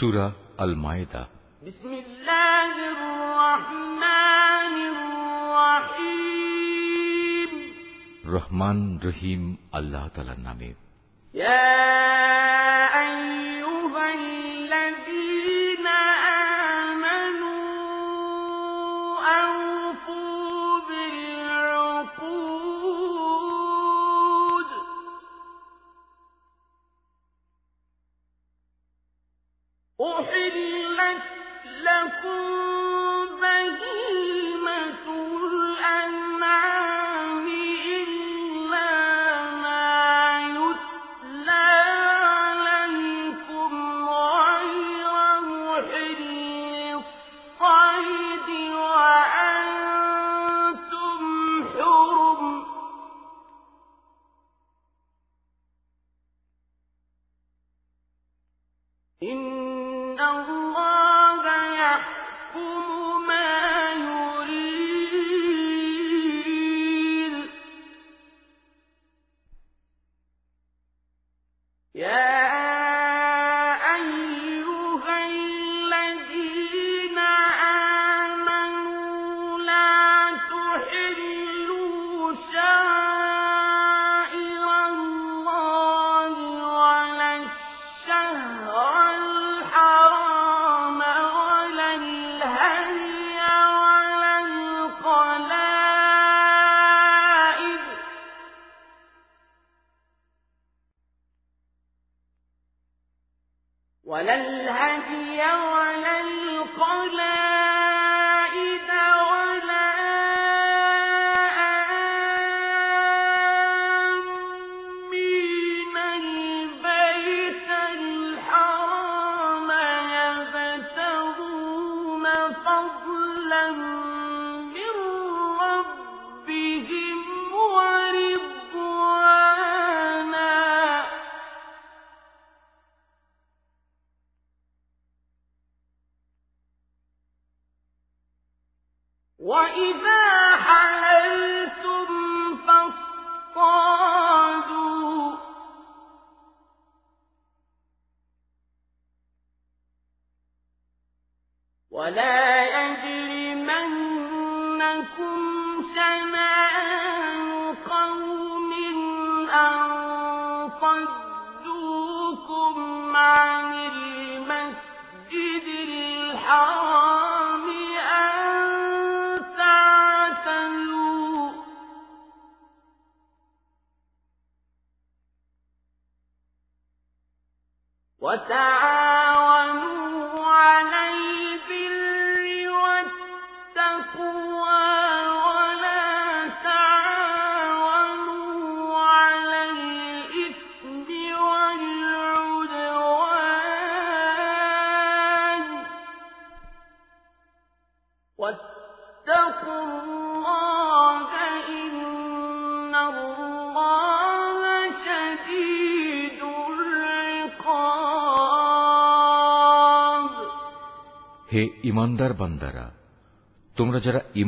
سورة المائدة. بسم الله الرحمن الرحيم. رحمان رحيم الله تعالى نامه يا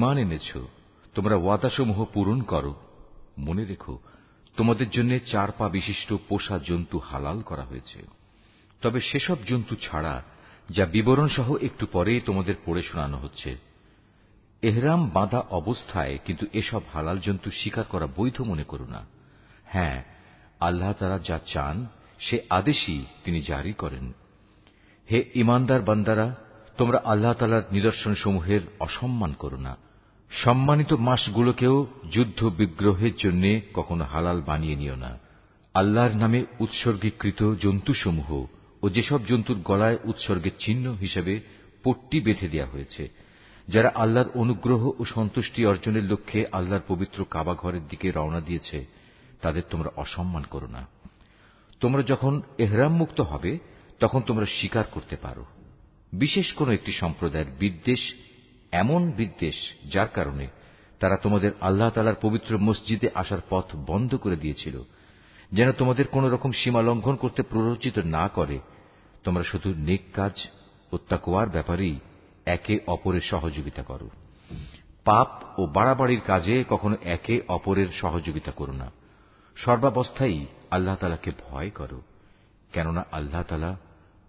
ইমান এনেছ, তোমরা ওয়াদাসমূহ পূরণ করো। মনে রেখো, তোমাদের জন্য চার পা বিশিষ্ট পোষা জন্তু হালাল করা হয়েছে। তবে সেসব জন্তু ছাড়া, যা বিবরণ সহ একটু পরেই তোমাদের পড়ে শোনানো হচ্ছে। এহরাম বাঁধা অবস্থায় কিন্তু এসব হালাল জন্তু শিকার করা বৈধ মনে করো না। হ্যাঁ আল্লাহ তারা যা চান, সে আদেশই তিনি জারি করেন। হে ইমানদার বান্দারা, তোমরা আল্লাহ তালার নিদর্শন সমূহের অসম্মান করো না। সম্মানিত মাসগুলোকেও যুদ্ধ বিগ্রহের জন্য কখনো হালাল বানিয়ে নিও না। আল্লাহর নামে উৎসর্গীকৃত জন্তুসমূহ ও যেসব জন্তুর গলায় উৎসর্গের চিহ্ন হিসেবে পট্টি বেঁধে দেওয়া হয়েছে, যারা আল্লাহর অনুগ্রহ ও সন্তুষ্টি অর্জনের লক্ষ্যে আল্লাহর পবিত্র কাবা ঘরের দিকে রওনা দিয়েছে, তাদের তোমরা অসম্মান করো না। তোমরা যখন এহরাম মুক্ত হবে, তখন তোমরা স্বীকার করতে পারো। বিশেষ কোন একটি সম্প্রদায়ের বিদ্বেষ এমন বিদ্বেষ যার কারণে তারা তোমাদের আল্লাহ তালার পবিত্র মসজিদে আসার পথ বন্ধ করে দিয়েছিল। যেন তোমাদের কোন রকম সীমা লঙ্ঘন করতে প্ররোচিত না করে। তোমরা শুধু নেক কাজ ও তাকওয়ার ব্যাপারেই একে অপরের সহযোগিতা করো। পাপ ও বাড়াবাড়ির কাজে কখনো একে অপরের সহযোগিতা করো না। সর্বাবস্থায় আল্লাহ তালাকে ভয় করো। কেননা আল্লাহ তালা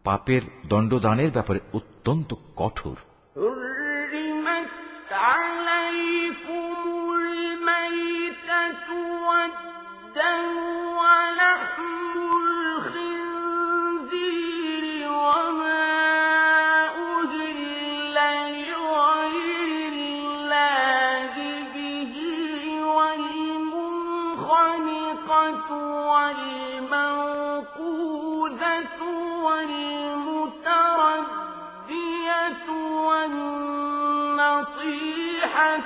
পাপের দণ্ডদানের ব্যাপারে অত্যন্ত কঠোর। ولحم والنطيحة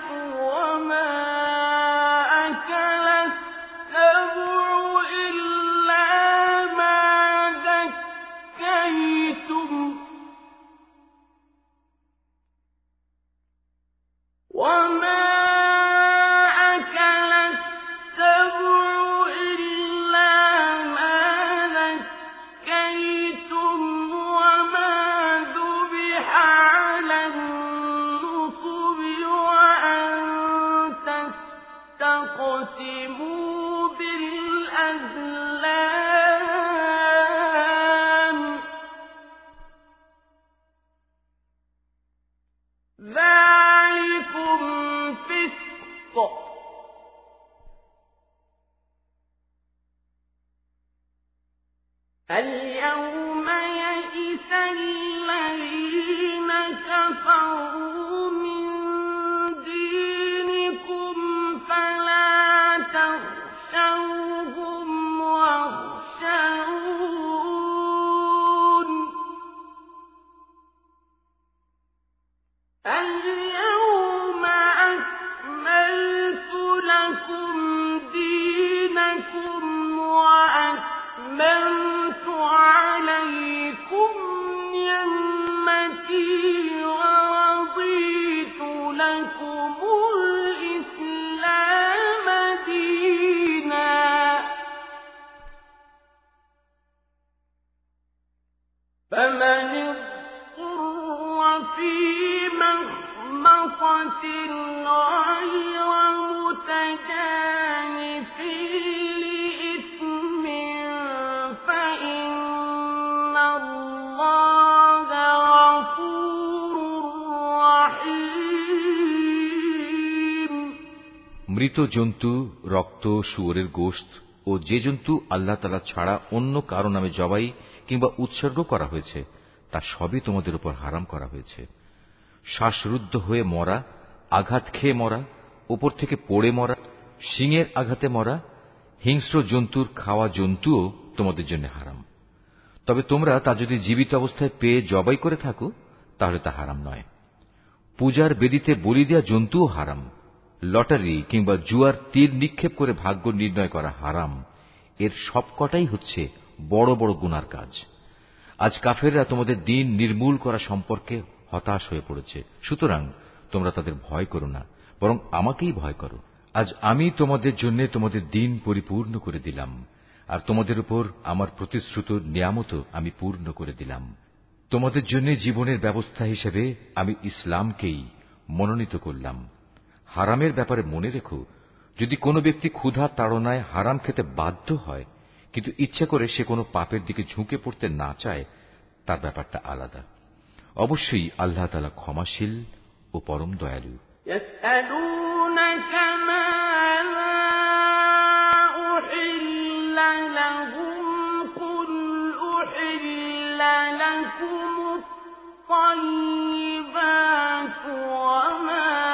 জন্তু, রক্ত, শুয়োরের গোশত ও যে জন্তু আল্লাহ তালা ছাড়া অন্য কারও নামে জবাই কিংবা উৎসর্গ করা হয়েছে, তা সবই তোমাদের উপর হারাম করা হয়েছে। শ্বাসরুদ্ধ হয়ে মরা, আঘাত খেয়ে মরা, উপর থেকে পড়ে মরা, শিঙের আঘাতে মরা, হিংস্র জন্তুর খাওয়া জন্তুও তোমাদের জন্য হারাম। তবে তোমরা তা যদি জীবিত অবস্থায় পেয়ে জবাই করে থাকো, তাহলে তা হারাম নয়। পূজার বেদিতে বলি দেওয়া জন্তুও হারাম। লটারি কিংবা জুয়ার তীর নিক্ষেপ করে ভাগ্য নির্ণয় করা হারাম। এর সবকটাই হচ্ছে বড় বড় গুনার কাজ। আজ কাফেররা তোমাদের দিন নির্মূল করা সম্পর্কে হতাশ হয়ে পড়েছে। সুতরাং তোমরা তাদের ভয় করো না, বরং আমাকেই ভয় করো। আজ আমি তোমাদের জন্য তোমাদের দিন পরিপূর্ণ করে দিলাম, আর তোমাদের উপর আমার প্রতিশ্রুত নিয়ামত আমি পূর্ণ করে দিলাম। তোমাদের জন্য জীবনের ব্যবস্থা হিসেবে আমি ইসলামকেই মনোনীত করলাম। হারামের ব্যাপারে মনে রেখো যদি কোনো ব্যক্তি ক্ষুধা তাড়নায় হারাম খেতে বাধ্য হয় কিন্তু ইচ্ছা করে সে কোনো পাপের দিকে ঝুঁকে পড়তে না চায় তার ব্যাপারটা আলাদা অবশ্যই আল্লাহ তালা ক্ষমাশীল ও পরম দয়ালু يسألونك ماذا أحل لهم قل أحل لكم الطيبات وما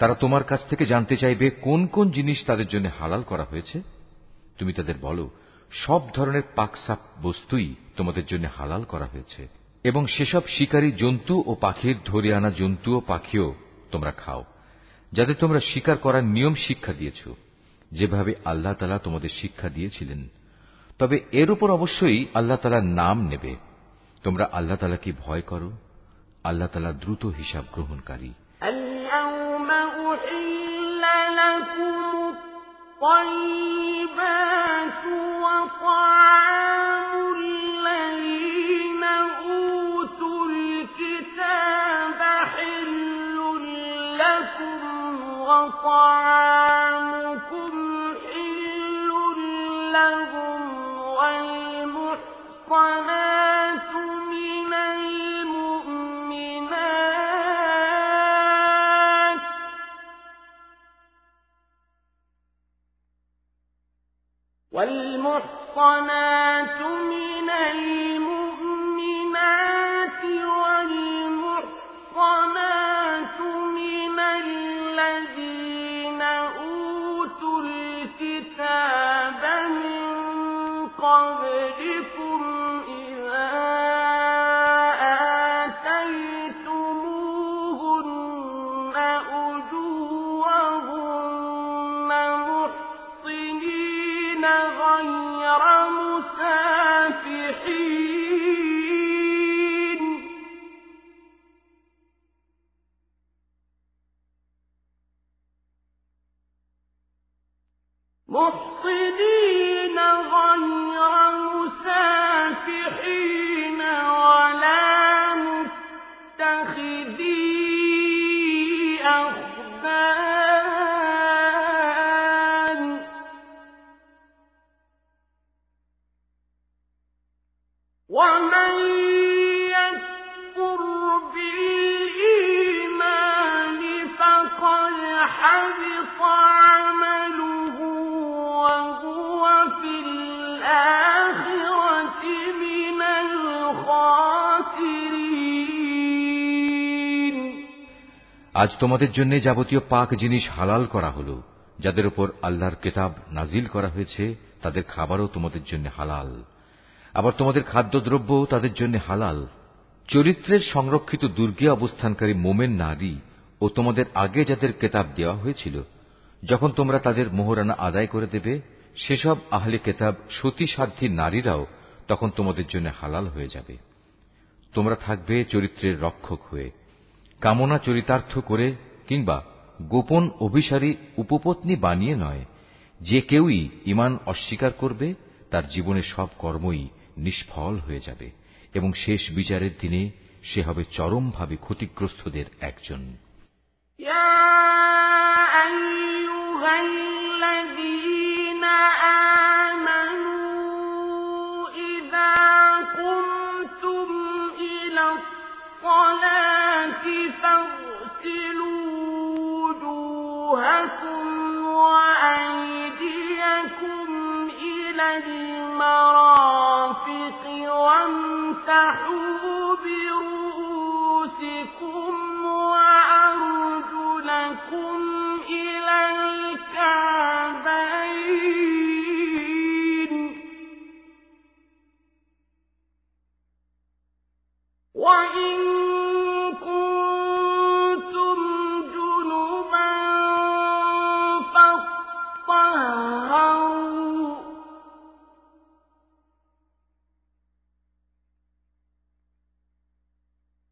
তারা তোমার কাছ থেকে জানতে চাইবে কোন কোন জিনিস তাদের জন্য হালাল করা হয়েছে? তুমি তাদের বলো, সব ধরনের পাকসাপ বস্তুই তোমাদের জন্য হালাল করা হয়েছে, এবং সেসব শিকারী জন্তু ও পাখির ধরে আনা জন্তু ও পাখিও তোমরা খাও যাদের তোমরা শিকার করার নিয়ম শিক্ষা দিয়েছ, যেভাবে আল্লাহ তালা তোমাদের শিক্ষা দিয়েছিলেন। তবে এর উপর অবশ্যই আল্লাহ তালার নাম নেবে। তোমরা আল্লাহ তালাকে ভয় করো, আল্লাহ তালা দ্রুত হিসাব গ্রহণকারী। الطيبات وطعام الذين أوتوا الكتاب حل لكم وطعامكم وفقنا আজ তোমাদের জন্য যাবতীয় পাক জিনিস হালাল করা হল, যাদের উপর আল্লাহর কেতাব নাজিল করা হয়েছে, তাদের খাবারও তোমাদের জন্য হালাল। আবার তোমাদের খাদ্যদ্রব্য তাদের জন্য হালাল। চরিত্রের সংরক্ষিত দুর্গে অবস্থানকারী মোমেন নারী ও তোমাদের আগে যাদের কেতাব দেওয়া হয়েছিল, যখন তোমরা তাদের মোহরানা আদায় করে দেবে, সেসব আহলে কেতাব সতী সাধ্যী নারীরাও তখন তোমাদের জন্য হালাল হয়ে যাবে। তোমরা থাকবে চরিত্রের রক্ষক হয়ে। কামনা চরিতার্থ করে কিংবা গোপন অভিসারী উপপত্নী বানিয়ে নয় যে কেউই ইমান অস্বীকার করবে তার জীবনের সব কর্মই নিষ্ফল হয়ে যাবে এবং শেষ বিচারের দিনে সে হবে চরমভাবে ক্ষতিগ্রস্তদের একজন يا أيها الذين آمنوا وجوهكم وأيديكم إلى المرافق وامسحوا برؤوسكم وأرجلكم إلى الكعبين وإن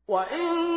وإن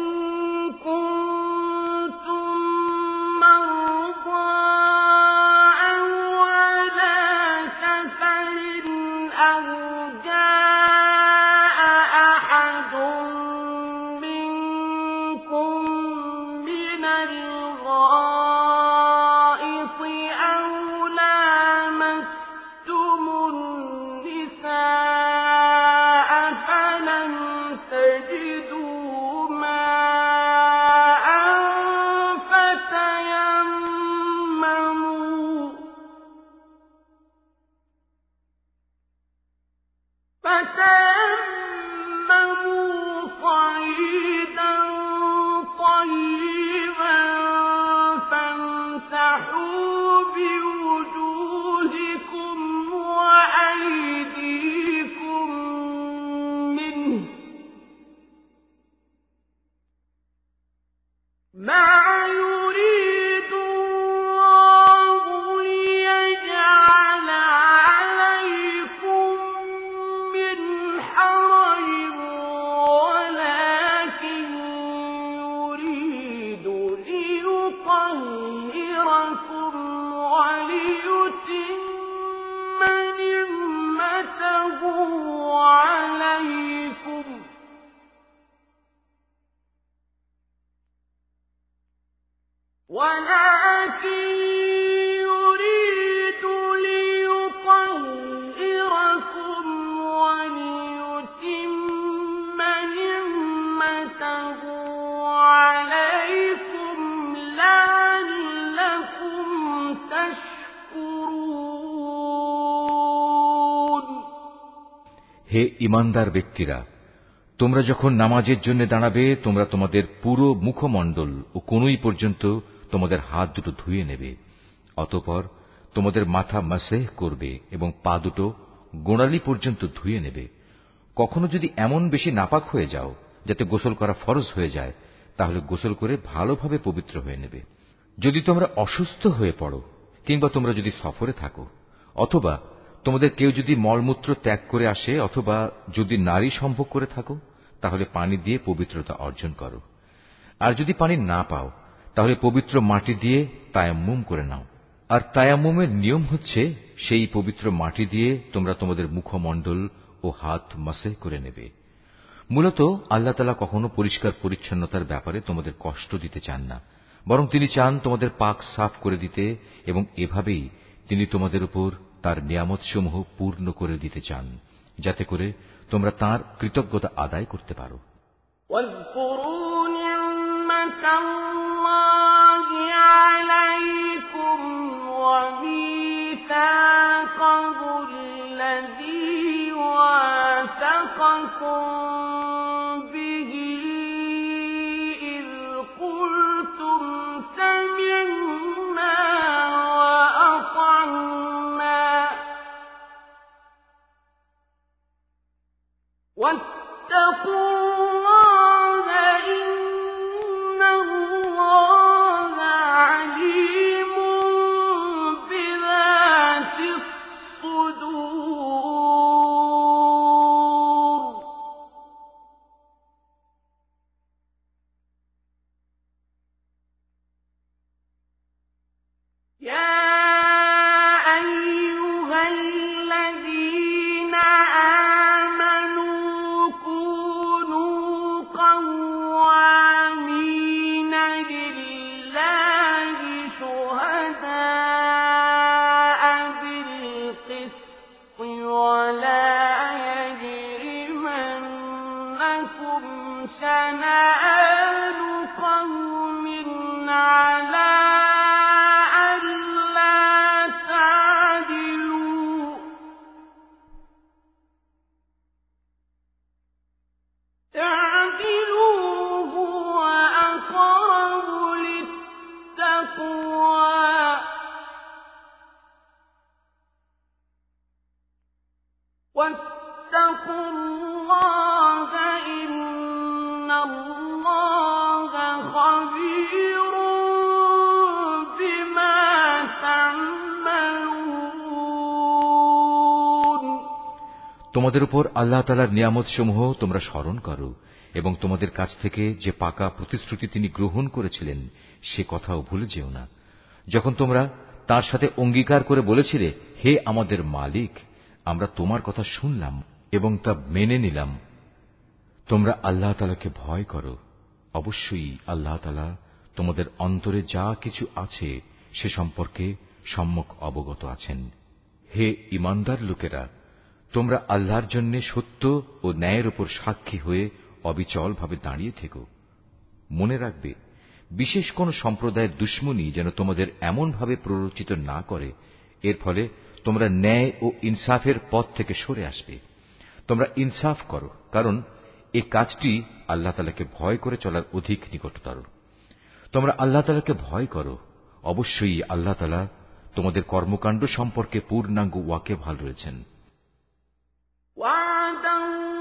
ইমানদার ব্যক্তিরা, তোমরা যখন নামাজের জন্য দাঁড়াবে, তোমরা তোমাদের পুরো মুখমণ্ডল ও কোনই পর্যন্ত তোমাদের হাত দুটো ধুয়ে নেবে। অতপর তোমাদের মাথা মাসেহ করবে এবং পা দুটো গোড়ালি পর্যন্ত ধুয়ে নেবে। কখনো যদি এমন বেশি নাপাক হয়ে যাও, যাতে গোসল করা ফরজ হয়ে যায়, তাহলে গোসল করে ভালোভাবে পবিত্র হয়ে নেবে। যদি তোমরা অসুস্থ হয়ে পড়ো, কিংবা তোমরা যদি সফরে থাকো, অথবা তোমাদের কেউ যদি মলমূত্র ত্যাগ করে আসে অথবা যদি নারী সম্ভোগ করে থাকো, তাহলে পানি দিয়ে পবিত্রতা অর্জন করো। আর যদি পানি না পাও, তাহলে পবিত্র মাটি দিয়ে তায়াম্মুম করে নাও। আর তায়াম্মুমের নিয়ম হচ্ছে, সেই পবিত্র মাটি দিয়ে তোমরা তোমাদের মুখমণ্ডল ও হাত মাসে করে নেবে। মূলত আল্লাহ তালা কখনো পরিষ্কার পরিচ্ছন্নতার ব্যাপারে তোমাদের কষ্ট দিতে চান না। বরং তিনি চান তোমাদের পাক সাফ করে দিতে এবং এভাবেই তিনি তোমাদের উপর তার নিয়ামতসমূহ পূর্ণ করে দিতে চান যাতে করে তোমরা তার কৃতজ্ঞতা আদায় করতে পারো وميثاقه الذي واثقكم واتقوا তোমাদের উপর আল্লাহ তালার নিয়ামত সমূহ তোমরা স্মরণ করো, এবং তোমাদের কাছ থেকে যে পাকা প্রতিশ্রুতি তিনি গ্রহণ করেছিলেন, সে কথাও ভুলে যেও না। যখন তোমরা তার সাথে অঙ্গীকার করে বলেছিলে, হে আমাদের মালিক, আমরা তোমার কথা শুনলাম এবং তা মেনে নিলাম। তোমরা আল্লাহ তালাকে ভয় করো। অবশ্যই আল্লাহ তালা তোমাদের অন্তরে যা কিছু আছে, সে সম্পর্কে সম্যক অবগত আছেন। হে ইমানদার লোকেরা তোমরা আল্লাহর জন্য সত্য ও ন্যায়ের উপর সাক্ষী হয়ে অবিচলভাবে দাঁড়িয়ে থেকো। মনে রাখবে, বিশেষ কোন সম্প্রদায়ের দুশ্মনী যেন তোমাদের এমনভাবে প্ররোচিত না করে, এর ফলে তোমরা ন্যায় ও ইনসাফের পথ থেকে সরে আসবে। তোমরা ইনসাফ করো, কারণ এ কাজটি আল্লাহ তালাকে ভয় করে চলার অধিক নিকটতর। তোমরা আল্লাহ তালাকে ভয় করো, অবশ্যই আল্লাহ তালা তোমাদের কর্মকাণ্ড সম্পর্কে পূর্ণাঙ্গ ওয়াকে ভালো রয়েছেন। وعدا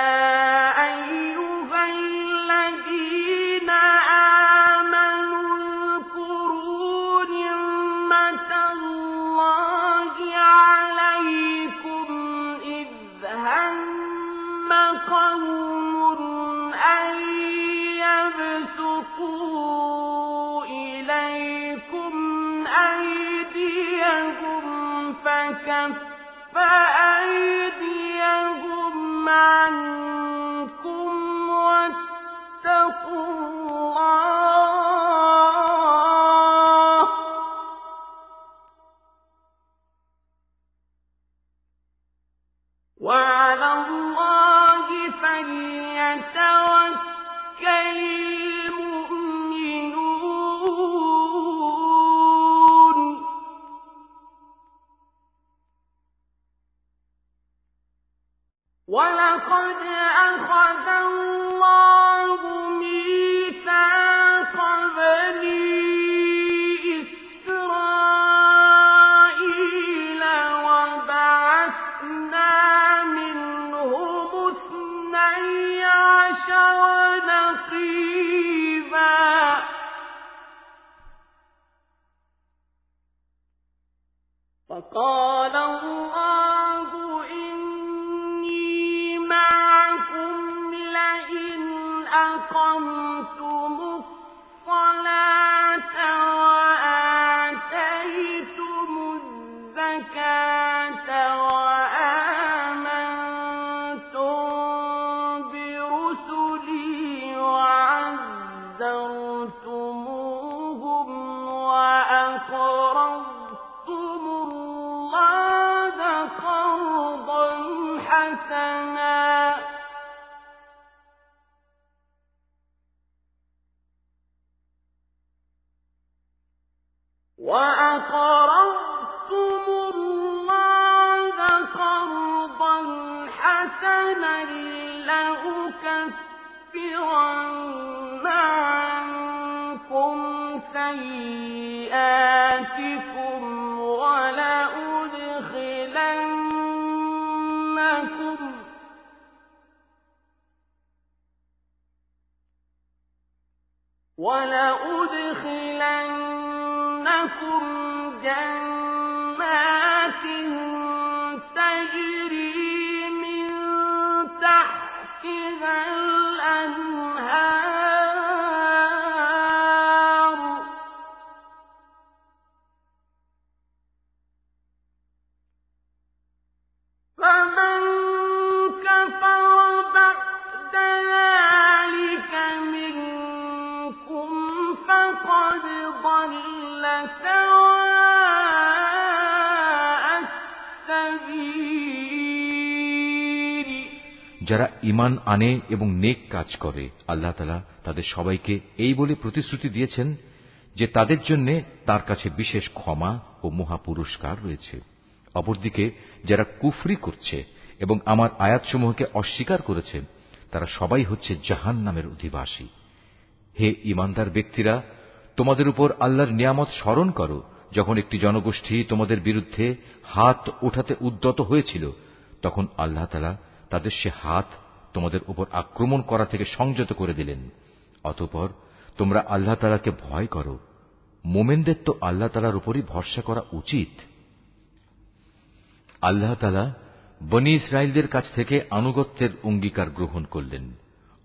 عنكم واتقوا الله ইমান আনে এবং নেক কাজ করে। আল্লাহ তালা তাদের সবাইকে এই বলে প্রতিশ্রুতি দিয়েছেন যে তাদের জন্য তার কাছে বিশেষ ক্ষমা ও মহা পুরস্কার রয়েছে। অপরদিকে, যারা কুফরি করছে এবং আমার আয়াতসমূহকে অস্বীকার করেছে, তারা সবাই হচ্ছে জাহান নামের অধিবাসী। হে ইমানদার ব্যক্তিরা, তোমাদের উপর আল্লাহর নিয়ামত স্মরণ করো। যখন একটি জনগোষ্ঠী তোমাদের বিরুদ্ধে হাত ওঠাতে উদ্যত হয়েছিল, তখন আল্লাহ তালা তাদের সে হাত তোমাদের উপর আক্রমণ করা থেকে সংযত করে দিলেন। অতঃপর তোমরা আল্লাহ তালাকে ভয় করো। মোমেনদের তো আল্লাহ তালার উপরই ভরসা করা উচিত। আল্লাহ তালা বনি ইসরায়েলদের কাছ থেকে আনুগত্যের অঙ্গীকার গ্রহণ করলেন।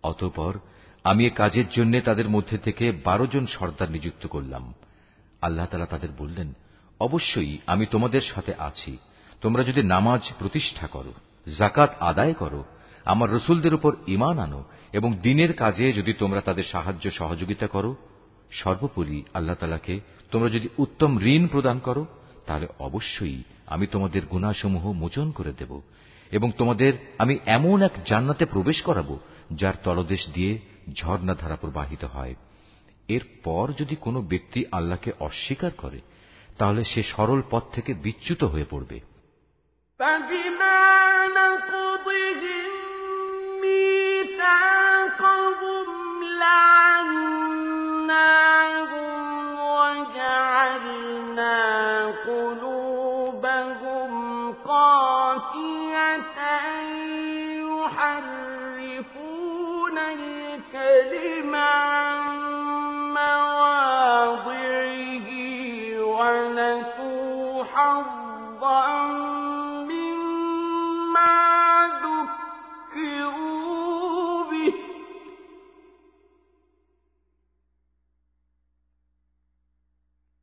অতঃপর আমি এ কাজের জন্য তাদের মধ্যে থেকে বারো জন সর্দার নিযুক্ত করলাম। আল্লাহ তালা তাদের বললেন, অবশ্যই আমি তোমাদের সাথে আছি। তোমরা যদি নামাজ প্রতিষ্ঠা করো জাকাত আদায় করো আমার রসুলদের উপর ইমান আনো এবং দিনের কাজে যদি তোমরা তাদের সাহায্য সহযোগিতা করো সর্বোপরি আল্লাহ তালাকে তোমরা যদি উত্তম ঋণ প্রদান করো তাহলে অবশ্যই আমি তোমাদের গুণাসমূহ মোচন করে দেব এবং তোমাদের আমি এমন এক জান্নাতে প্রবেশ করাবো যার তলদেশ দিয়ে ঝর্ণাধারা প্রবাহিত হয় এরপর যদি কোনো ব্যক্তি আল্লাহকে অস্বীকার করে তাহলে সে সরল পথ থেকে বিচ্যুত হয়ে পড়বে فبما نقضهم ميثاقهم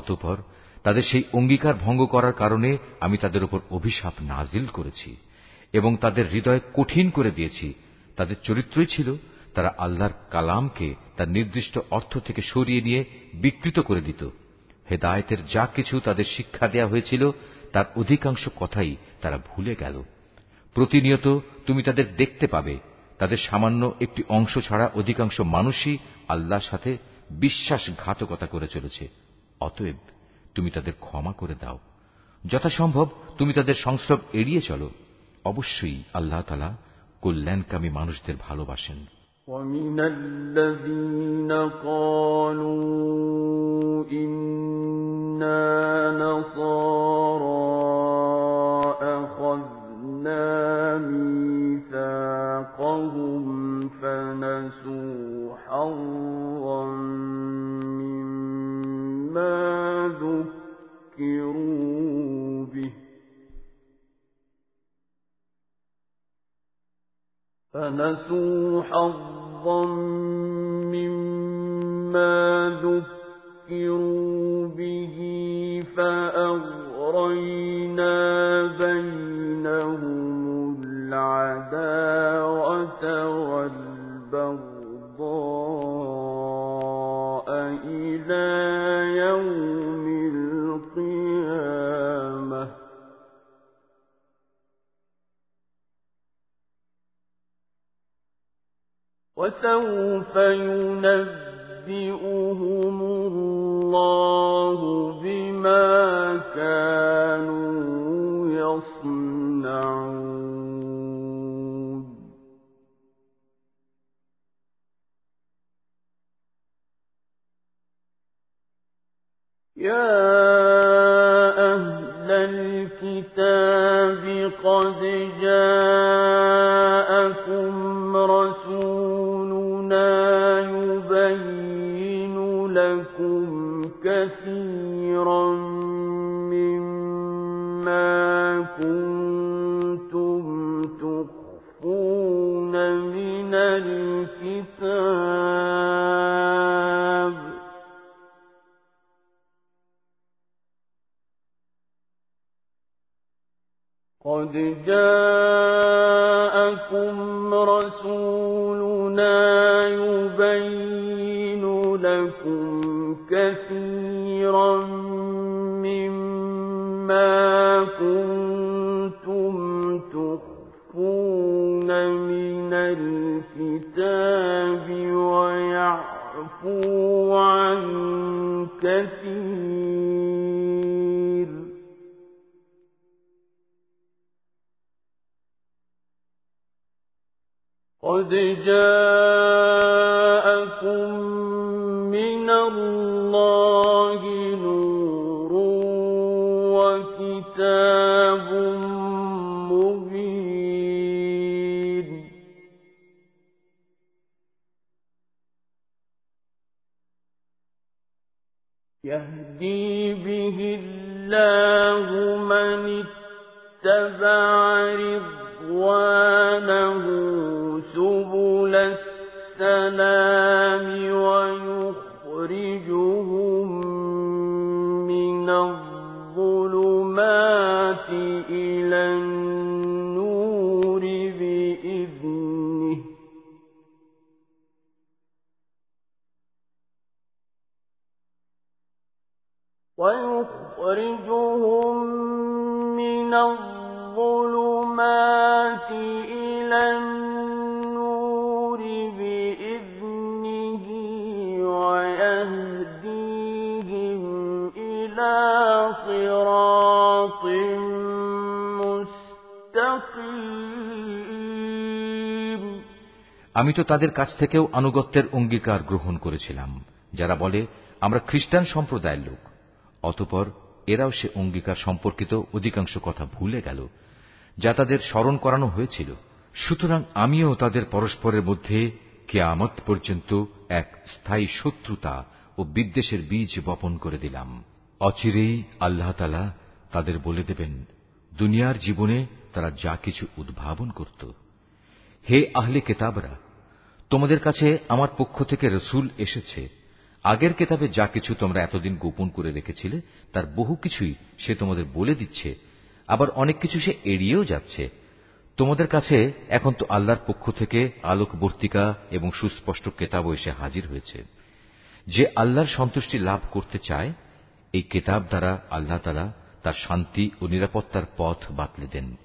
অতঃপর তাদের সেই অঙ্গীকার ভঙ্গ করার কারণে আমি তাদের উপর অভিশাপ নাজিল করেছি এবং তাদের হৃদয় কঠিন করে দিয়েছি। তাদের চরিত্রই ছিল তারা আল্লাহর কালামকে তার নির্দিষ্ট অর্থ থেকে সরিয়ে নিয়ে বিকৃত করে দিত। হেদায়তের যা কিছু তাদের শিক্ষা দেয়া হয়েছিল, তার অধিকাংশ কথাই তারা ভুলে গেল। প্রতিনিয়ত তুমি তাদের দেখতে পাবে। তাদের সামান্য একটি অংশ ছাড়া অধিকাংশ মানুষই আল্লাহর সাথে বিশ্বাসঘাতকতা করে চলেছে। অতএব তুমি তাদের ক্ষমা করে দাও যথাসম্ভব তুমি তাদের সংস্রব এড়িয়ে চলো অবশ্যই আল্লাহ তালা কল্যাণকামী মানুষদের ভালোবাসেন ومن الذين قالوا إنا نصارى أخذنا ميثاقهم فنسوا حظا فنسوا حظا مما ذكروا به فأغرينا بينهم العداوة وسوف ينبئهم الله بما كانوا يصنعون. يا أهل الكتاب قد جاءكم رسولنا كثيرا مما كنتم تخفون من الكتاب. قد جاءكم رسولنا كثيرا مما كنتم تخفون من الكتاب ويعفو عن كثير. قد جاءكم الله نور وكتاب مبين. يهدي به الله من اتبع رضوانه سبل السلام আমি তো তাদের কাছ থেকেও আনুগত্যের অঙ্গীকার গ্রহণ করেছিলাম, যারা বলে, আমরা খ্রিস্টান সম্প্রদায়ের লোক। অতপর এরাও সে অঙ্গীকার সম্পর্কিত অধিকাংশ কথা ভুলে গেল, যা তাদের স্মরণ করানো হয়েছিল। সুতরাং আমিও তাদের পরস্পরের মধ্যে কেয়ামত পর্যন্ত এক স্থায়ী শত্রুতা ও বিদ্বেষের বীজ বপন করে দিলাম। অচিরেই আল্লাহ তালা তাদের বলে দেবেন, দুনিয়ার জীবনে তারা যা কিছু উদ্ভাবন করত হে আহলে কেতাবরা, তোমাদের কাছে আমার পক্ষ থেকে রসুল এসেছে। আগের কেতাবে যা কিছু তোমরা এতদিন গোপন করে রেখেছিলে, তার বহু কিছুই সে তোমাদের বলে দিচ্ছে, আবার অনেক কিছু সে এড়িয়েও যাচ্ছে। তোমাদের কাছে এখন তো আল্লাহর পক্ষ থেকে আলোকবর্তিকা এবং সুস্পষ্ট কেতাব এসে হাজির হয়েছে। যে আল্লাহর সন্তুষ্টি লাভ করতে চায়, এই কেতাব দ্বারা আল্লাহ তালা তার শান্তি ও নিরাপত্তার পথ বাতলে দেন।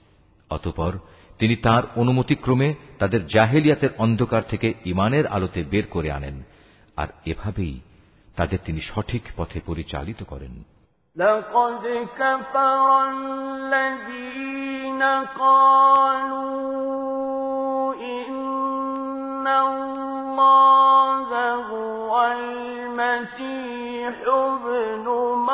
অতপর তিনি তার অনুমতিক্রমে তাদের জাহেলিয়াতের অন্ধকার থেকে ইমানের আলোতে বের করে আনেন আর এভাবেই তাদের তিনি সঠিক পথে পরিচালিত করেন لقد كفر الذين قالوا إن الله هو المسيح ابن مريم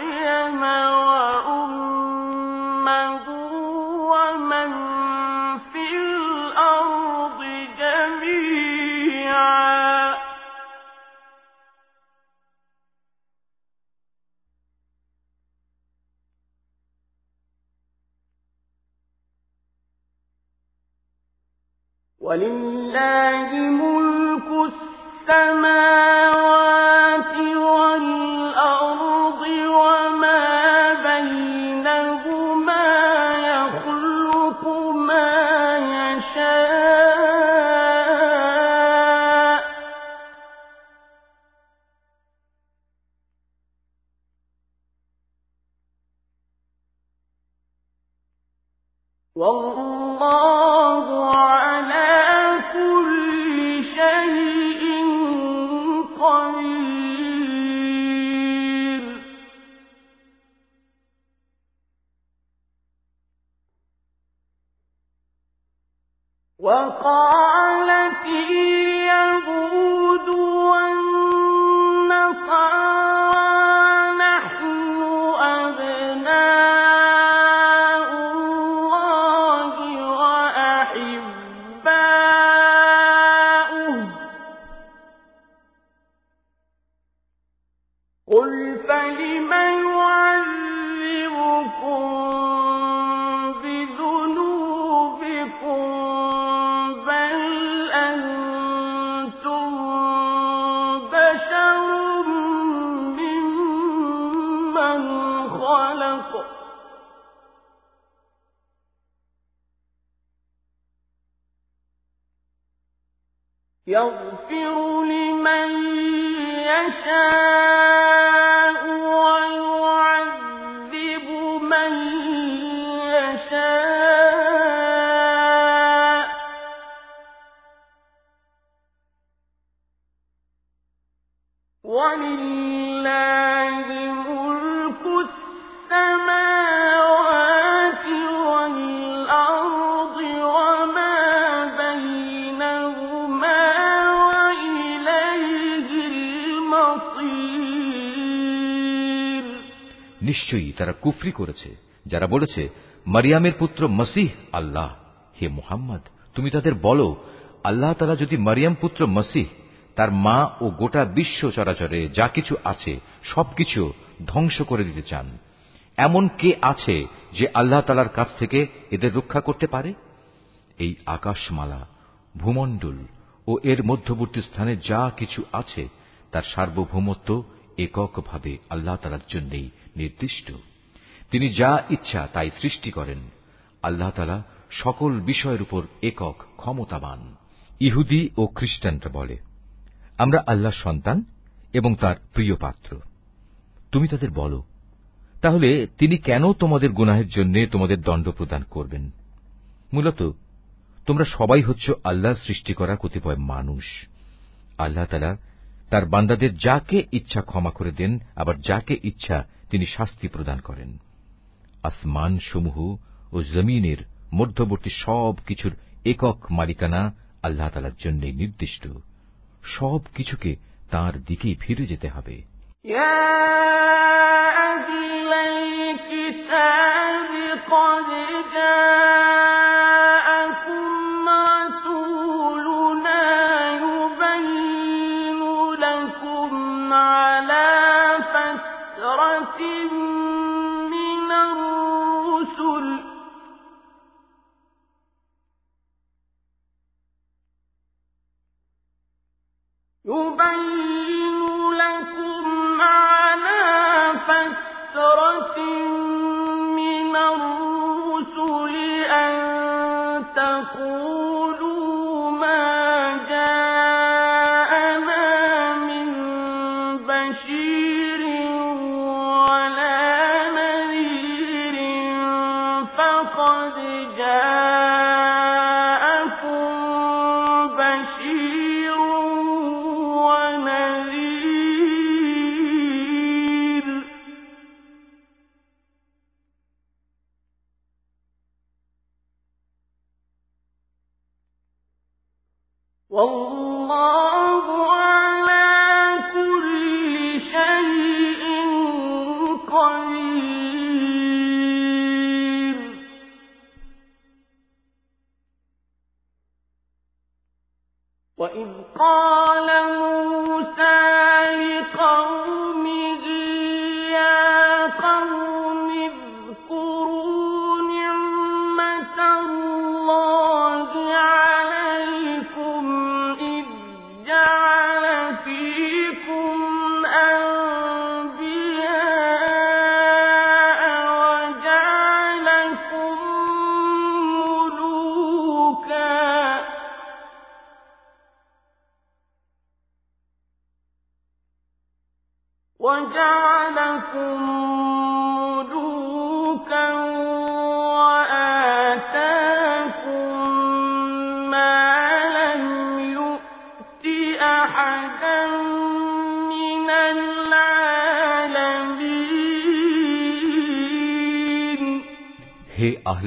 ولله ملك السماوات يغفر নিশ্চয়ই তারা কুফরি করেছে। যারা বলেছে, মারিয়ামের পুত্র মসিহ আল্লাহ, হে মুহাম্মদ, তুমি তাদের বলো, আল্লাহ তালা যদি মারিয়াম পুত্র মসিহ, তার মা ও গোটা বিশ্ব চরাচরে যা কিছু আছে, সবকিছু ধ্বংস করে দিতে চান। এমন কে আছে যে আল্লাহ তালার কাছ থেকে এদের রক্ষা করতে পারে? এই আকাশমালা, ভূমণ্ডল ও এর মধ্যবর্তী স্থানে যা কিছু আছে, তার সার্বভৌমত্ব এককভাবে আল্লাহ তালার জন্যই নির্দিষ্ট। তিনি যা ইচ্ছা তাই সৃষ্টি করেন। আল্লাহ তালা সকল বিষয়ের উপর একক ক্ষমতাবান। ইহুদি ও খ্রিস্টানরা বলে, আমরা আল্লাহ সন্তান এবং তার প্রিয় পাত্র। তুমি তাদের বলো, তাহলে তিনি কেন তোমাদের গুনাহের জন্য তোমাদের দণ্ড প্রদান করবেন? মূলত, তোমরা সবাই হচ্ছ আল্লাহ সৃষ্টি করা কতিপয় মানুষ। আল্লাহ তালা তার বান্দাদের যাকে ইচ্ছা ক্ষমা করে দেন, আবার যাকে ইচ্ছা তিনি শাস্তি প্রদান করেন। আসমান সমূহ ও জমিনের মধ্যবর্তী সব কিছুর একক মালিকানা আল্লাহ তালার জন্য নির্দিষ্ট। সব কিছুকে তাঁর দিকেই ফিরে যেতে হবে। قد وإذ قال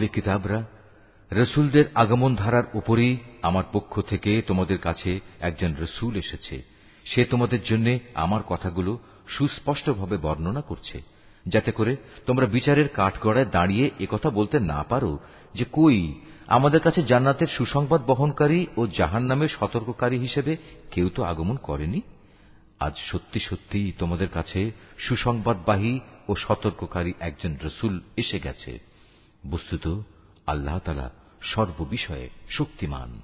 আহলে কিতাবরা, রসুলদের আগমন ধারার উপরেই আমার পক্ষ থেকে তোমাদের কাছে একজন রসুল এসেছে। সে তোমাদের জন্য আমার কথাগুলো সুস্পষ্টভাবে বর্ণনা করছে, যাতে করে তোমরা বিচারের কাঠগড়ায় দাঁড়িয়ে একথা বলতে না পারো যে কই আমাদের কাছে জান্নাতের সুসংবাদ বহনকারী ও জাহান নামের সতর্ককারী হিসেবে কেউ তো আগমন করেনি? আজ সত্যি সত্যি তোমাদের কাছে সুসংবাদবাহী ও সতর্ককারী একজন রসুল এসে গেছে। বস্তুত আল্লাহ তালা সর্ববিষয়ে শক্তিমান।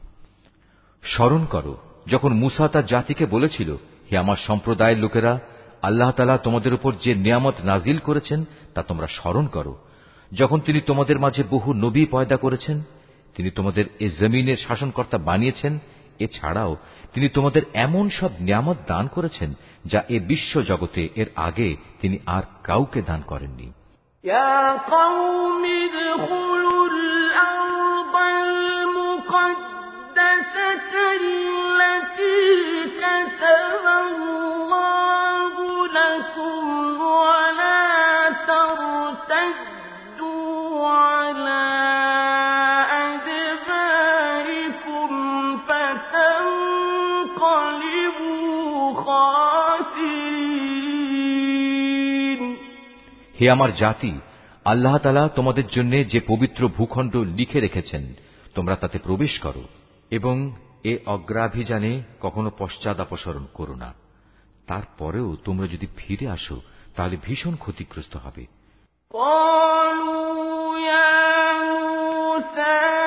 স্মরণ করো, যখন মুসা তার জাতিকে বলেছিল, হে আমার সম্প্রদায়ের লোকেরা, আল্লাহ তালা তোমাদের উপর যে নিয়ামত নাজিল করেছেন, তা তোমরা স্মরণ করো। যখন তিনি তোমাদের মাঝে বহু নবী পয়দা করেছেন, তিনি তোমাদের এ জমিনের শাসনকর্তা বানিয়েছেন, এছাড়াও তিনি তোমাদের এমন সব নিয়ামত দান করেছেন, যা এ বিশ্ব জগতে এর আগে তিনি আর কাউকে দান করেননি। يا قوم ادخلوا الأرض المقدسة التي كتب الله لكم হে আমার জাতি আল্লাহ তালা তোমাদের জন্য যে পবিত্র ভূখণ্ড লিখে রেখেছেন তোমরা তাতে প্রবেশ করো এবং এ অগ্রাভিযানে কখনো পশ্চাদাপসরণ করো না তারপরেও তোমরা যদি ফিরে আসো তাহলে ভীষণ ক্ষতিগ্রস্ত হবে يخرجوا منها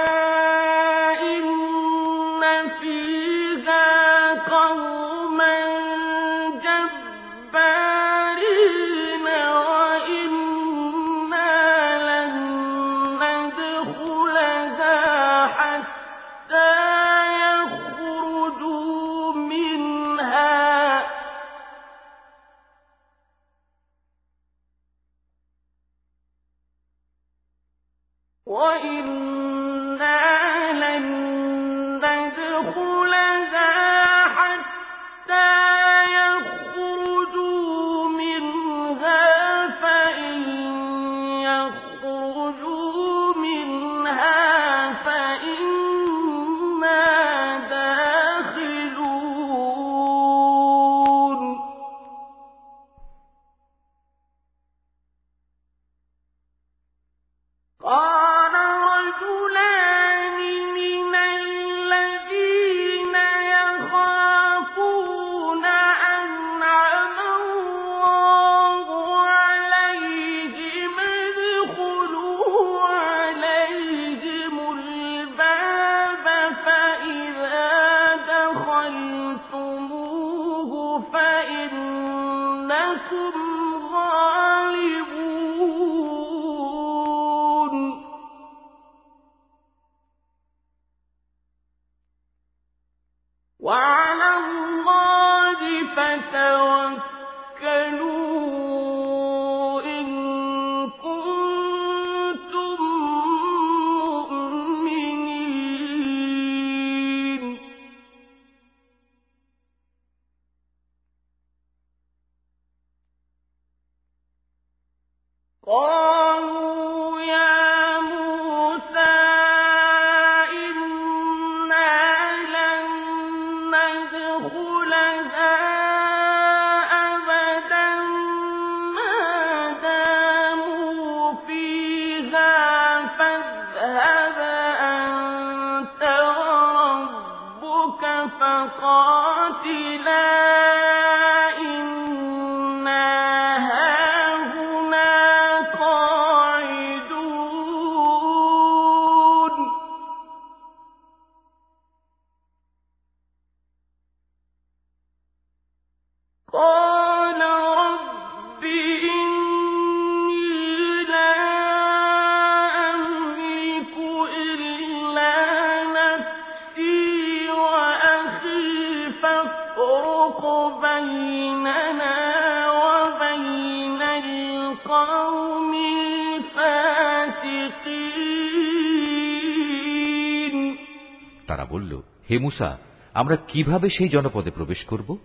হে মুসা, আমরা কীভাবে সেই জনপদে প্রবেশ করব?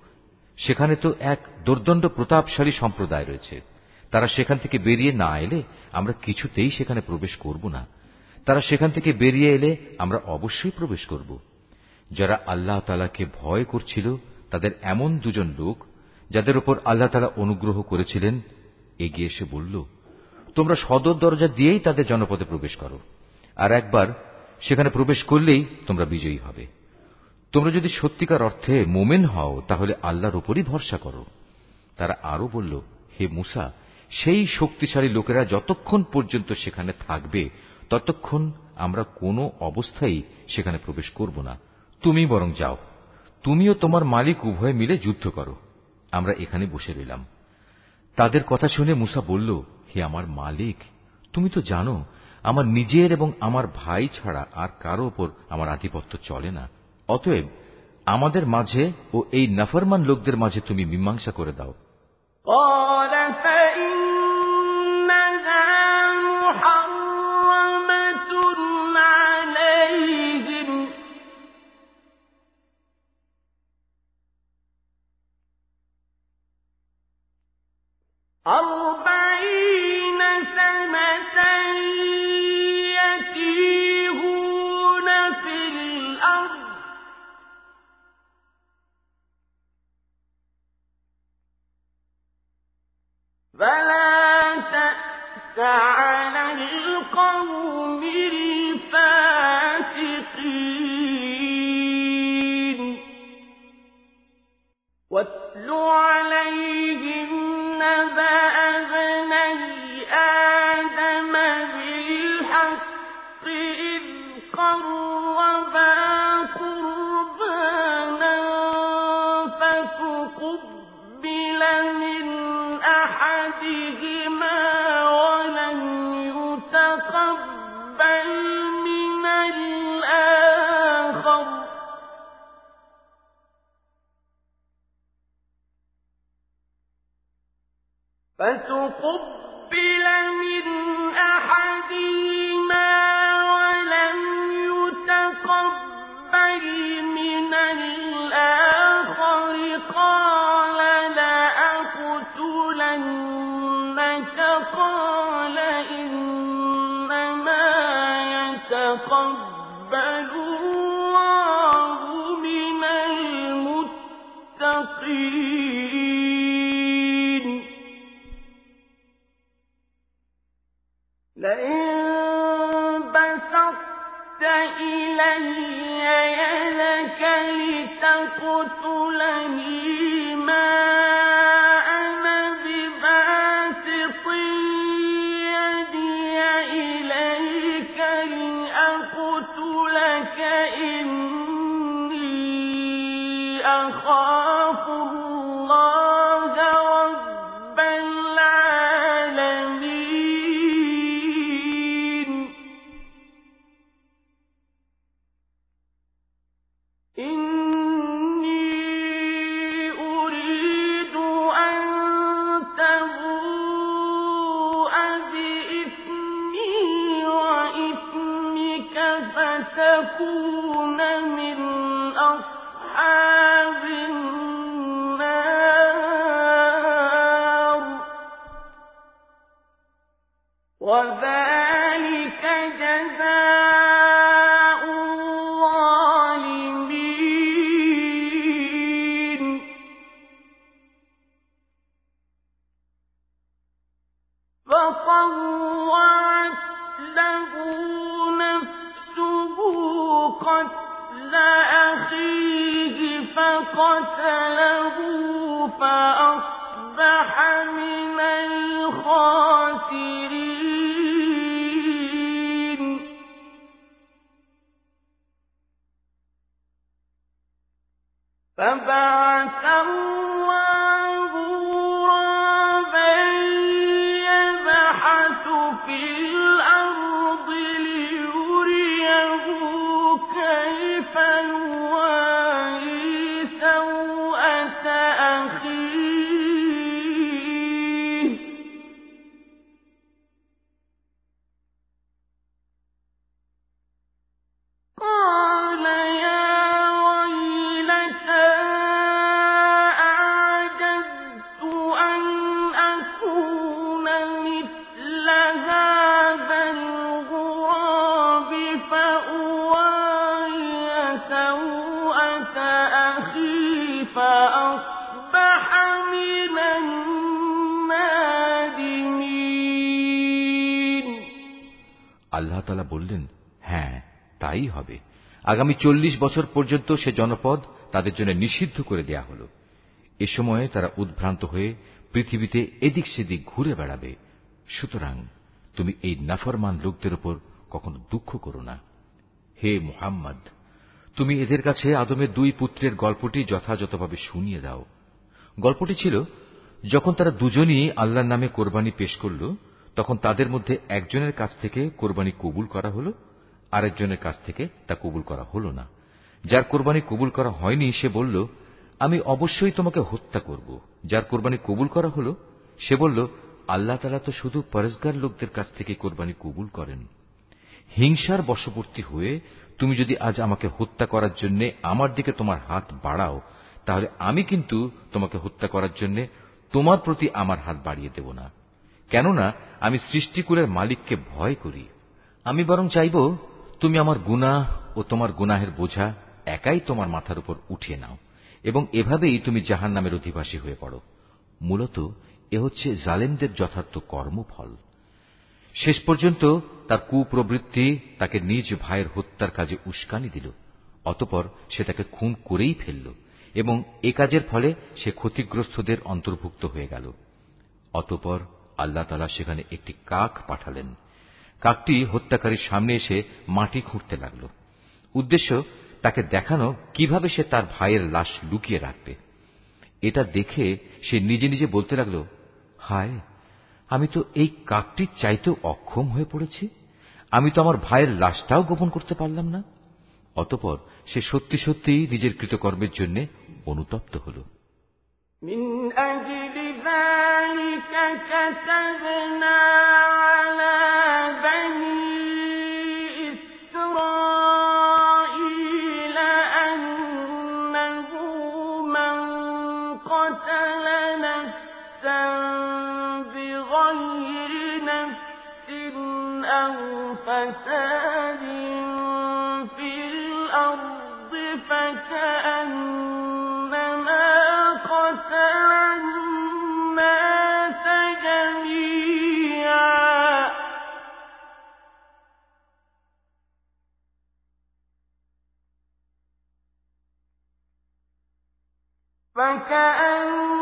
সেখানে তো এক দুর্দণ্ড প্রতাপশালী সম্প্রদায় রয়েছে। তারা সেখান থেকে বেরিয়ে না এলে আমরা কিছুতেই সেখানে প্রবেশ করব না। তারা সেখান থেকে বেরিয়ে এলে আমরা অবশ্যই প্রবেশ করব। যারা আল্লাহ তালাকে ভয় করছিল, তাদের এমন দুজন লোক, যাদের উপর আল্লাহ তালা অনুগ্রহ করেছিলেন, এগিয়ে এসে বলল, তোমরা সদর দরজা দিয়েই তাদের জনপদে প্রবেশ করো। আর একবার সেখানে প্রবেশ করলেই তোমরা বিজয়ী হবে। তোমরা যদি সত্যিকার অর্থে মোমেন হও, তাহলে আল্লাহর উপরই ভরসা করো। তারা আরও বলল, হে মুসা, সেই শক্তিশালী লোকেরা যতক্ষণ পর্যন্ত সেখানে থাকবে, ততক্ষণ আমরা কোনো অবস্থায় সেখানে প্রবেশ করব না। তুমি বরং যাও। তুমিও তোমার মালিক উভয় মিলে যুদ্ধ করো। আমরা এখানে বসে রইলাম। তাদের কথা শুনে মুসা বলল, হে আমার মালিক, তুমি তো জানো, আমার নিজের এবং আমার ভাই ছাড়া আর কারও ওপর আমার আধিপত্য চলে না। অতএব আমাদের মাঝে ও এই নাফরমান লোকদের মাঝে তুমি মীমাংসা করে দাও أربعين فلا تأس على القوم الفاسقين. واتل عليهم نبأ ابني آدم بالحق إذ قربا فتقبل من أحدهما رسلا فبعث আল্লাহ তালা বললেন হ্যাঁ তাই হবে। আগামী চল্লিশ বছর পর্যন্ত সে জনপদ তাদের জন্য নিষিদ্ধ করে দেয়া হল। এ সময়ে তারা উদ্ভ্রান্ত হয়ে পৃথিবীতে এদিক সেদিক ঘুরে বেড়াবে। সুতরাং তুমি এই নাফরমান লোকদের উপর কখনো দুঃখ করো না। হে মুহাম্মদ, তুমি এদের কাছে আদমের দুই পুত্রের গল্পটি যথাযথভাবে শুনিয়ে দাও। গল্পটি ছিল, যখন তারা দুজনই আল্লাহর নামে কোরবানি পেশ করল তখন তাদের মধ্যে একজনের কাছ থেকে কোরবানি কবুল করা হল, আরেকজনের কাছ থেকে তা কবুল করা হল না। যার কোরবানি কবুল করা হয়নি, সে বলল, আমি অবশ্যই তোমাকে হত্যা করব। যার কোরবানি কবুল করা হল, সে বলল, আল্লাহ তালা তো শুধু পরেশগার লোকদের কাছ থেকে কোরবানি কবুল করেন। হিংসার বশবর্তী হয়ে তুমি যদি আজ আমাকে হত্যা করার জন্য আমার দিকে তোমার হাত বাড়াও, তাহলে আমি কিন্তু তোমাকে হত্যা করার জন্য তোমার প্রতি আমার হাত বাড়িয়ে দেব না। কেননা আমি সৃষ্টিকুলের মালিককে ভয় করি। আমি বরং চাইব তুমি আমার গুনাহ ও তোমার গুনাহের বোঝা একাই তোমার মাথার উপর উঠিয়ে নাও এবং এভাবেই তুমি জাহান নামের অধিবাসী হয়ে পড়ো। মূলত এ হচ্ছে জালেমদের যথার্থ কর্মফল। শেষ পর্যন্ত তার কুপ্রবৃত্তি তাকে নিজ ভাইয়ের হত্যার কাজে উস্কানি দিল, অতপর সে তাকে খুন করেই ফেলল এবং এ কাজের ফলে সে ক্ষতিগ্রস্তদের অন্তর্ভুক্ত হয়ে গেল। অতপর আল্লাহ তালা সেখানে একটি কাক পাঠালেন কাকটি হত্যাকারীর সামনে এসে মাটি খুঁড়তে লাগল উদ্দেশ্য তাকে দেখানো কিভাবে সে তার ভাইয়ের লাশ লুকিয়ে রাখবে এটা দেখে সে নিজে নিজে বলতে লাগল হায় আমি তো এই কাকটির চাইতেও অক্ষম হয়ে পড়েছি আমি তো আমার ভাইয়ের লাশটাও গোপন করতে পারলাম না অতপর সে সত্যি সত্যিই নিজের কৃতকর্মের জন্য অনুতপ্ত হল من أجل كَذَٰلِكَ كَتَبْنَا فكأن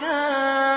ولقد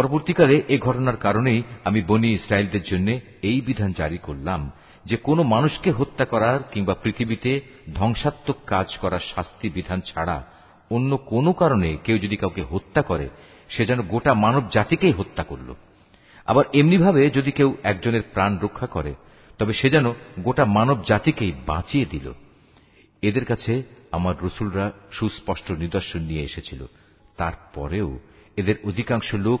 পরবর্তীকালে এ ঘটনার কারণেই আমি বনি ইসরায়েলদের জন্য এই বিধান জারি করলাম যে কোন মানুষকে হত্যা করার কিংবা পৃথিবীতে ধ্বংসাত্মক কাজ করার শাস্তি বিধান ছাড়া অন্য কোন কারণে কেউ যদি কাউকে হত্যা করে, সে যেন গোটা মানব জাতিকেই হত্যা করল। আবার এমনিভাবে যদি কেউ একজনের প্রাণ রক্ষা করে, তবে সে যেন গোটা মানব জাতিকেই বাঁচিয়ে দিল। এদের কাছে আমার রসুলরা সুস্পষ্ট নিদর্শন নিয়ে এসেছিল। তারপরেও এদের অধিকাংশ লোক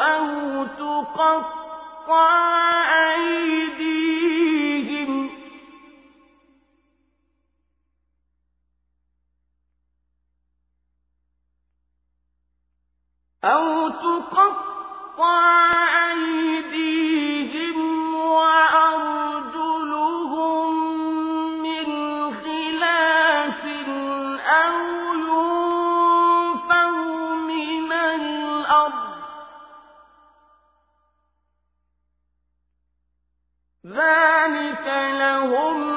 أو تقطع أيديهم أو تقطع أيديهم وأرجلهم ذلك لهم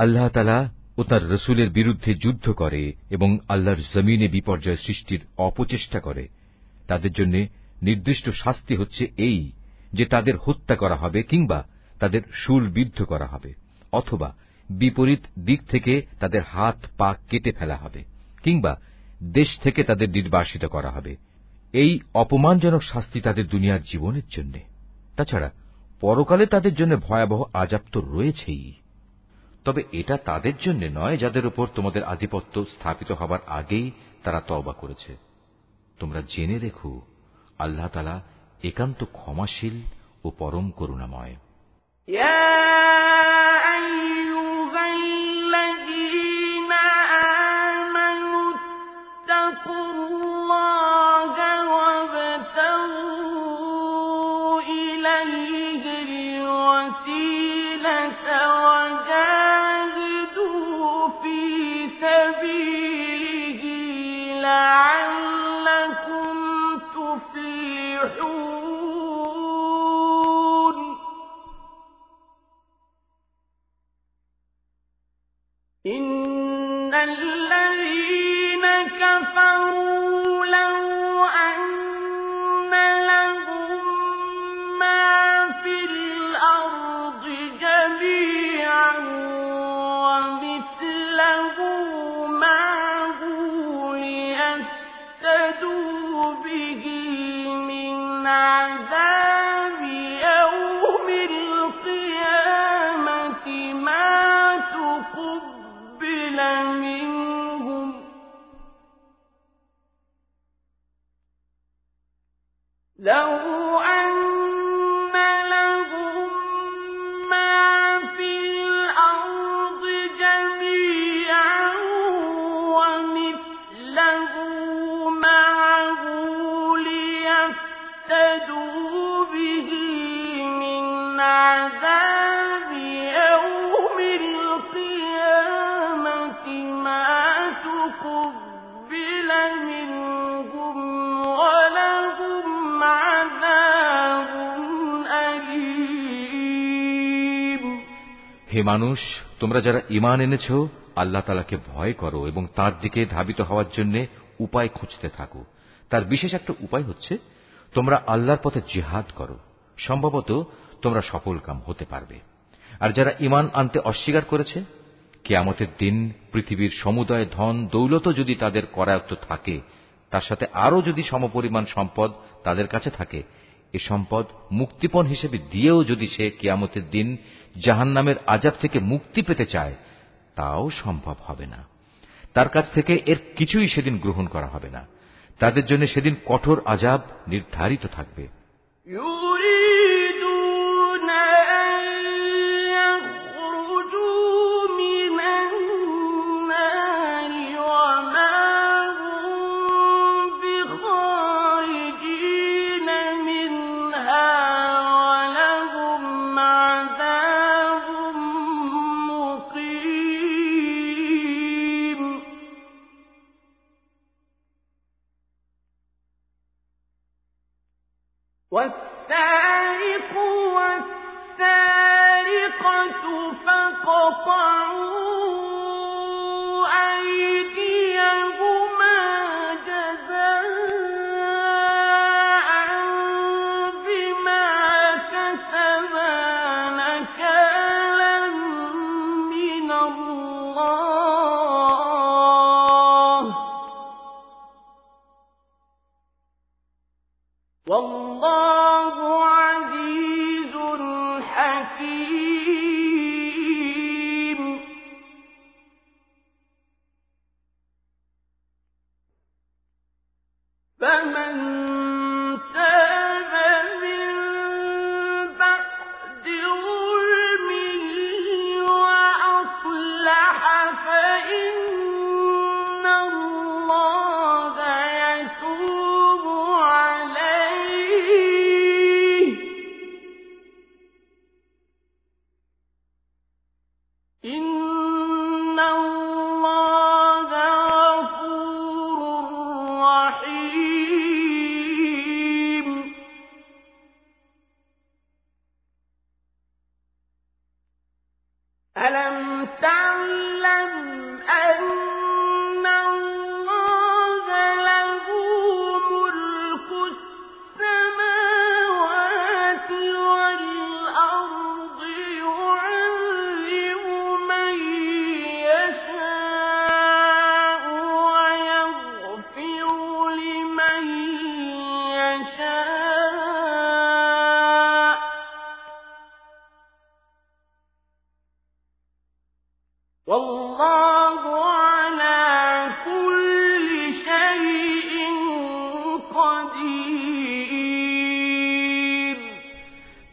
আল্লাহ তালা ও তার রসুলের বিরুদ্ধে যুদ্ধ করে এবং আল্লাহর জমিনে বিপর্যয় সৃষ্টির অপচেষ্টা করে। তাদের জন্য নির্দিষ্ট শাস্তি হচ্ছে এই যে তাদের হত্যা করা হবে কিংবা তাদের শুলবিদ্ধ করা হবে অথবা বিপরীত দিক থেকে তাদের হাত পা কেটে ফেলা হবে কিংবা দেশ থেকে তাদের নির্বাসিত করা হবে। এই অপমানজনক শাস্তি তাদের দুনিয়ার জীবনের জন্য। তাছাড়া পরকালে তাদের জন্য ভয়াবহ আজাব তো রয়েছেই। তবে এটা তাদের জন্য নয় যাদের উপর তোমাদের আধিপত্য স্থাপিত হবার আগেই তারা তবা করেছে। তোমরা জেনে রেখো, আল্লাহ তালা একান্ত ক্ষমাশীল ও পরম করুণাময়। হে মানুষ, তোমরা যারা ইমান এনেছ, আল্লাহ তালাকে ভয় করো এবং তার দিকে ধাবিত হওয়ার জন্য উপায় খুঁজতে থাকো। তার বিশেষ একটা উপায় হচ্ছে, তোমরা আল্লাহর পথে জেহাদ করো। সম্ভবত তোমরা সফল কাম হতে পারবে। আর যারা ইমান আনতে অস্বীকার করেছে, কেয়ামতের দিন পৃথিবীর সমুদয় ধন দৌলত যদি তাদের করায়ত্ত থাকে, তার সাথে আরও যদি সমপরিমাণ সম্পদ তাদের কাছে থাকে এ সম্পদ মুক্তিপণ হিসেবে দিয়েও যদি সে কিয়ামতের দিন জাহান নামের আজাব থেকে মুক্তি পেতে চায়, তাও সম্ভব হবে না। তার কাছ থেকে এর কিছুই সেদিন গ্রহণ করা হবে না। তাদের জন্য সেদিন কঠোর আজাব নির্ধারিত থাকবে।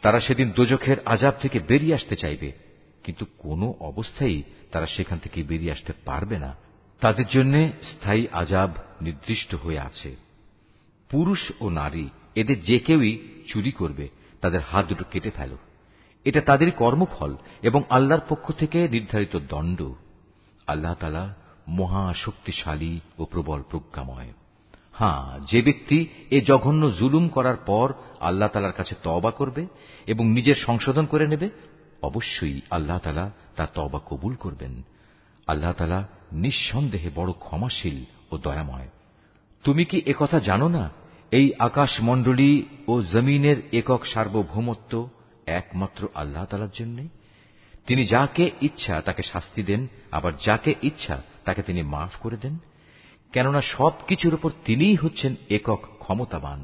তারা সেদিন দোজখের আজাব থেকে বেরিয়ে আসতে চাইবে, কিন্তু কোনো অবস্থায় তারা সেখান থেকে বেরিয়ে আসতে পারবে না। তাদের জন্য স্থায়ী আজাব নির্দিষ্ট হয়ে আছে। পুরুষ ও নারী, এদের যে কেউই চুরি করবে, তাদের হাত দুটো কেটে ফেল। এটা তাদের কর্মফল এবং আল্লাহর পক্ষ থেকে নির্ধারিত দণ্ড। আল্লাহ তালা মহাশক্তিশালী ও প্রবল প্রজ্ঞাময়। হ্যাঁ যে ব্যক্তি এ জঘন্য জুলুম করার পর আল্লাহ তালার কাছে তবা করবে এবং নিজের সংশোধন করে নেবে, অবশ্যই আল্লাহ তালা তার তবা কবুল করবেন। আল্লাহ তালা নিঃসন্দেহে বড় ক্ষমাশীল ও দয়াময়। তুমি কি একথা জানো না, এই আকাশমণ্ডলী ও জমিনের একক সার্বভৌমত্ব একমাত্র আল্লাহ তালার জন্য? তিনি যাকে ইচ্ছা তাকে শাস্তি দেন, আবার যাকে ইচ্ছা তাকে তিনি মাফ করে দেন। কেননা সব কিছুর উপর তিনিই হচ্ছেন একক ক্ষমতাবান।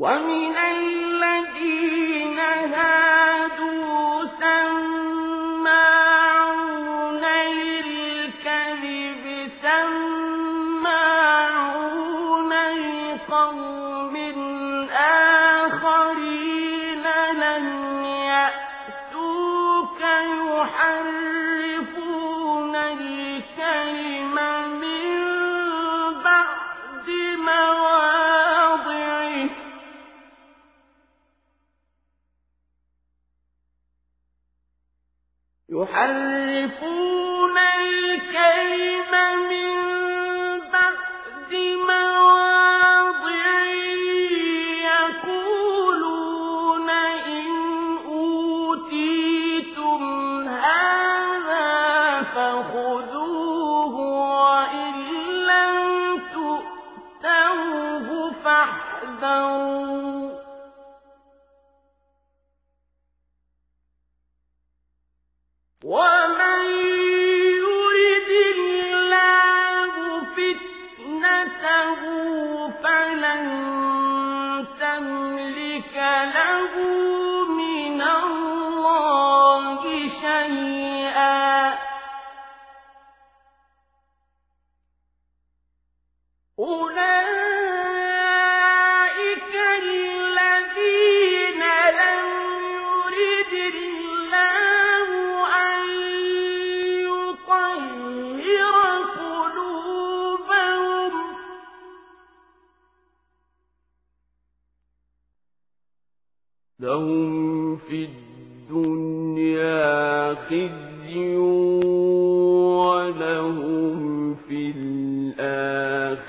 ومن يحرفون في الدنيا خزي ولهم في الآخرة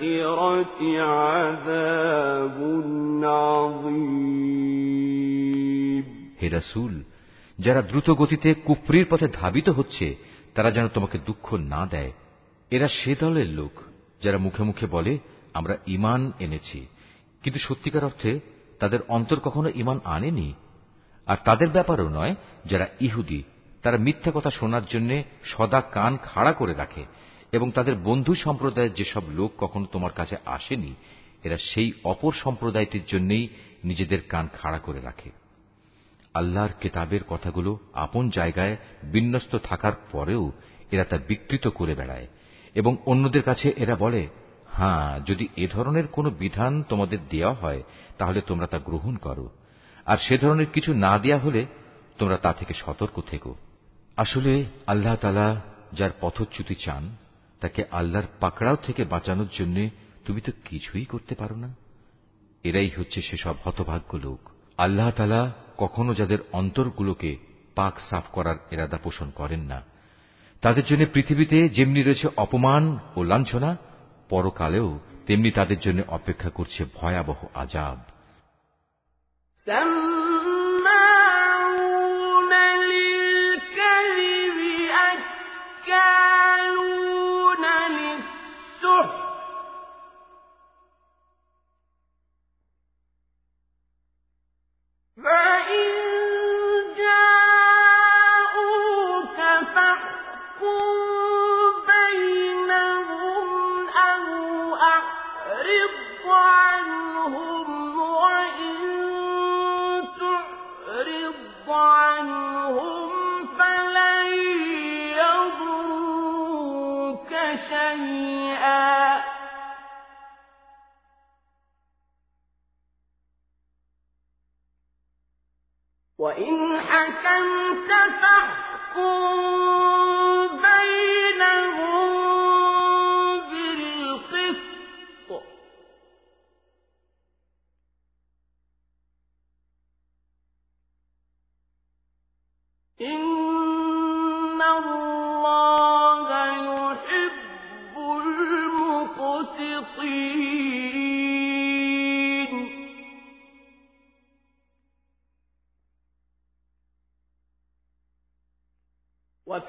عذاب عظيم হে রাসূল যারা দ্রুত গতিতে কুফরির পথে ধাবিত হচ্ছে তারা যেন তোমাকে দুঃখ না দেয় এরা সে দলের লোক যারা মুখে মুখে বলে আমরা ইমান এনেছি কিন্তু সত্যিকার অর্থে তাদের অন্তর কখনো ইমান আনেনি আর তাদের ব্যাপারও নয়, যারা ইহুদি, তারা মিথ্যা কথা শোনার জন্য সদা কান খাড়া করে রাখে, এবং তাদের বন্ধু সম্প্রদায়ের যেসব লোক কখনো তোমার কাছে আসেনি, এরা সেই অপর সম্প্রদায়টির জন্যই নিজেদের কান খাড়া করে রাখে। আল্লাহর কেতাবের কথাগুলো আপন জায়গায় বিন্যস্ত থাকার পরেও এরা তা বিকৃত করে বেড়ায়, এবং অন্যদের কাছে এরা বলে হ্যাঁ যদি এ ধরনের কোনো বিধান তোমাদের দেওয়া হয়, তাহলে তোমরা তা গ্রহণ করো। আর সে ধরনের কিছু না দেয়া হলে তোমরা তা থেকে সতর্ক থেকো। আসলে আল্লাহ তালা যার পথচ্যুতি চান, তাকে আল্লাহর পাকড়াও থেকে বাঁচানোর জন্য তুমি তো কিছুই করতে পারো না। এরাই হচ্ছে সেসব হতভাগ্য লোক। আল্লাহ তালা কখনো যাদের অন্তরগুলোকে পাক সাফ করার এরাদা পোষণ করেন না। তাদের জন্য পৃথিবীতে যেমনি রয়েছে অপমান ও লাঞ্ছনা, পরকালেও তেমনি তাদের জন্য অপেক্ষা করছে ভয়াবহ আজাব سماعون للكذب أكالون للسحت فإن حكمت فاحكم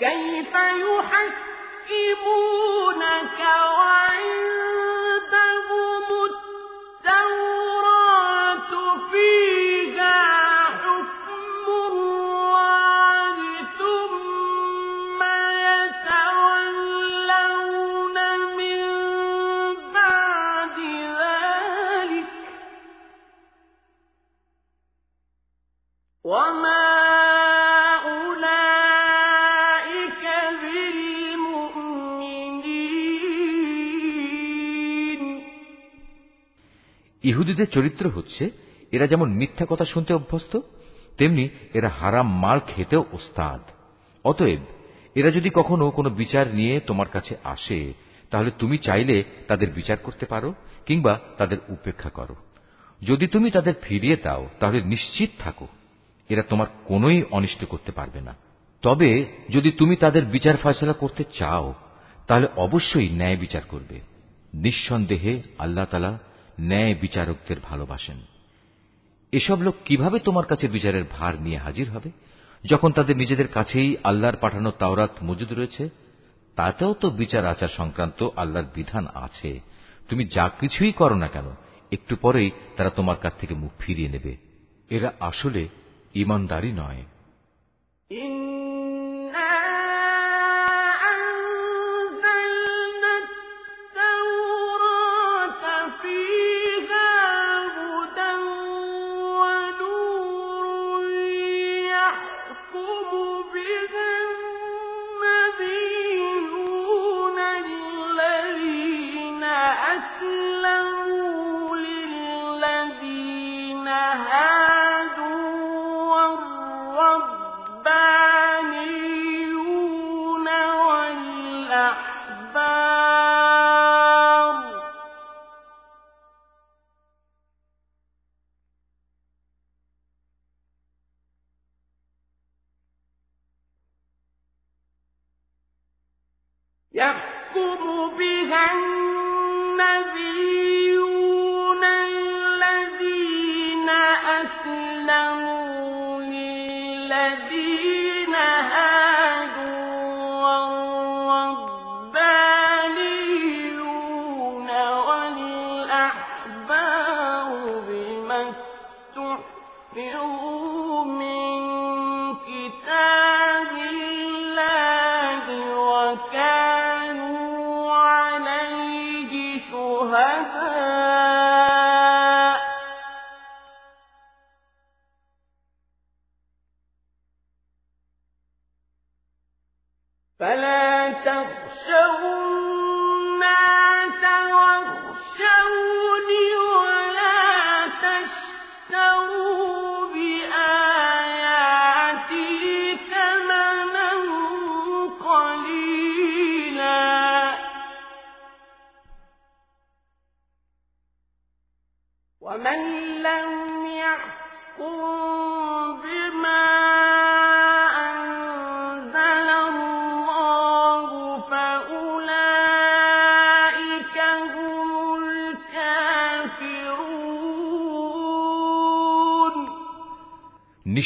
كيف يحكمونك وعندك ইহুদিদের চরিত্র হচ্ছে, এরা যেমন মিথ্যা কথা শুনতে অভ্যস্ত, তেমনি এরা হারাম মাল খেতেও ওস্তাদ। অতএব, এরা যদি কখনো কোনো বিচার নিয়ে তোমার কাছে আসে, তাহলে তুমি চাইলে তাদের বিচার করতে পারো, কিংবা তাদের উপেক্ষা করো। যদি তুমি তাদের ফিরিয়ে দাও, তাহলে নিশ্চিত থাকো, এরা তোমার কোনোই অনিষ্ট করতে পারবে না। তবে, যদি তুমি তাদের বিচার ফয়সলা করতে চাও, তাহলে অবশ্যই ন্যায় বিচার করবে। নিঃসন্দেহে আল্লাহ তালা ন্যায় বিচারকদের ভালোবাসেন। এসব লোক কীভাবে তোমার কাছে বিচারের ভার নিয়ে হাজির হবে? যখন তাদের নিজেদের কাছেই আল্লাহর পাঠানো তাওরাত মজুদ রয়েছে, তাতেও তো বিচার আচার সংক্রান্ত আল্লাহর বিধান আছে। তুমি যা কিছুই করো না কেন, একটু পরেই তারা তোমার কাছ থেকে মুখ ফিরিয়ে নেবে। এরা আসলে ইমানদারি নয়।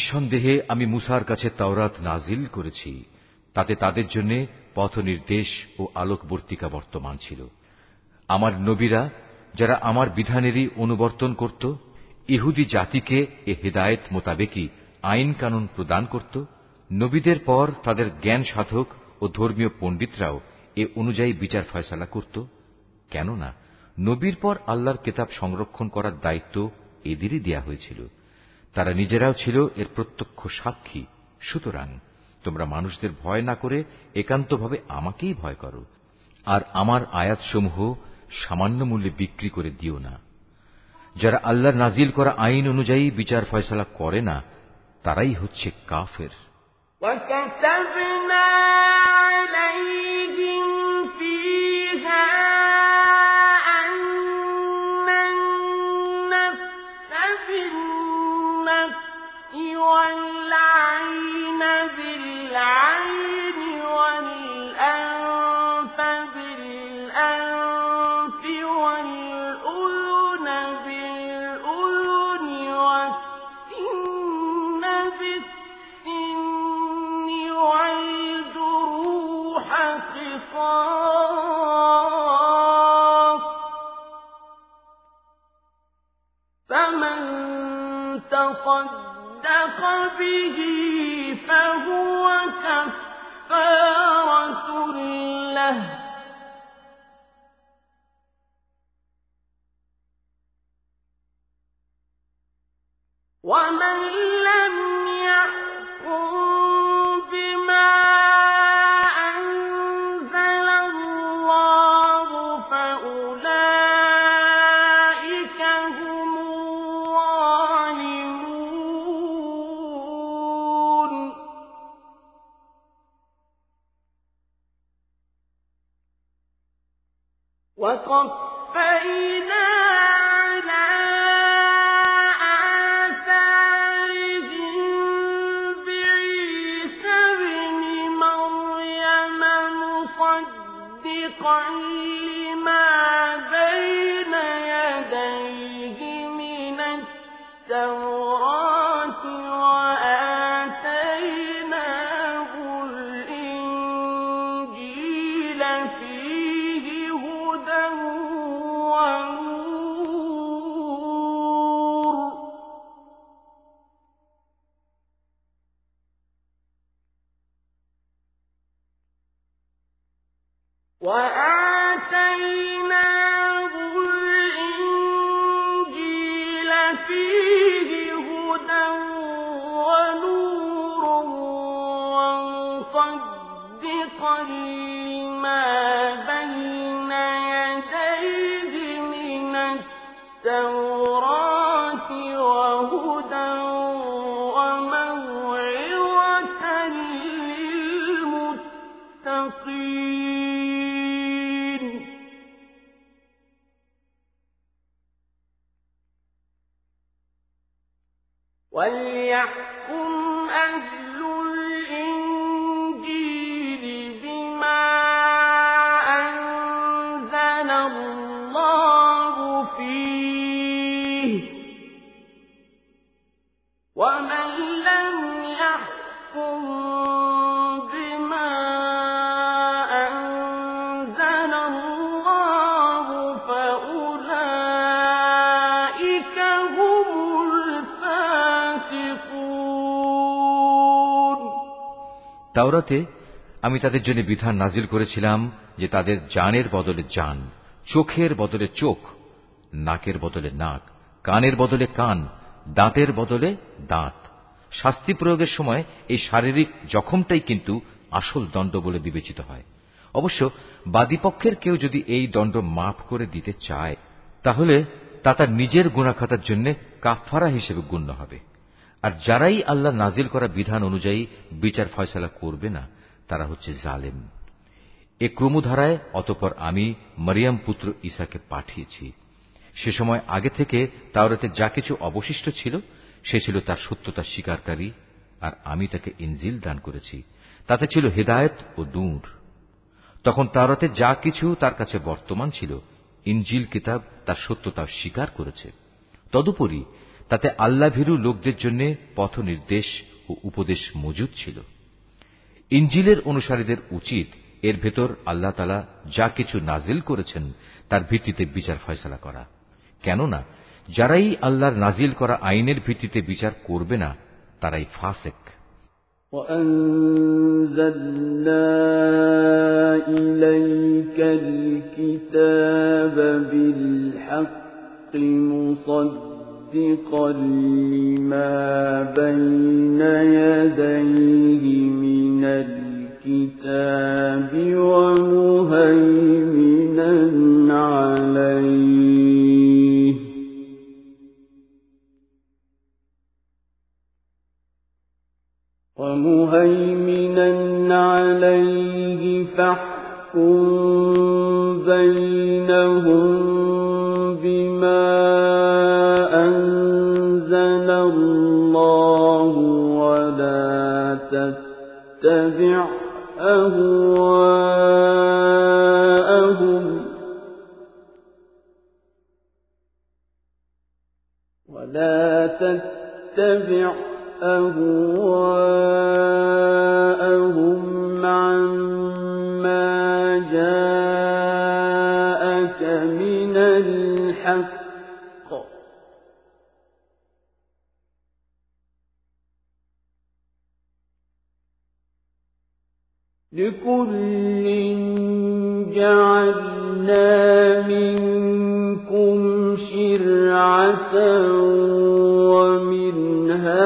নিঃসন্দেহে আমি মুসার কাছে তাওরাত নাজিল করেছি, তাতে তাদের জন্য পথ নির্দেশ ও আলোকবর্তিকা বর্তমান ছিল। আমার নবীরা, যারা আমার বিধানেরই অনুবর্তন করত, ইহুদি জাতিকে এ হেদায়েত মোতাবেকই আইন কানুন প্রদান করত। নবীদের পর তাদের জ্ঞান সাধক ও ধর্মীয় পণ্ডিতরাও এ অনুযায়ী বিচার ফয়সালা করত। কেননা, নবীর পর আল্লাহর কেতাব সংরক্ষণ করার দায়িত্ব এদেরই দেয়া হয়েছিল। তারা নিজেরাও ছিল এর প্রত্যক্ষ সাক্ষী সুতরাং তোমরা মানুষদের ভয় না করে একান্তভাবে আমাকেই ভয় করো আর আমার আয়াতসমূহ সামান্য মূল্যে বিক্রি করে দিও না যারা আল্লাহর নাজিল করা আইন অনুযায়ী বিচার ফয়সলা করে না তারাই হচ্ছে কাফের وكتبنا تصدق صدق به فهو كفارة له. ومن لم তাওরাতে আমি তাদের জন্য বিধান নাজিল করেছিলাম যে তাদের জানের বদলে জান, চোখের বদলে চোখ, নাকের বদলে নাক, কানের বদলে কান, দাঁতের বদলে দাঁত। শাস্তি প্রয়োগের সময় এই শারীরিক জখমটাই কিন্তু আসল দণ্ড বলে বিবেচিত হয়। অবশ্য বাদীপক্ষের কেউ যদি এই দণ্ড মাফ করে দিতে চায়, তাহলে তা তার নিজের গুণাখাতার জন্য কাফারা হিসেবে গণ্য হবে। আর যারাই আল্লাহ নাজিল করা বিধান অনুযায়ী বিচার ফয়সলা করবে না, তারা হচ্ছে জালেম। এ ক্রমধারায় অতপর আমি মরিয়াম পুত্র ইসাকে পাঠিয়েছি। সে সময় আগে থেকে তাওরাতে যা কিছু অবশিষ্ট ছিল, সে ছিল তার সত্যতা স্বীকারকারী আর আমি তাকে ইনজিল দান করেছি। তাতে ছিল হেদায়ত ও দূর তখন তাওরাতে যা কিছু তার কাছে বর্তমান ছিল, ইনজিল কিতাব তার সত্যতা স্বীকার করেছে। তদুপরি তাতে আল্লাহ ভীরু লোকদের জন্য পথ নির্দেশ ও উপদেশ মজুদ ছিল ইঞ্জিলের অনুসারীদের উচিত এর ভেতর আল্লাহ তালা যা কিছু নাজিল করেছেন তার ভিত্তিতে বিচার ফয়সলা করা কেননা যারাই আল্লাহর নাজিল করা আইনের ভিত্তিতে বিচার করবে না তারাই ফাসেক وأنزلنا إليك الكتاب بالحق مصدقا مصدقا لما بين يديه من الكتاب ومهيمنا عليه. ومهيمنا عليه فاحكم بينهم تتبع أهواءهم. ولا تتبع أهواءهم. لكل جعلنا منكم شرعة ومنهاجا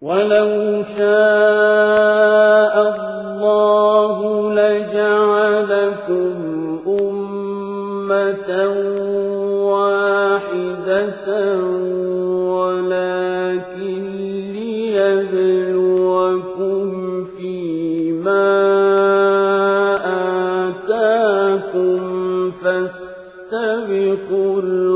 ولو شاء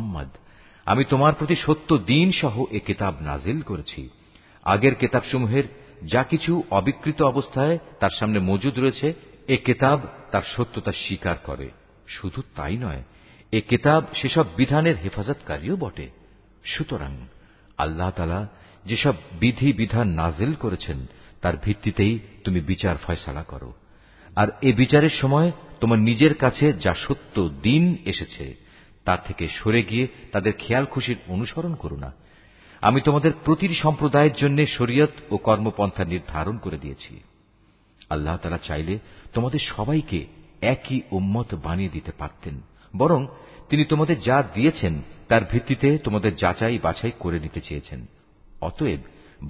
মুহাম্মদ। আমি তোমার প্রতি সত্য দিন সহ এ কিতাব নাজিল করেছি। আগের কেতাবসমূহের যা কিছু অবিকৃত অবস্থায় তার সামনে মজুদ রয়েছে, এ কেতাব তার সত্যতা স্বীকার করে। শুধু তাই নয়, এ কেতাব সেসব বিধানের হেফাজতকারীও বটে। সুতরাং আল্লাহ তালা যেসব বিধি বিধান নাজিল করেছেন, তার ভিত্তিতেই তুমি বিচার ফয়সালা করো। আর এ বিচারের সময় তোমার নিজের কাছে যা সত্য দিন এসেছে তার থেকে সরে গিয়ে তাদের খেয়াল খুশির অনুসরণ করো না। আমি তোমাদের প্রতিটি সম্প্রদায়ের জন্য শরীয়ত ও কর্মপন্থা নির্ধারণ করে দিয়েছি। আল্লাহ তালা চাইলে তোমাদের সবাইকে একই উম্মত বানিয়ে দিতে পারতেন, বরং তিনি তোমাদের যা দিয়েছেন তার ভিত্তিতে তোমাদের যাচাই বাছাই করে নিতে চেয়েছেন। অতএব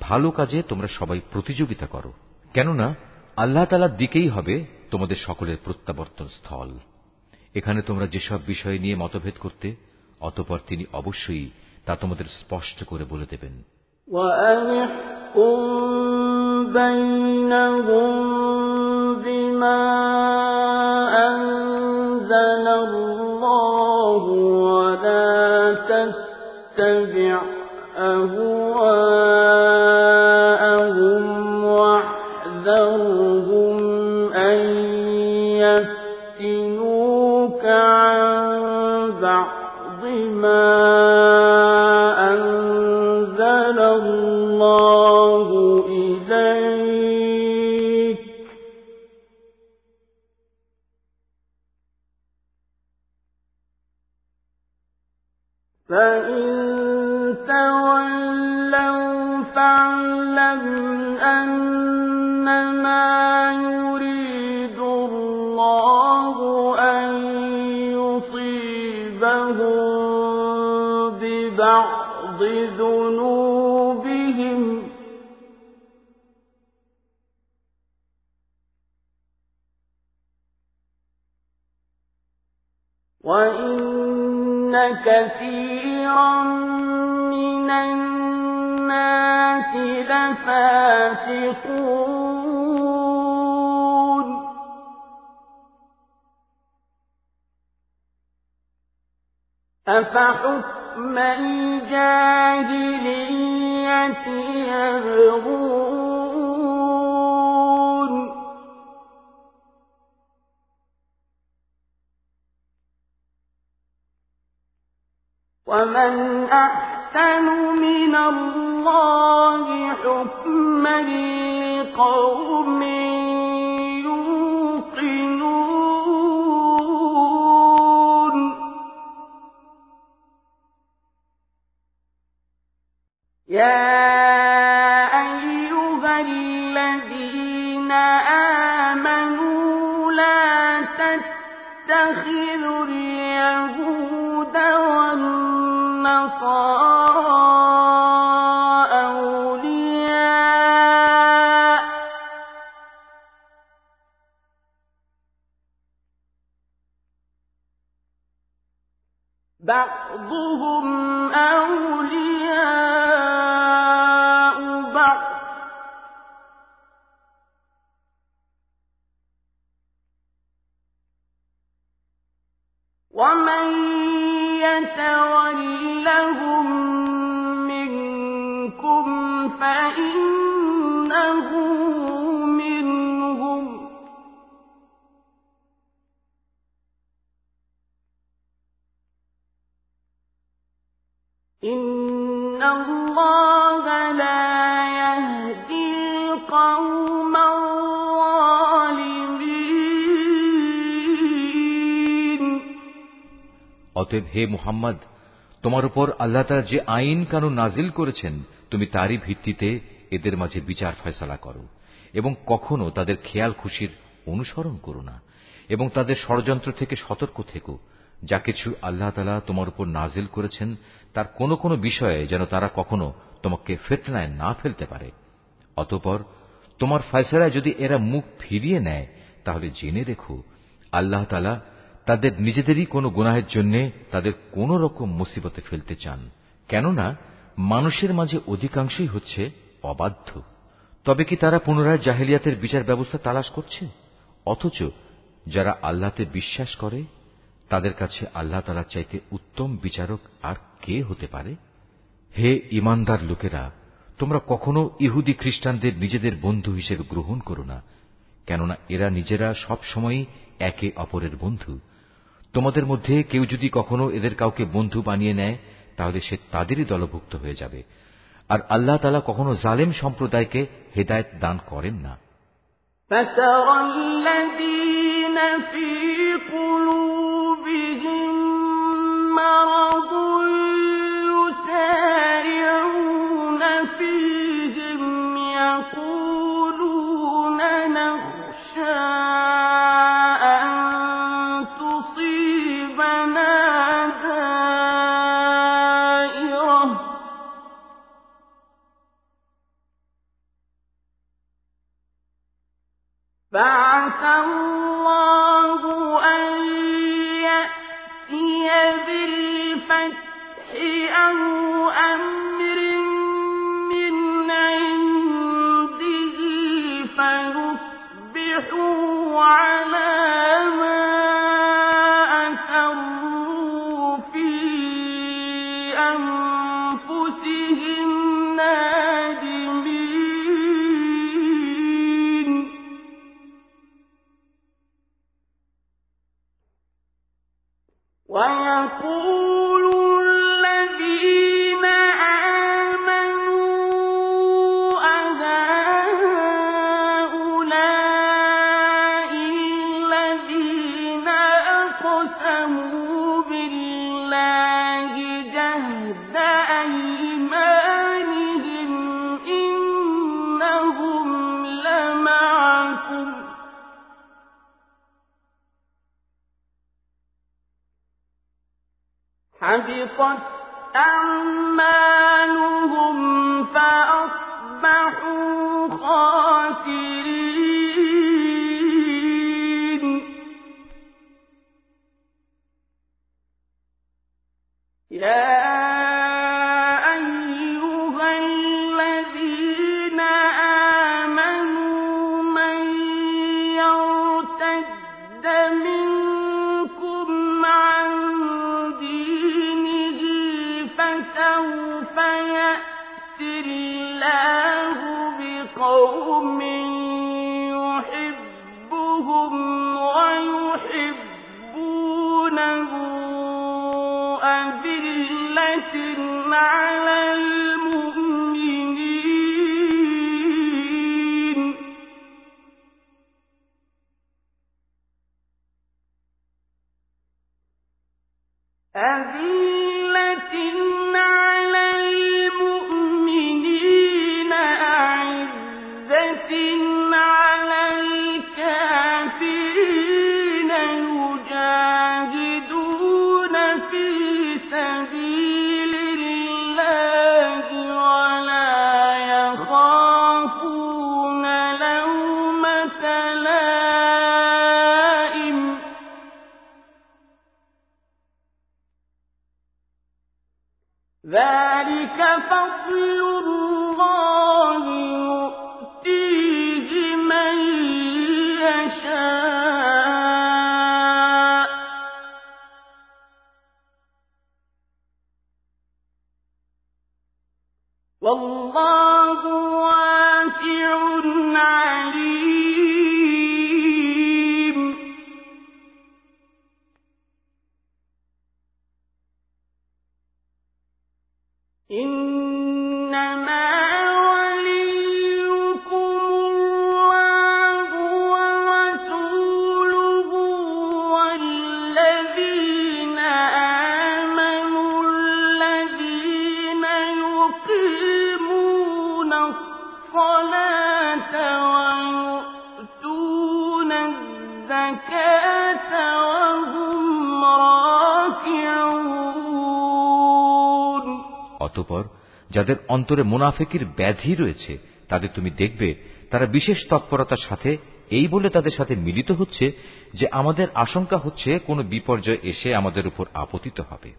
ভালো কাজে তোমরা সবাই প্রতিযোগিতা করো। কেননা আল্লাহ তালার দিকেই হবে তোমাদের সকলের প্রত্যাবর্তন স্থল। এখানে তোমরা যেসব বিষয় নিয়ে মতভেদ করতে অতপর তিনি অবশ্যই তা তোমাদের স্পষ্ট করে বলে দেবেন بينهم بما أنزل الله ولا تتبع أهواءهم ذنوبهم وإن كثيرا من الناس لفاسقون أفحكم الجاهلية يبغون ومن أحسن من الله حكما لقوم يا অতএব হে মুহাম্মদ, তোমার উপর আল্লাহ তাআলা যে আইন কানুন নাজিল করেছেন, তুমি তারই ভিত্তিতে এদের মাঝে বিচার ফয়সালা করো এবং কখনো তাদের খেয়াল খুশির অনুসরণ করো না এবং তাদের ষড়যন্ত্র থেকে সতর্ক থেকো। যা কিছু আল্লাহ তালা তোমার উপর নাজিল করেছেন, তার কোনো কোনো বিষয়ে যেন তারা কখনো তোমাকে ফেতনায় না ফেলতে পারে। অতপর তোমার ফয়সলায় যদি এরা মুখ ফিরিয়ে নেয়, তাহলে জেনে রেখো আল্লাহ তালা তাদের নিজেদেরই কোনো গুনাহের জন্য তাদের কোন রকম মুসিবতে ফেলতে চান। কেননা, মানুষের মাঝে অধিকাংশই হচ্ছে অবাধ্য। তবে কি তারা পুনরায় জাহেলিয়াতের বিচার ব্যবস্থা তালাশ করছে? অথচ যারা আল্লাহতে বিশ্বাস করে, তাদের কাছে আল্লাহ তালা চাইতে উত্তম বিচারক আর কে হতে পারে? হে ইমানদার লোকেরা, তোমরা কখনো ইহুদি খ্রিস্টানদের নিজেদের বন্ধু হিসেবে গ্রহণ করো না, কেননা এরা নিজেরা সব সময় একে অপরের বন্ধু। তোমাদের মধ্যে কেউ যদি কখনো এদের কাউকে বন্ধু বানিয়ে নেয়, তাহলে সে তাদেরই দলভুক্ত হয়ে যাবে। আর আল্লাহ তালা কখনো জালেম সম্প্রদায়কে হেদায়ত দান করেন না। فيصبحوا حبطت أعمالهم إنما যাদের অন্তরে মুনাফেকির ব্যাধি রয়েছে, তাদের তুমি দেখবে, তারা বিশেষ তৎপরতার সাথে, এই বলে তাদের সাথে মিলিত হচ্ছে যে আমাদের আশঙ্কা হচ্ছে কোনো বিপর্যয় এসে আমাদের উপর আপতিত হবে।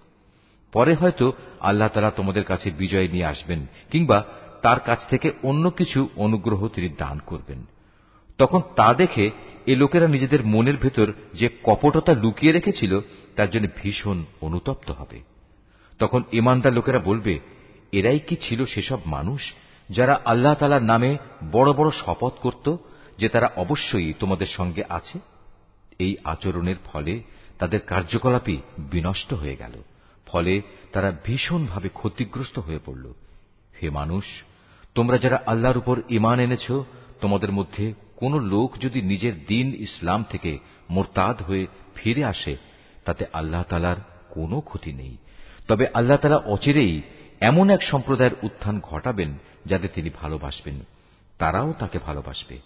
পরে হয়তো আল্লাহ তালা তোমাদের কাছে বিজয় নিয়ে আসবেন, কিংবা তার কাছ থেকে অন্য কিছু অনুগ্রহ তিনি দান করবেন। তখন তা দেখে এ লোকেরা নিজেদের মনের ভেতর যে কপটতা লুকিয়ে রেখেছিল, তার জন্য ভীষণ অনুতপ্ত হবে। তখন ইমানদার লোকেরা বলবে এরাই কি ছিল সেসব মানুষ যারা আল্লাহ তালার নামে বড় বড় শপথ করত যে তারা অবশ্যই তোমাদের সঙ্গে আছে? এই আচরণের ফলে তাদের কার্যকলাপই বিনষ্ট হয়ে গেল। ফলে তারা ভীষণভাবে ক্ষতিগ্রস্ত হয়ে পড়ল। হে মানুষ, তোমরা যারা আল্লাহর উপর ইমান এনেছ, তোমাদের মধ্যে কোন লোক যদি নিজের দিন ইসলাম থেকে মোরতাদ হয়ে ফিরে আসে, তাতে আল্লাহ তালার কোনো ক্ষতি নেই। তবে আল্লাহ তালা অচিরেই এমন এক সম্প্রদায়ের উত্থান ঘটাবেন যাদের তিনি ভালোবাসবেন। তারাও তাকে ভালোবাসবে।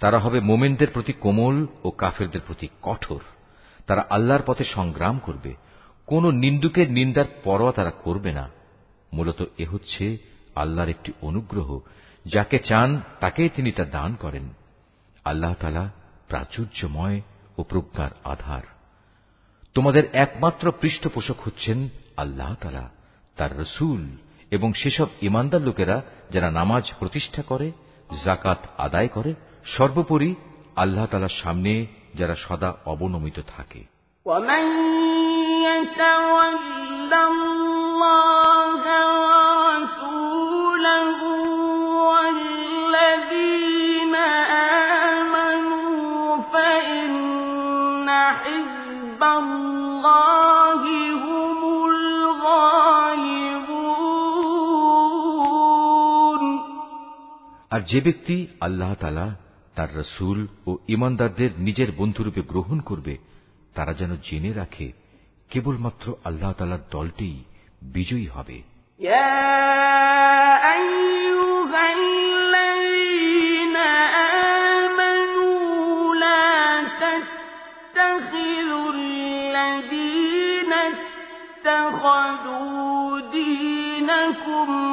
তারা হবে মোমেনদের প্রতি কোমল ও কাফেরদের প্রতি কঠোর। তারা আল্লাহর পথে সংগ্রাম করবে। কোন নিন্দুকের নিন্দার পরোয়া তারা করবে না। মূলত এ হচ্ছে আল্লাহর একটি অনুগ্রহ, যাকে চান তাকেই তিনি তা দান করেন। আল্লাহ তালা প্রাচুর্যময় ও প্রজ্ঞার আধার। তোমাদের একমাত্র পৃষ্ঠপোষক হচ্ছেন আল্লাহ তালা তার রসুল এবং সেসব ইমানদার লোকেরা যারা নামাজ প্রতিষ্ঠা করে জাকাত আদায় করে সর্বোপরি আল্লাহ তালার সামনে যারা সদা অবনমিত থাকে حزب আর যে ব্যক্তি আল্লাহ তালা তার রসুল ও ইমানদারদের নিজের বন্ধুরূপে গ্রহণ করবে তারা যেন জেনে রাখে কেবলমাত্র আল্লাহ তালার দলটি বিজয়ী হবে اتخذوا دينكم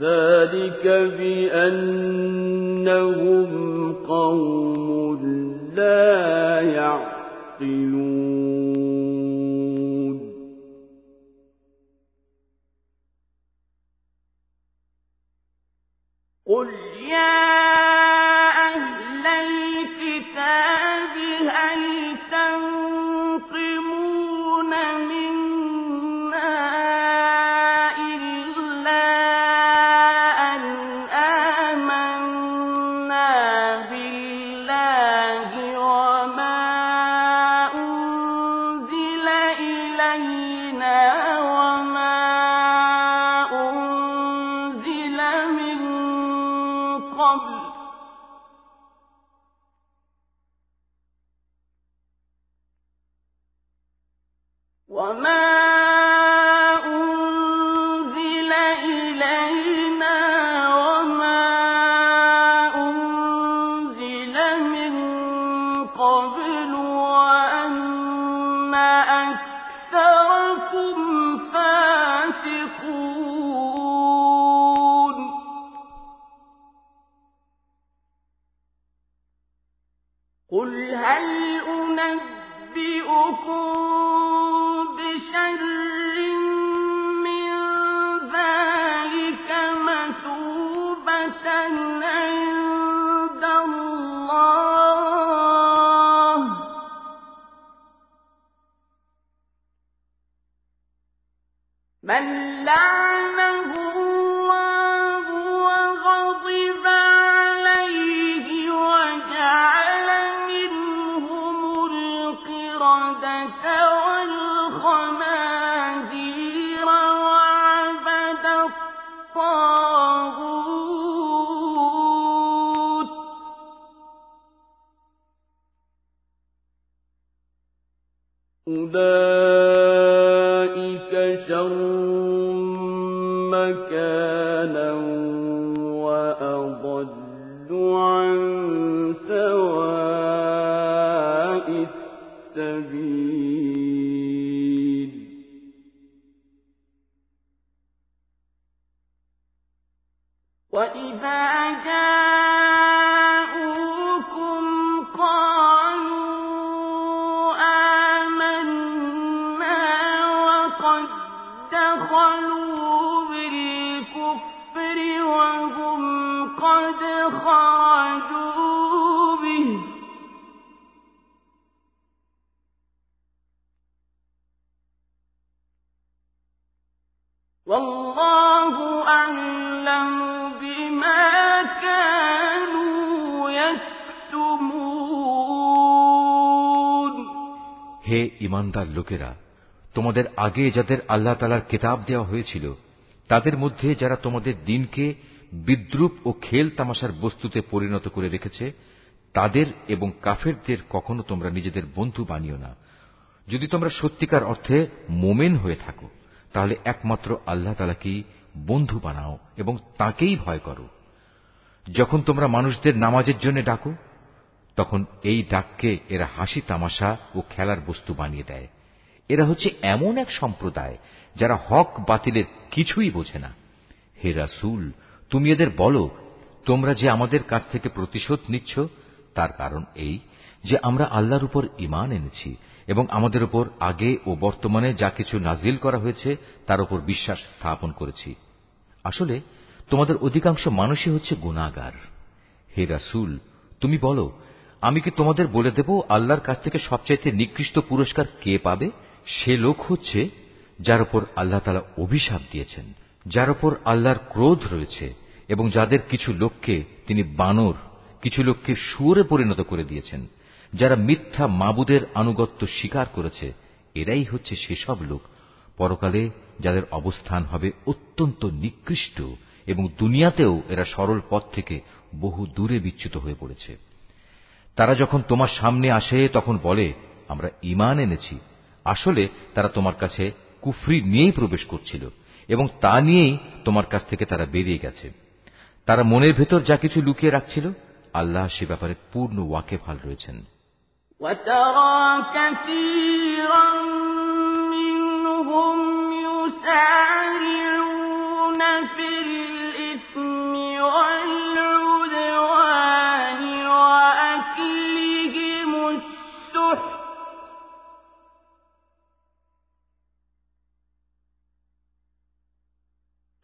ذلك بأنهم قوم لا يعقلون مَوْتًا আগে যাদের আল্লাহ তালার কেতাব দেওয়া হয়েছিল, তাদের মধ্যে যারা তোমাদের দিনকে বিদ্রুপ ও খেল তামাশার বস্তুতে পরিণত করে রেখেছে, তাদের এবং কাফেরদের কখনো তোমরা নিজেদের বন্ধু বানিও না। যদি তোমরা সত্যিকার অর্থে মোমেন হয়ে থাকো, তাহলে একমাত্র আল্লাহ তালাকেই বন্ধু বানাও এবং তাকেই ভয় করো। যখন তোমরা মানুষদের নামাজের জন্য ডাকো, তখন এই ডাককে এরা হাসি তামাশা ও খেলার বস্তু বানিয়ে দেয়। এরা হচ্ছে এমন এক সম্প্রদায় যারা হক বাতিলের কিছুই বোঝে না। হে রাসুল, তুমি এদের বলো, তোমরা যে আমাদের কাছ থেকে প্রতিশোধ নিচ্ছ, তার কারণ এই যে আমরা আল্লাহর উপর ইমান এনেছি এবং আমাদের উপর আগে ও বর্তমানে যা কিছু নাজিল করা হয়েছে, তার উপর বিশ্বাস স্থাপন করেছি। আসলে, তোমাদের অধিকাংশ মানুষই হচ্ছে গুণাগার হে রাসুল, তুমি বলো, আমি কি তোমাদের বলে দেব আল্লাহর কাছ থেকে সবচাইতে নিকৃষ্ট পুরস্কার কে পাবে? সে লোক হচ্ছে যার উপর আল্লাহ তালা অভিশাপ দিয়েছেন, যার উপর আল্লাহর ক্রোধ রয়েছে এবং যাদের কিছু লোককে তিনি বানর, কিছু লোককে সুরে পরিণত করে দিয়েছেন, যারা মিথ্যা মাবুদের আনুগত্য স্বীকার করেছে, এরাই হচ্ছে সেসব লোক পরকালে যাদের অবস্থান হবে অত্যন্ত নিকৃষ্ট এবং দুনিয়াতেও এরা সরল পথ থেকে বহু দূরে বিচ্যুত হয়ে পড়েছে। তারা যখন তোমার সামনে আসে তখন বলে, আমরা ইমান এনেছি আসলে তারা তোমার কাছে কুফরি নিয়েই প্রবেশ করছিল এবং তা নিয়েই তোমার কাছ থেকে তারা বেরিয়ে গেছে তারা মনের ভেতর যা কিছু লুকিয়ে রাখছিল আল্লাহ সে ব্যাপারে পূর্ণ ওয়াকেফাল রয়েছেন وترى كثيرا منهم يسارعون في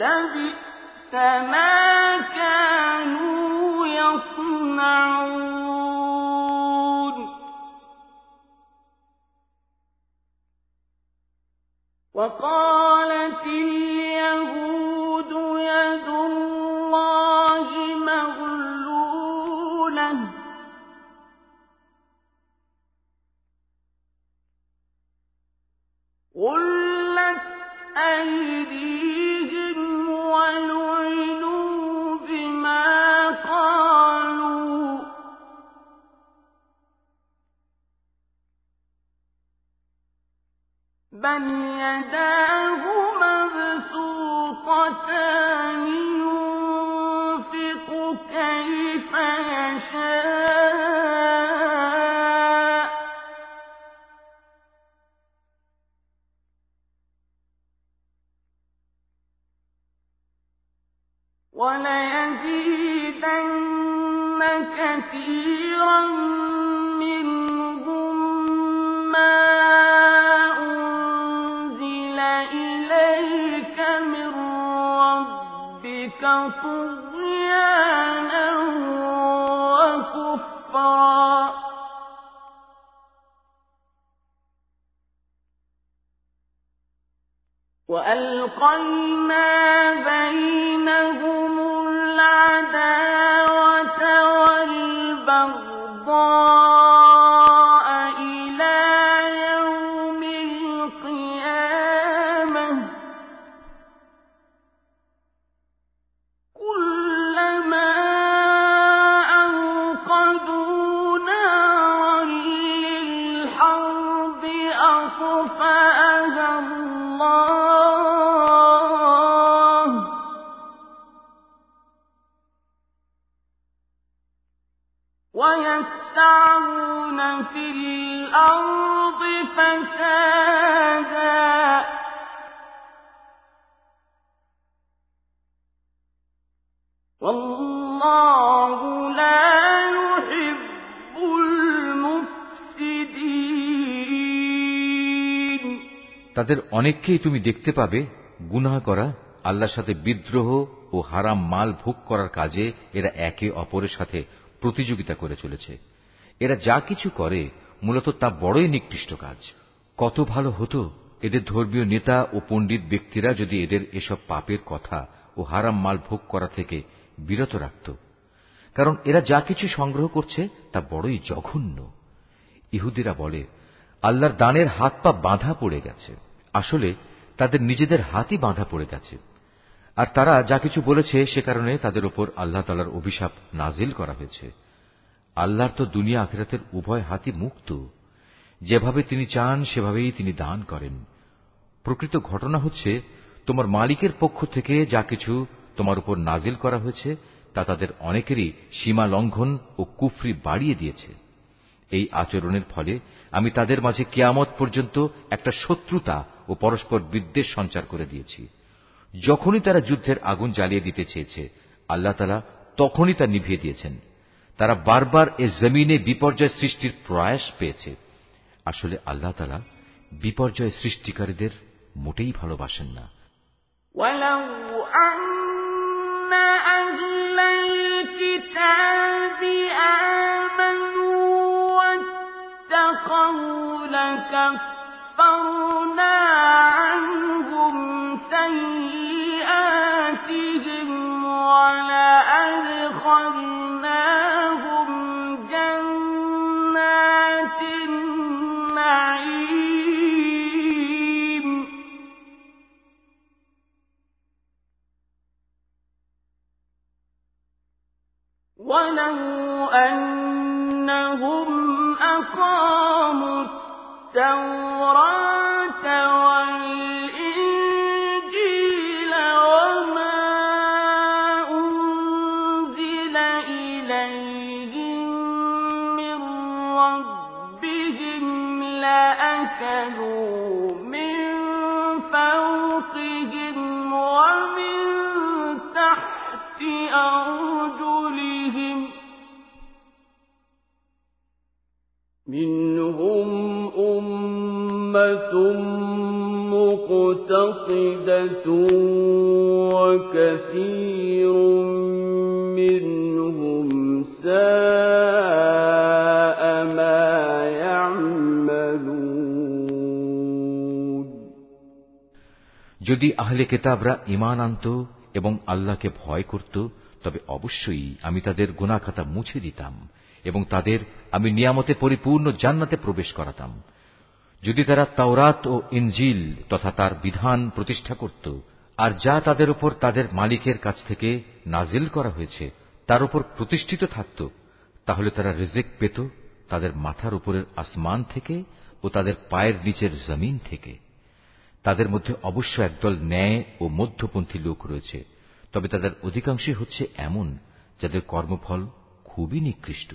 لبئس ما كانوا يصنعون. وقالت اليهود يد الله مغلولة. غلت أيديهم بل يداه وألقينا অনেককেই তুমি দেখতে পাবে গুনাহ করা, আল্লাহর সাথে বিদ্রোহ ও হারাম মাল ভোগ করার কাজে এরা একে অপরের সাথে প্রতিযোগিতা করে চলেছে। এরা যা কিছু করে মূলত তা বড়ই নিকৃষ্ট কাজ। কত ভালো হতো এদের ধর্মীয় নেতা ও পণ্ডিত ব্যক্তিরা যদি এদের এসব পাপের কথা ও হারাম মাল ভোগ করা থেকে বিরত রাখত। কারণ এরা যা কিছু সংগ্রহ করছে তা বড়ই জঘন্য। ইহুদিরা বলে, আল্লাহর দানের হাত পা বাঁধা পড়ে গেছে। আসলে তাদের নিজেদের হাতই বাঁধা পড়ে গেছে। আর তারা যা কিছু বলেছে সে কারণে তাদের উপর আল্লাহ তালার অভিশাপ নাজিল করা হয়েছে। আল্লাহর তো দুনিয়া আখেরাতের উভয় হাতই মুক্ত। যেভাবে তিনি চান, সেভাবেই তিনি দান করেন। প্রকৃত ঘটনা হচ্ছে, তোমার মালিকের পক্ষ থেকে যা কিছু তোমার উপর নাজিল করা হয়েছে, তা তাদের অনেকেরই সীমা লঙ্ঘন ও কুফরি বাড়িয়ে দিয়েছে। এই আচরণের ফলে আমি তাদের মাঝে কেয়ামত পর্যন্ত একটা শত্রুতা ও পরস্পর বিদ্বেষ সঞ্চার করে দিয়েছি যখনই তারা যুদ্ধের আগুন জ্বালিয়ে দিতে চেয়েছে আল্লাহ তালা তখনই তা নিভিয়ে দিয়েছেন তারা বারবার এ জমিনে বিপর্যয় সৃষ্টির প্রয়াস পেয়েছে আসলে আল্লাহ তালা বিপর্যয় সৃষ্টিকারীদের মোটেই ভালোবাসেন না ولو أن أهل الكتاب آمنوا واتقوا لكفرنا عنهم سيئاتهم ولأدخلناهم جنات النعيم. ولو أنهم أقاموا التوراة والإنجيل وما أنزل إليهم من ربهم لأكلوا من فوقهم ومن تحت أرجلهم منهم أمة مقتصدة وكثير منهم ساء ما يعملون যদি আহলে কেতাবরা ইমান আনত এবং আল্লাহকে ভয় করত তবে অবশ্যই আমি তাদের গুনাখাতা মুছে দিতাম এবং তাদের আমি নিয়ামতে পরিপূর্ণ জান্নাতে প্রবেশ করাতাম। যদি তারা তাওরাত ও ইনজিল তথা তার বিধান প্রতিষ্ঠা করত, আর যা তাদের উপর তাদের মালিকের কাছ থেকে নাজিল করা হয়েছে, তার উপর প্রতিষ্ঠিত থাকত, তাহলে তারা রিজেক পেত তাদের মাথার উপরের আসমান থেকে ও তাদের পায়ের নিচের জমিন থেকে। তাদের মধ্যে অবশ্য একদল ন্যায় ও মধ্যপন্থী লোক রয়েছে, তবে তাদের অধিকাংশই হচ্ছে এমন যাদের কর্মফল খুবই নিকৃষ্ট।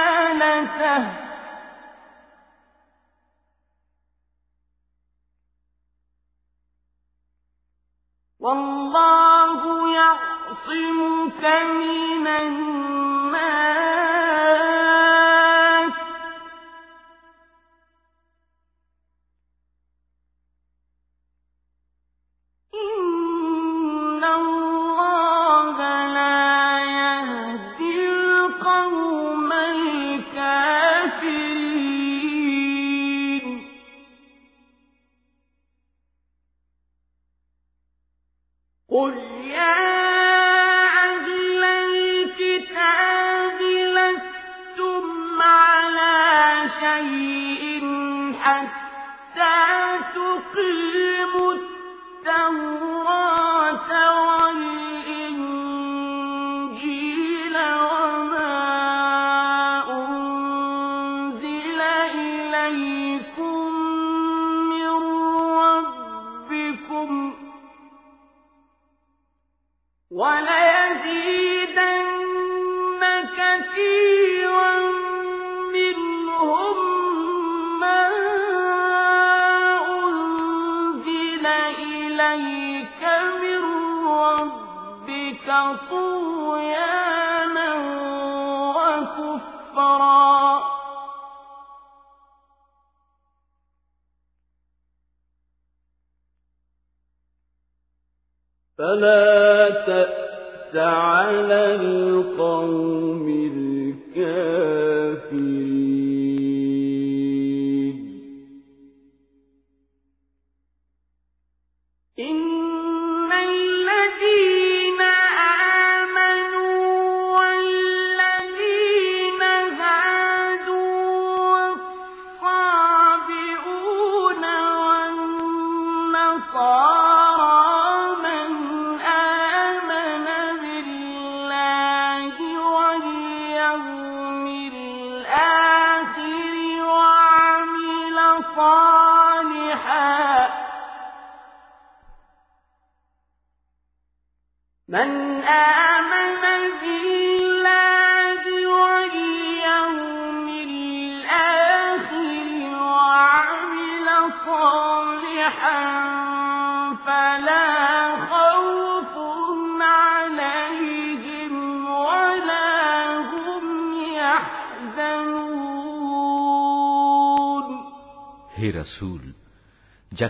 والله يعصمك من الناس. إن الله لا يهدي القوم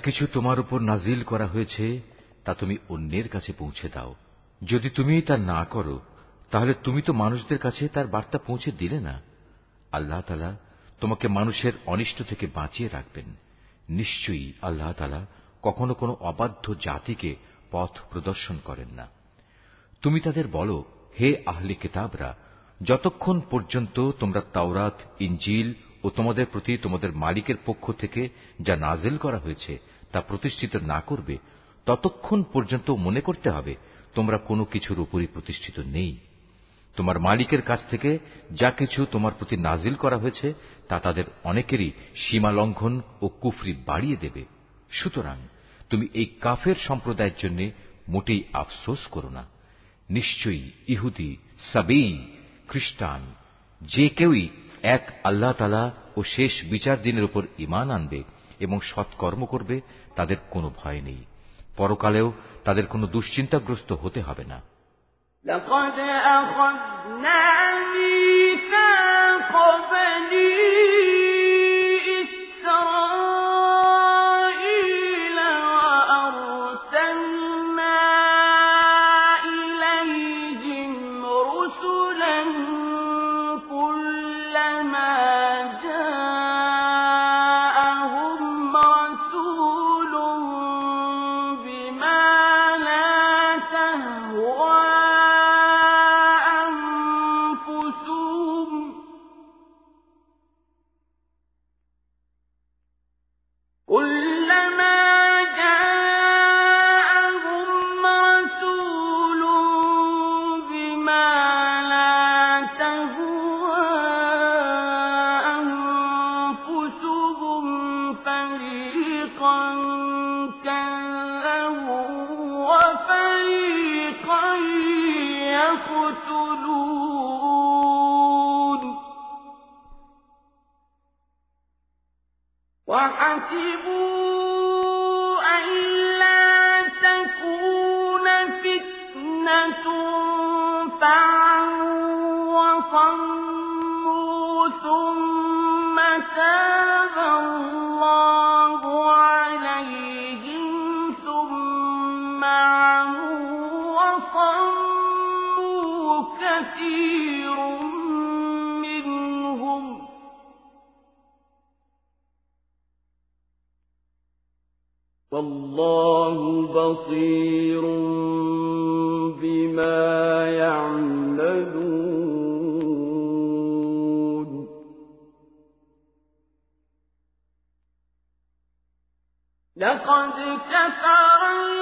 কিছু তোমার উপর নাজিল করা হয়েছে, তা তুমি অন্যের কাছে পৌঁছে দাও। যদি তুমি তা না করো, তাহলে তুমি তো মানুষদের কাছে তার বার্তা পৌঁছে দিলে না। আল্লাহ তালা তোমাকে মানুষের অনিষ্ট থেকে বাঁচিয়ে রাখবেন। নিশ্চয়ই আল্লাহ তালা কখনো কোনো অবাধ্য জাতিকে পথ প্রদর্শন করেন না। তুমি তাদের বলো, হে আহলি কিতাবরা, যতক্ষণ পর্যন্ত তোমরা তাওরাত ইঞ্জিল ও তোমাদের প্রতি তোমাদের মালিকের পক্ষ থেকে যা নাজিল করা হয়েছে তা প্রতিষ্ঠিত না করবে, ততক্ষণ পর্যন্ত মনে করতে হবে, তোমরা কোনো কিছুর উপরই প্রতিষ্ঠিত নেই। তোমার মালিকের কাছ থেকে যা কিছু তোমার প্রতি নাজিল করা হয়েছে, তা তাদের অনেকেরই সীমা লঙ্ঘন ও কুফরি বাড়িয়ে দেবে। সুতরাং তুমি এই কাফের সম্প্রদায়ের জন্য মোটেই আফসোস করো না। নিশ্চয়ই ইহুদি, সাবেই খ্রিস্টান, যে কেউই এক আল্লাহ তালা ও শেষ বিচার দিনের উপর ইমান আনবে এবং সৎকর্ম করবে তাদের কোনো ভয় নেই পরকালেও তাদের কোনো দুশ্চিন্তাগ্রস্ত হতে হবে না لقد أخذنا ميثاق بني لقد كفر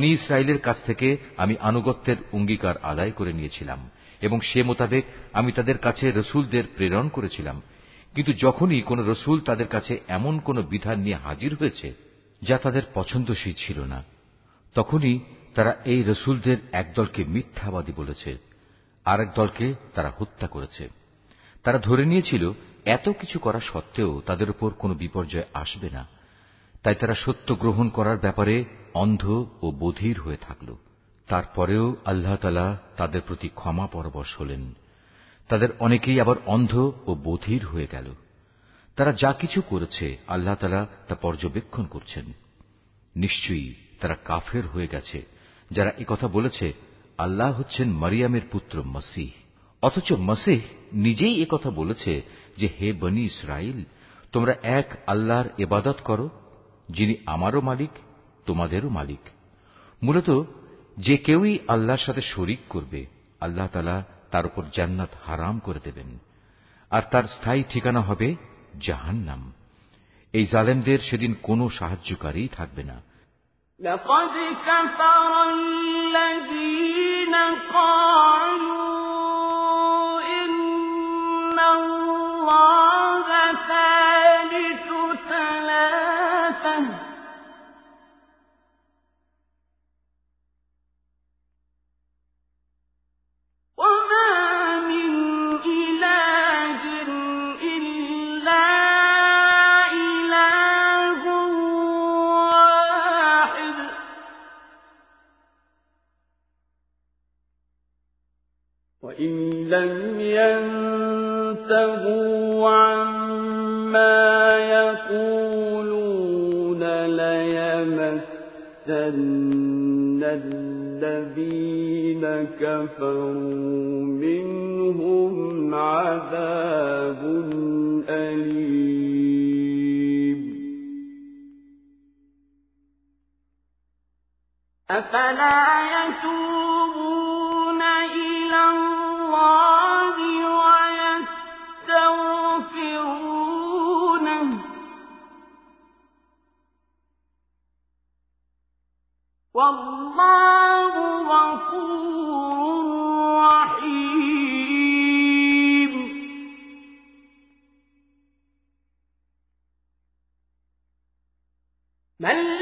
বনি ইসরায়েলের কাছ থেকে আমি আনুগত্যের অঙ্গীকার আদায় করে নিয়েছিলাম, এবং সে মোতাবেক আমি তাদের কাছে রসুলদের প্রেরণ করেছিলাম। কিন্তু যখনই কোন রসুল তাদের কাছে এমন কোন বিধান নিয়ে হাজির হয়েছে, যা তাদের পছন্দসই ছিল না, তখনই তারা এই রসুলদের একদলকে মিথ্যাবাদী বলেছে, আর দলকে তারা হত্যা করেছে। তারা ধরে নিয়েছিল, এত কিছু করা সত্ত্বেও তাদের উপর কোনো বিপর্যয় আসবে না। তাই তারা সত্য গ্রহণ করার ব্যাপারে অন্ধ ও বধির হয়ে থাকল। তারপরেও আল্লাহ তালা তাদের প্রতি ক্ষমা পরবশ হলেন। তাদের অনেকেই আবার অন্ধ ও বধির হয়ে গেল। তারা যা কিছু করেছে, আল্লাহ তালা তা পর্যবেক্ষণ করছেন। নিশ্চয়ই তারা কাফের হয়ে গেছে, যারা একথা বলেছে, আল্লাহ হচ্ছেন মারিয়ামের পুত্র মসিহ। অথচ মসিহ নিজেই একথা বলেছে যে, হে বনি ইসরাইল তোমরা এক আল্লাহর এবাদত করো, যিনি আমারও মালিক তোমাদেরও মালিক মূলত যে কেউই আল্লাহর সাথে শরিক করবে আল্লাহ তালা তার উপর জান্নাত হারাম করে দেবেন আর তার স্থায়ী ঠিকানা হবে জাহান্নাম এই জালেমদের সেদিন কোনো সাহায্যকারী থাকবে না لقد كفر الذين قالوا ليمسن الذين كفروا منهم عذاب أليم أفلا يتوبون إلى الله ويستغفرونه والله غفور رحيم. ما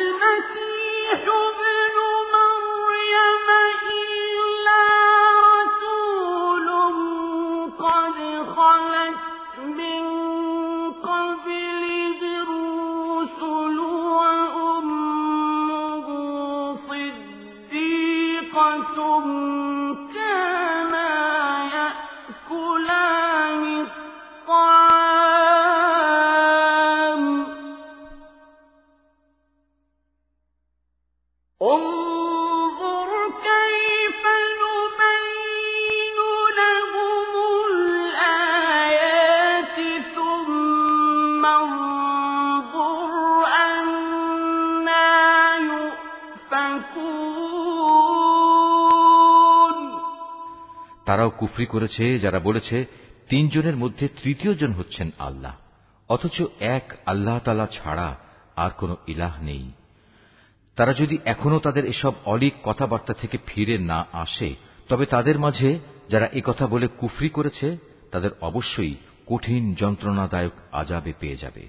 কুফরি করেছে, যারা বলেছে, তিনজনের মধ্যে তৃতীয় জন হচ্ছেন আল্লাহ। অথচ এক আল্লাহ তালা ছাড়া আর কোন ইলাহ নেই। তারা যদি এখনও তাদের এসব অলিক কথাবার্তা থেকে ফিরে না আসে, তবে তাদের মাঝে যারা কথা বলে কুফরি করেছে, তাদের অবশ্যই কঠিন যন্ত্রণাদায়ক আজাবে পেয়ে যাবে।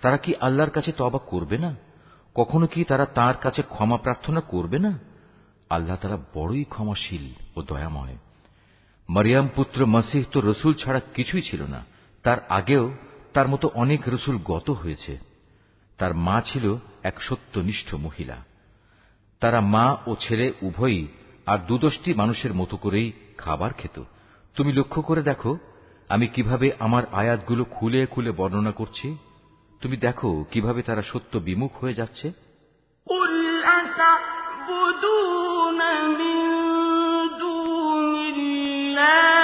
তারা কি আল্লাহর কাছে তবা করবে না? কখনো কি তারা তার কাছে ক্ষমা প্রার্থনা করবে না? আল্লাহ তারা বড়ই ক্ষমাশীল ও দয়াময়। মরিয়াম পুত্র মসিহ তো রসুল ছাড়া কিছুই ছিল না। তার আগেও তার মতো অনেক রসুল গত হয়েছে। তার মা ছিল এক সত্যনিষ্ঠ মহিলা। তারা মা ও ছেলে উভয়ই আর দুদশটি মানুষের মতো করেই খাবার খেত। তুমি লক্ষ্য করে দেখো, আমি কীভাবে আমার আয়াতগুলো খুলে খুলে বর্ণনা করছি। তুমি দেখো কীভাবে তারা সত্য বিমুখ হয়ে যাচ্ছে। مَا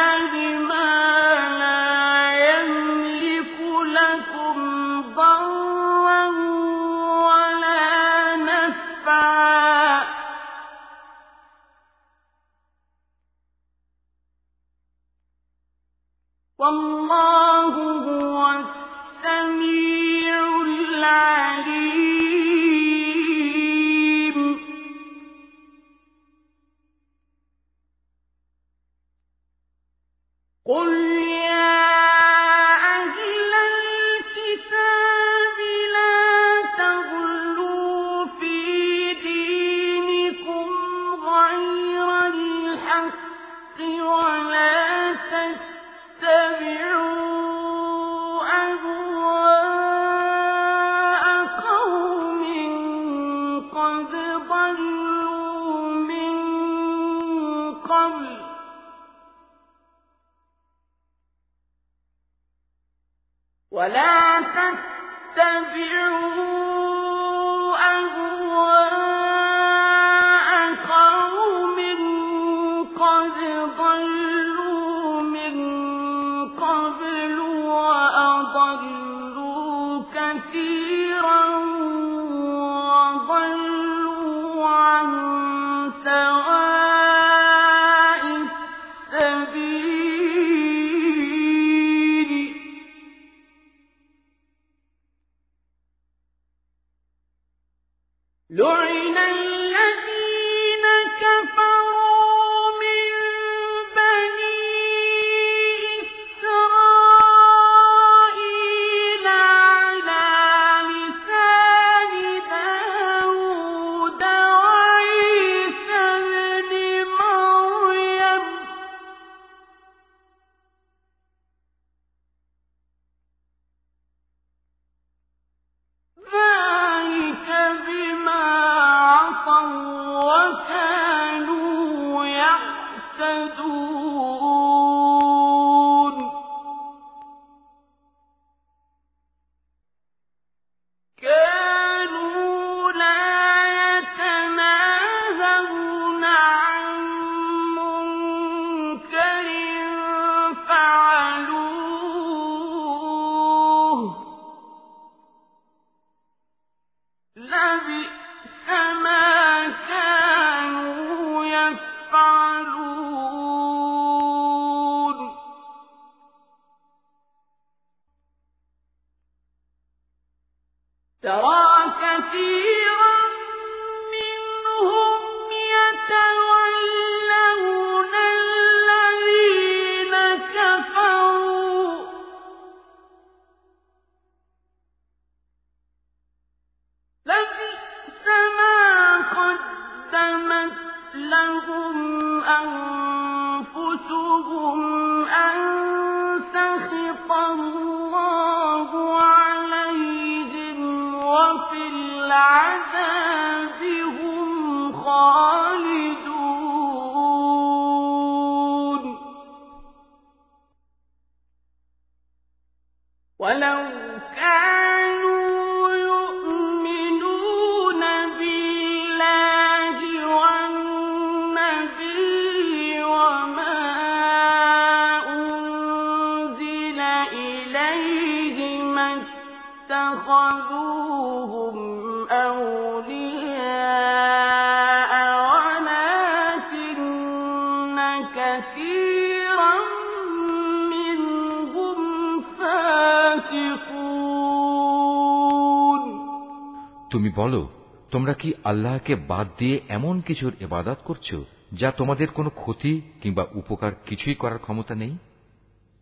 আল্লাহকে বাদ দিয়ে এমন কিছুর এবাদাত করছ যা তোমাদের কোনো ক্ষতি কিংবা উপকার কিছুই করার ক্ষমতা নেই?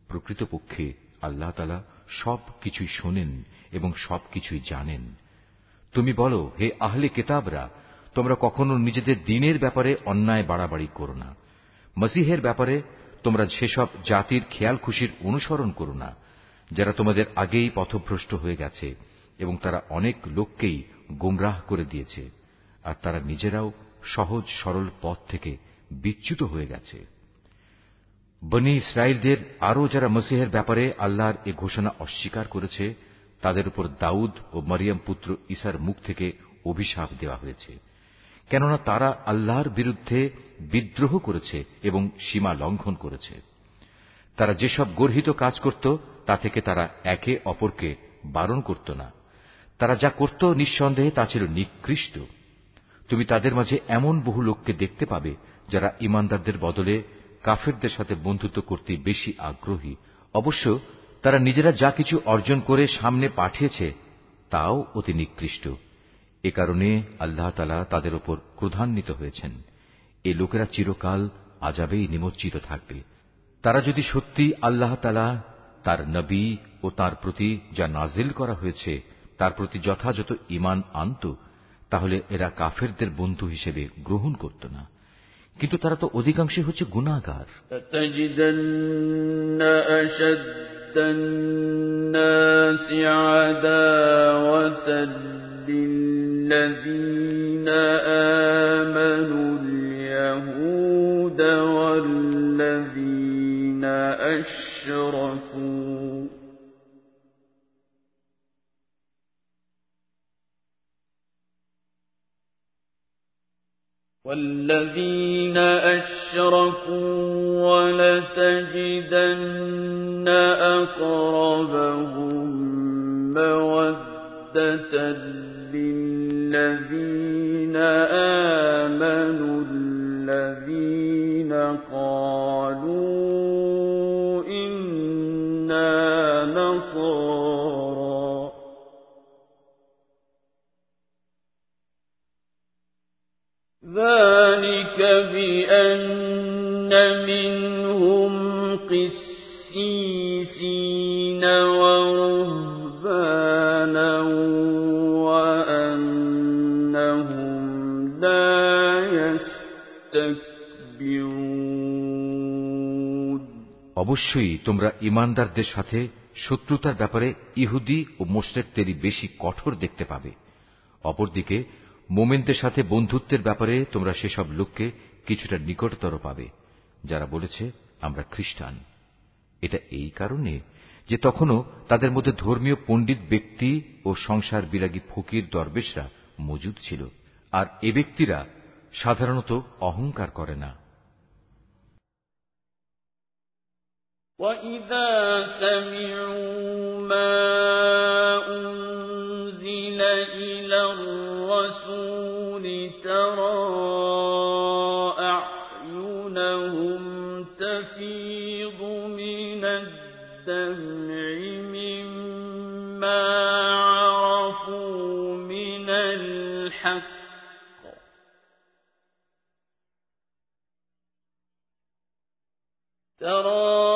প্রকৃতপক্ষে আল্লাহ তালা সব কিছুই শোনেন এবং সব কিছুই জানেন। তুমি বলো, হে আহলে কেতাবরা, তোমরা কখনো নিজেদের দিনের ব্যাপারে অন্যায় বাড়াবাড়ি করো না। মসিহের ব্যাপারে তোমরা সেসব জাতির খেয়াল খুশির অনুসরণ করো না, যারা তোমাদের আগেই পথভ্রষ্ট হয়ে গেছে এবং তারা অনেক লোককেই গুমরাহ করে দিয়েছে। আর তারা নিজেরাও সহজ, সরল পথ থেকে বিচ্যুত হয়ে গেছে। বনি ইসরায়েলদের আরও যারা মসিহের ব্যাপারে আল্লাহর এ ঘোষণা অস্বীকার করেছে, তাদের উপর দাউদ ও মরিয়ম পুত্র ইসার মুখ থেকে অভিশাপ দেওয়া হয়েছে। কেননা তারা আল্লাহর বিরুদ্ধে বিদ্রোহ করেছে এবং সীমা লঙ্ঘন করেছে। তারা যেসব গর্হিত কাজ করত, তা থেকে তারা একে অপরকে বারণ করত না। তারা যা করত নিঃসন্দেহে তা ছিল নিকৃষ্ট। তুমি তাদের মাঝে এমন বহু লোককে দেখতে পাবে যারা ইমানদারদের বদলে কাফেরদের সাথে বন্ধুত্ব করতে বেশি আগ্রহী। অবশ্য তারা নিজেরা যা কিছু অর্জন করে সামনে পাঠিয়েছে, তাও অতি নিকৃষ্ট। এ কারণে আল্লাহ তালা তাদের ওপর ক্রোধান্বিত হয়েছেন। এ লোকেরা চিরকাল আজাবেই নিমজ্জিত থাকবে। তারা যদি সত্যি আল্লাহ তালা তার নবী ও তার প্রতি যা নাজিল করা হয়েছে, তার প্রতি যথাযথ ইমান আনত তাহলে এরা কাফেরদের বন্ধু হিসেবে গ্রহণ করত না কিন্তু তারা তো অধিকাংশই হচ্ছে গুণাগার الناس عداوة للذين آمنوا اليهود والذين أشركوا والذين أشركوا ولتجدن أقربهم مودة للذين آمنوا الذين قالوا إنا نصارى ذلك بأن منهم قسيسين ورهبانا وأنهم لا يستكبرون অবশ্যই তোমরা ইমানদারদের সাথে শত্রুতার ব্যাপারে ইহুদি ও মোশরেকদেরই বেশি কঠোর দেখতে পাবে অপরদিকে মোমেনদের সাথে বন্ধুত্বের ব্যাপারে তোমরা সেসব লোককে কিছুটা নিকটতর পাবে যারা বলেছে আমরা খ্রিস্টান এটা এই কারণে যে তখনও তাদের মধ্যে ধর্মীয় পণ্ডিত ব্যক্তি ও সংসার বিরাগী ফকির দরবেশরা মজুদ ছিল আর এ ব্যক্তিরা সাধারণত অহংকার করে না وَإِذَا سَمِعُوا مَا أُنزِلَ إِلَى الرَّسُولِ تَرَىٰ أَعْيُنَهُمْ تَفِيضُ مِنَ الدَّمْعِ مِمَّا عَرَفُوا مِنَ الْحَقِّ. تَرَىٰ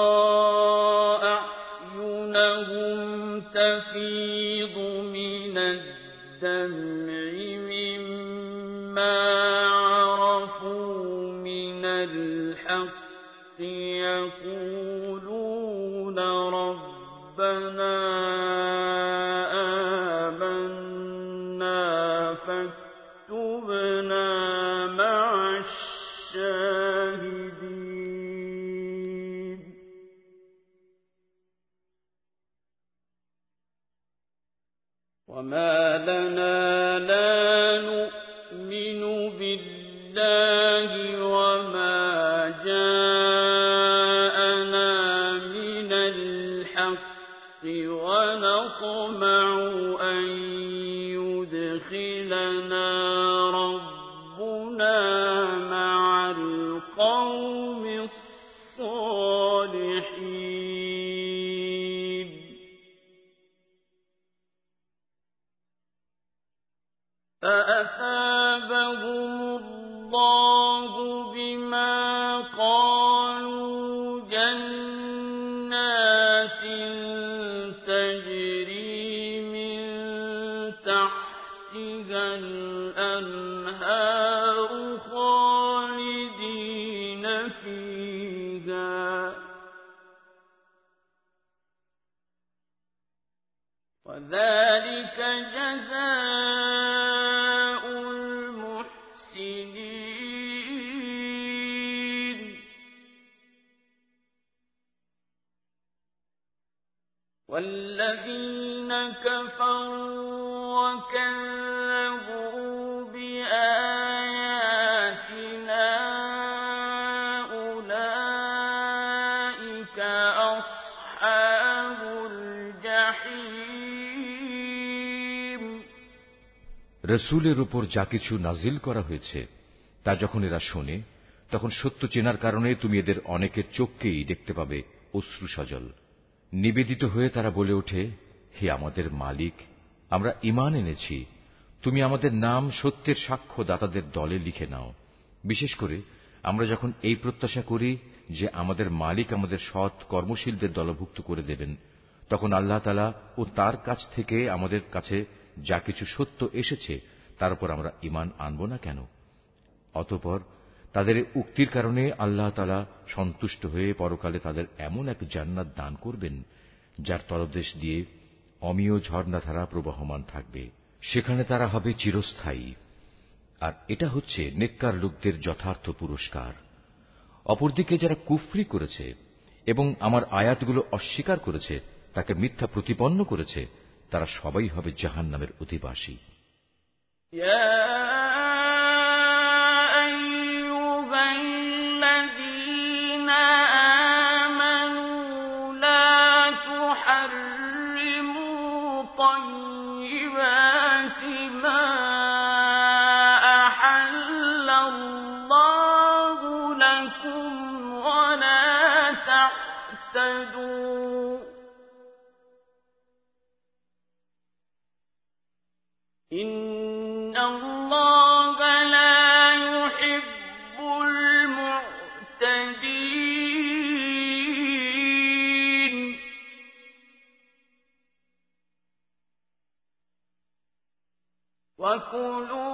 كفروا وكذبوا بآياتنا أولئك أصحاب الجحيم রসুলের উপর যা কিছু নাজিল করা হয়েছে তা যখন এরা শোনে তখন সত্য চেনার কারণে তুমি এদের অনেকের চোখকেই দেখতে পাবে অশ্রু সজল নিবেদিত হয়ে তারা বলে ওঠে হে আমাদের মালিক, আমরা ইমান এনেছি। তুমি আমাদের নাম সত্যের সাক্ষ্য দাতাদের দলে লিখে নাও। বিশেষ করে আমরা যখন এই প্রত্যাশা করি যে আমাদের মালিক আমাদের সৎ কর্মশীলদের দলভুক্ত করে দেবেন, তখন আল্লাহ তালা ও তার কাছ থেকে আমাদের কাছে যা কিছু সত্য এসেছে, তার উপর আমরা ইমান আনব না কেন? অতপর তাদের উক্তির কারণে আল্লাহ তালা সন্তুষ্ট হয়ে পরকালে তাদের এমন এক জান্নাত দান করবেন, যার তলদেশ দিয়ে অমীয় ঝর্ণাধারা প্রবহমান থাকবে। সেখানে তারা হবে চিরস্থায়ী। আর এটা হচ্ছে নেককার লোকদের যথার্থ পুরস্কার। অপরদিকে যারা কুফরি করেছে এবং আমার আয়াতগুলো অস্বীকার করেছে, তাকে মিথ্যা প্রতিপন্ন করেছে, তারা সবাই হবে জাহান নামের অধিবাসী فكلوا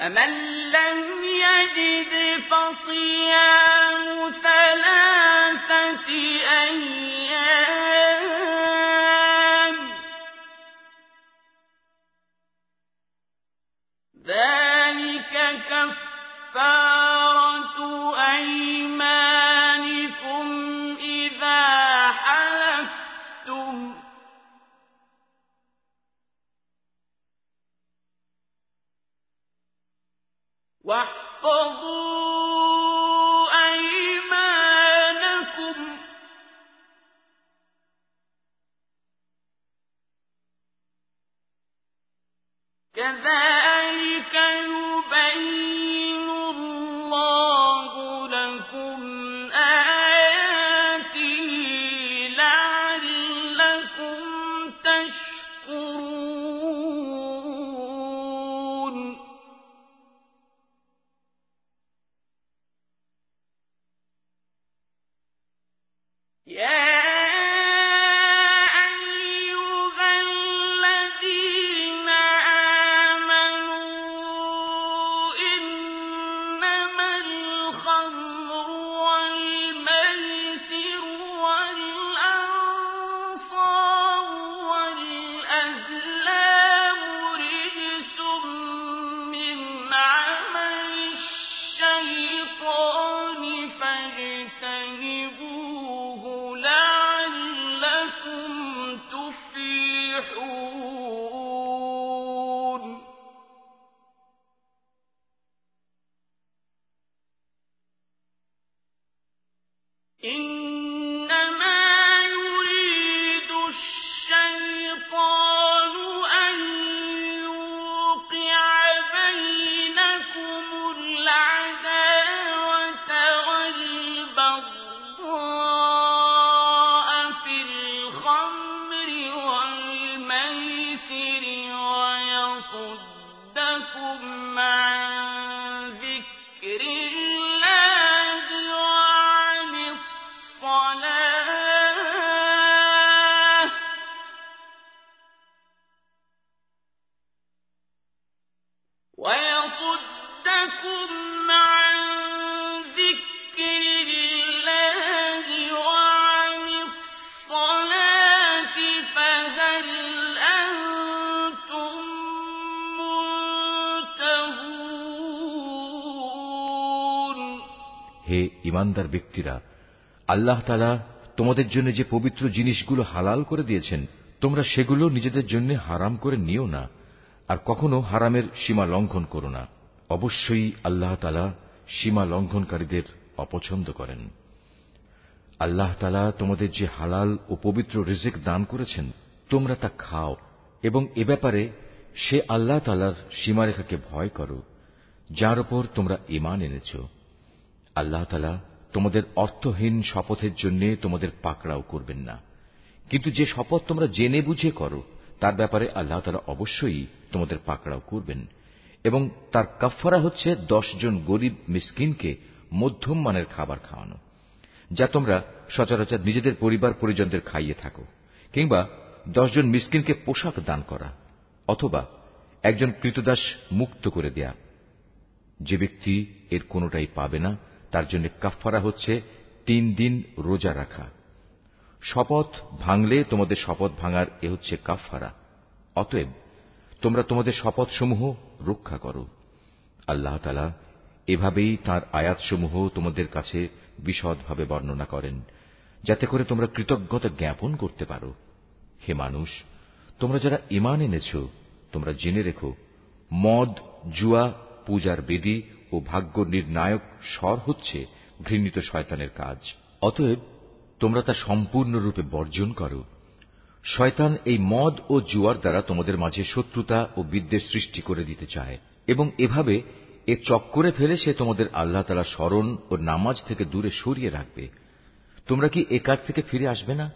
فمن لم يجد فصيام ثلاثة أيام ذلك كفارة أيمانكم ইমানদার ব্যক্তিরা, আল্লাহ তালা তোমাদের জন্য যে পবিত্র জিনিসগুলো হালাল করে দিয়েছেন, তোমরা সেগুলো নিজেদের জন্য হারাম করে নিও না, আর কখনো হারামের সীমা লঙ্ঘন করো না। অবশ্যই আল্লাহ তালা সীমা লঙ্ঘনকারীদের অপছন্দ করেন। আল্লাহ তালা তোমাদের যে হালাল ও পবিত্র রিজিক দান করেছেন, তোমরা তা খাও এবং এ ব্যাপারে সে আল্লাহ তালার সীমারেখাকে ভয় করো, যার উপর তোমরা ইমান এনেছ। আল্লাহ তালা তোমাদের অর্থহীন শপথের জন্য তোমাদের পাকড়াও করবেন না। কিন্তু যে শপথ তোমরা জেনে বুঝে করো, তার ব্যাপারে আল্লাহ তালা অবশ্যই তোমাদের পাকড়াও করবেন। এবং তার কাফফারা হচ্ছে জন গরিব মিসকিনকে মধ্যম মানের খাবার খাওয়ানো, যা তোমরা সচরাচর নিজেদের পরিবার পরিজনদের খাইয়ে থাকো, কিংবা দশজন মিসকিনকে পোশাক দান করা, অথবা একজন কৃতদাস মুক্ত করে দেয়া। যে ব্যক্তি এর কোনোটাই পাবে না তার জন্য কাফফারা হচ্ছে তিন দিন রোজা রাখা। শপথ ভাঙলে তোমাদের শপথ ভাঙার এ হচ্ছে কাফফারা। অতএব তোমরা তোমাদের শপথসমূহ রক্ষা করো। আল্লাহ তালা এভাবেই তার আয়াতসমূহ তোমাদের কাছে বিশদভাবে বর্ণনা করেন, যাতে করে তোমরা কৃতজ্ঞতা জ্ঞাপন করতে পারো। হে মানুষ, তোমরা যারা ইমান এনেছ, তোমরা জেনে রেখো, মদ, জুয়া, পূজার বেদী ও ভাগ্য নির্ণায়ক স্বর হচ্ছে ঘৃণিত শয়তানের কাজ। অতএব তোমরা তা সম্পূর্ণরূপে বর্জন করো। শয়তান এই মদ ও জুয়ার দ্বারা তোমাদের মাঝে শত্রুতা ও বিদ্বেষ সৃষ্টি করে দিতে চায় এবং এভাবে এ চক্করে ফেলে সে তোমাদের আল্লাহ তালা স্মরণ ও নামাজ থেকে দূরে সরিয়ে রাখবে। তোমরা কি এ কাজ থেকে ফিরে আসবে না?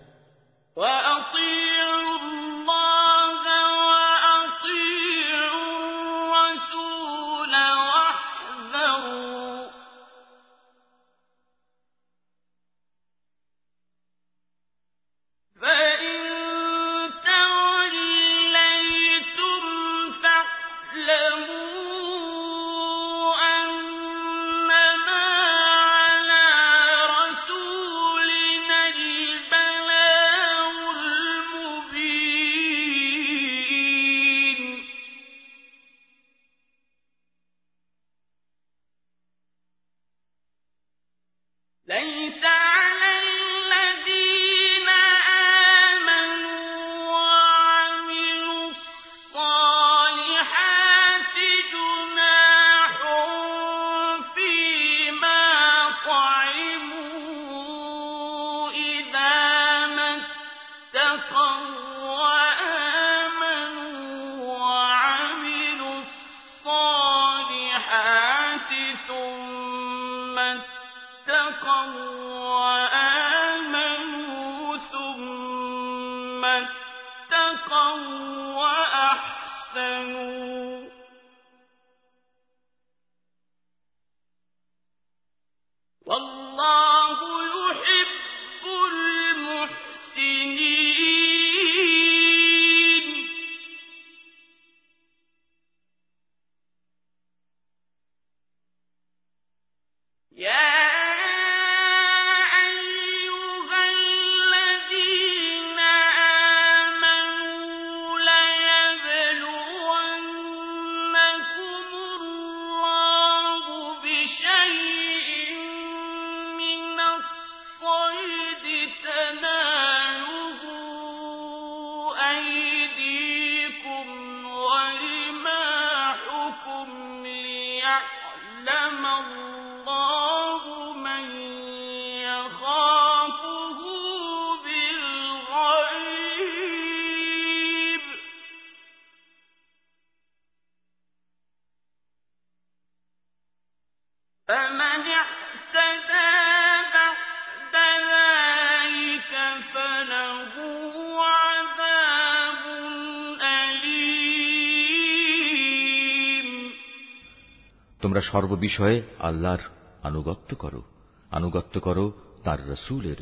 সর্ববিষয়ে আল্লাহর আনুগত্য করো। আনুগত্য করো তার রসুলের।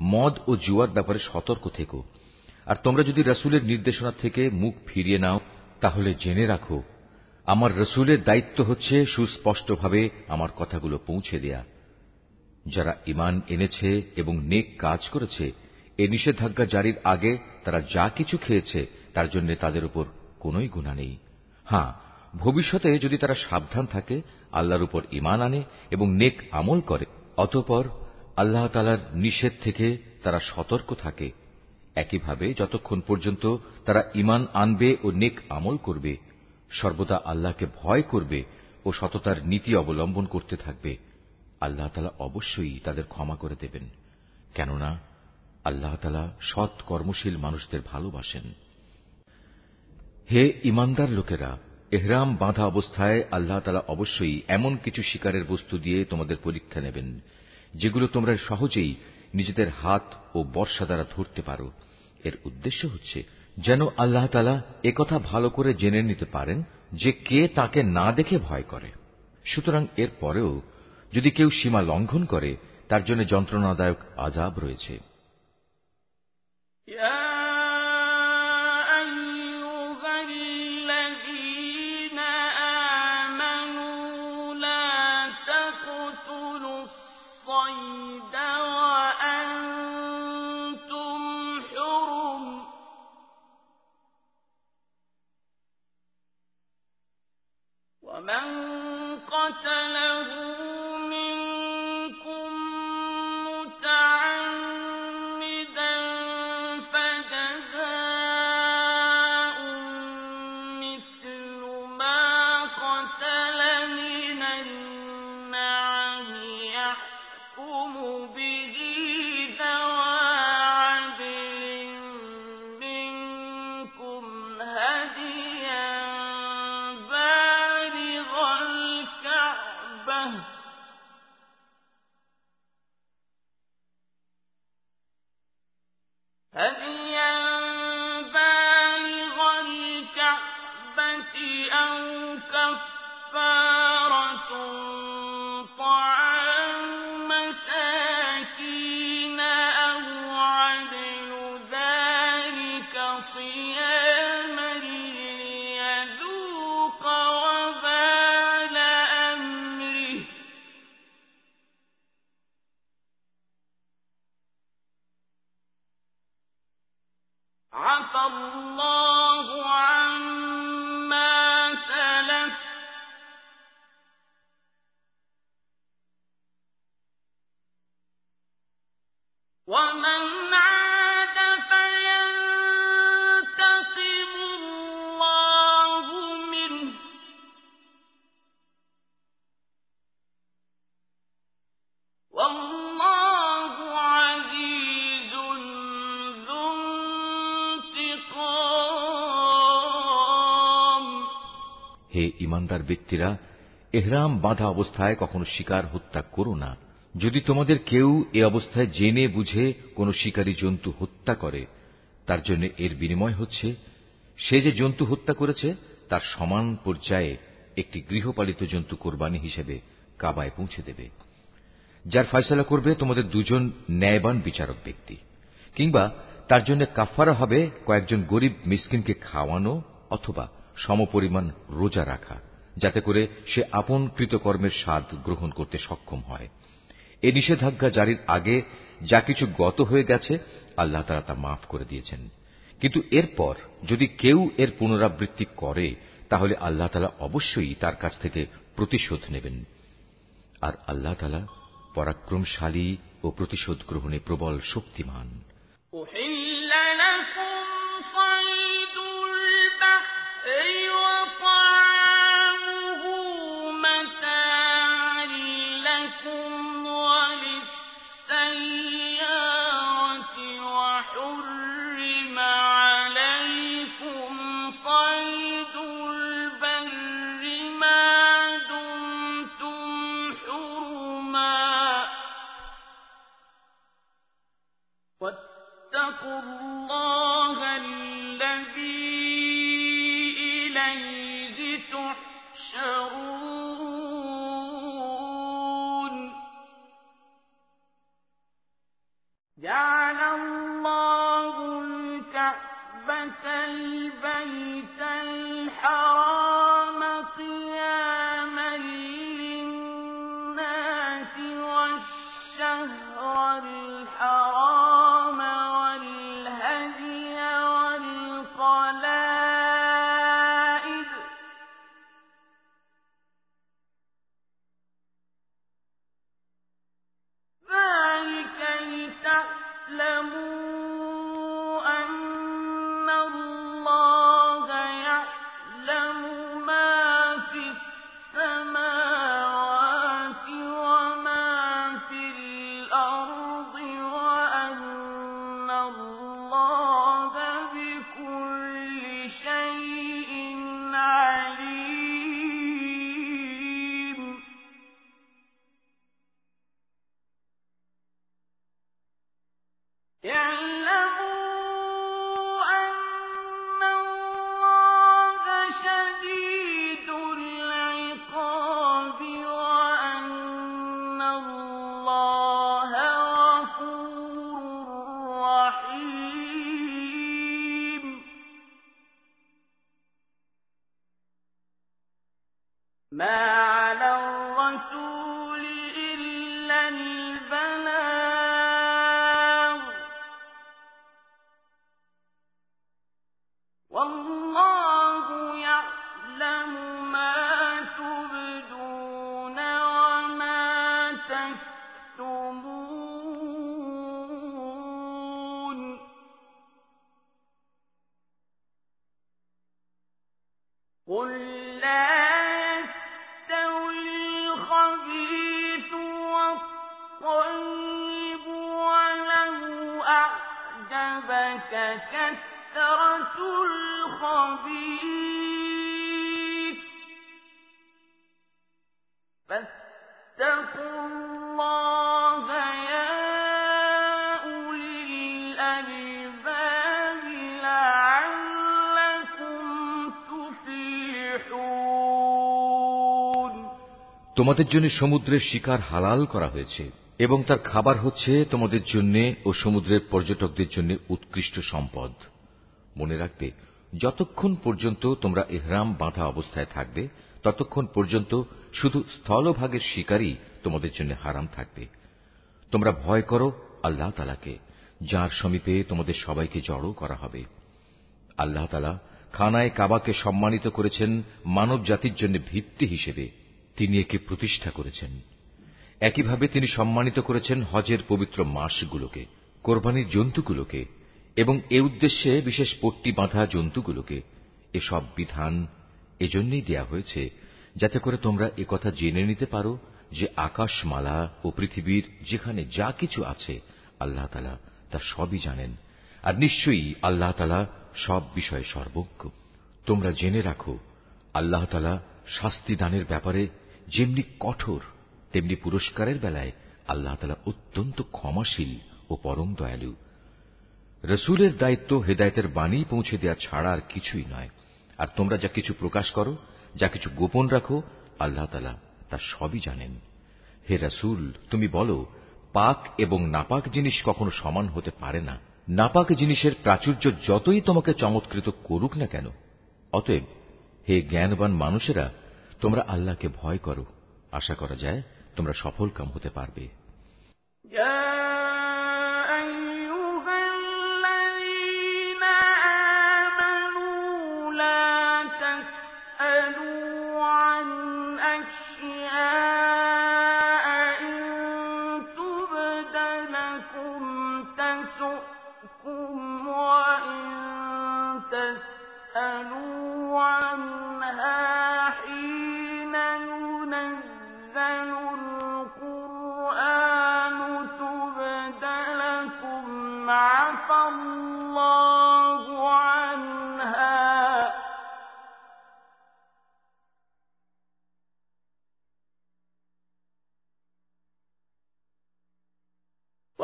মদ ও জুয়ার ব্যাপারে সতর্ক থেকো। আর তোমরা যদি রসুলের নির্দেশনা থেকে মুখ ফিরিয়ে নাও, তাহলে জেনে রাখো, আমার রসুলের দায়িত্ব হচ্ছে সুস্পষ্টভাবে আমার কথাগুলো পৌঁছে দেয়া। যারা ইমান এনেছে এবং নেক কাজ করেছে, এ নিষেধাজ্ঞা জারির আগে তারা যা কিছু খেয়েছে, তার জন্য তাদের উপর কোন গুণা নেই। হ্যাঁ ভবিষ্যতে যদি তারা সাবধান থাকে, আল্লাহর উপর ইমান আনে এবং নেক আমল করে, অতপর আল্লাহ তালার নিষেধ থেকে তারা সতর্ক থাকে। একইভাবে যতক্ষণ পর্যন্ত তারা ইমান আনবে ও নেক আমল করবে, সর্বদা আল্লাহকে ভয় করবে ও সততার নীতি অবলম্বন করতে থাকবে। আল্লাহ তালা অবশ্যই তাদের ক্ষমা করে দেবেন। কেননা, আল্লাহ তালা সৎ কর্মশীল মানুষদের ভালোবাসেন। হে ইমানদার লোকেরা এহরাম বাঁধা অবস্থায় আল্লাহ তালা অবশ্যই এমন কিছু শিকারের বস্তু দিয়ে তোমাদের পরীক্ষা নেবেন, যেগুলো তোমরা সহজেই নিজেদের হাত ও বর্ষা দ্বারা ধরতে পারো এর উদ্দেশ্য হচ্ছে যেন আল্লাহ তালা একথা ভালো করে জেনে নিতে পারেন যে কে তাকে না দেখে ভয় করে সুতরাং এর পরেও যদি কেউ সীমা লঙ্ঘন করে, তার জন্য যন্ত্রণাদায়ক আজাব রয়েছে Yeah! ইমানদার ব্যক্তিরা, এহরাম বাঁধা অবস্থায় কখনো শিকার হত্যা করো না। যদি তোমাদের কেউ এ অবস্থায় জেনে বুঝে কোনো শিকারী জন্তু হত্যা করে, তার জন্য এর বিনিময় হচ্ছে, সে যে জন্তু হত্যা করেছে, তার সমান পর্যায়ে একটি গৃহপালিত জন্তু কোরবানি হিসেবে কাবায় পৌঁছে দেবে। যার ফয়সলা করবে তোমাদের দুজন ন্যায়বান বিচারক ব্যক্তি, কিংবা তার জন্য কাফারা হবে কয়েকজন গরিব মিসকিনকে খাওয়ানো অথবা সমপরিমাণ রোজা রাখা, যাতে করে সে আপন কৃতকর্মের স্বাদ গ্রহণ করতে সক্ষম হয়। এ নিষেধাজ্ঞা জারির আগে যা কিছু গত হয়ে গেছে, আল্লাহ তারা তা মাফ করে দিয়েছেন। কিন্তু এরপর যদি কেউ এর পুনরাবৃত্তি করে, তাহলে আল্লাহ তালা অবশ্যই তার কাছ থেকে প্রতিশোধ নেবেন। আর আল্লাহ তালা পরাক্রমশালী ও প্রতিশোধ গ্রহণে প্রবল শক্তিমান। واتقوا الله তোমাদের জন্য সমুদ্রের শিকার হালাল করা হয়েছে, এবং তার খাবার হচ্ছে তোমাদের জন্য ও সমুদ্রের পর্যটকদের জন্য উৎকৃষ্ট সম্পদ। মনে রাখবে, যতক্ষণ পর্যন্ত তোমরা ইহরাম বাঁধা অবস্থায় থাকবে, ততক্ষণ পর্যন্ত শুধু স্থলভাগের শিকারই তোমাদের জন্য হারাম থাকবে। তোমরা ভয় করো আল্লাহ তালাকে যার সমীপে তোমাদের সবাইকে জড়ো করা হবে। আল্লাহ তালা খানায় কাবাকে সম্মানিত করেছেন মানব জাতির জন্য ভিত্তি হিসেবে। তিনি একে প্রতিষ্ঠা করেছেন। একইভাবে তিনি সম্মানিত করেছেন হজের পবিত্র মাসগুলোকে, কোরবানির জন্তুগুলোকে এবং এ উদ্দেশ্যে বিশেষ পট্টি বাঁধা জন্তুগুলোকে। এসব বিধান এজন্যই দেয়া হয়েছে যাতে করে তোমরা একথা জেনে নিতে পারো যে আকাশমালা ও পৃথিবীর যেখানে যা কিছু আছে, আল্লাহ তালা তা সবই জানেন। আর নিশ্চয়ই আল্লাহ তালা সব বিষয়ে সর্বজ্ঞ। তোমরা জেনে রাখো, আল্লাহ তালা শাস্তি দানের ব্যাপারে যেমনি কঠোর, তেমনি পুরস্কারের বেলায় আল্লাহ তালা অত্যন্ত ক্ষমাশীল ও পরম দয়ালু। রসুলের দায়িত্ব হেদায়তের বাণী পৌঁছে দেওয়া ছাড়া আর কিছুই নয়। আর তোমরা যা কিছু প্রকাশ করো, যা কিছু গোপন রাখো, আল্লাহ তালা তা সবই জানেন। হে রসুল, তুমি বলো, পাক এবং নাপাক জিনিস কখনো সমান হতে পারে না। নাপাক জিনিসের প্রাচুর্য যতই তোমাকে চমৎকৃত করুক না কেন, অতএব হে জ্ঞানবান মানুষেরা তোমরা আল্লাহকে ভয় করো। আশা করা যায় তোমরা সফল কাম হতে পারবে। يا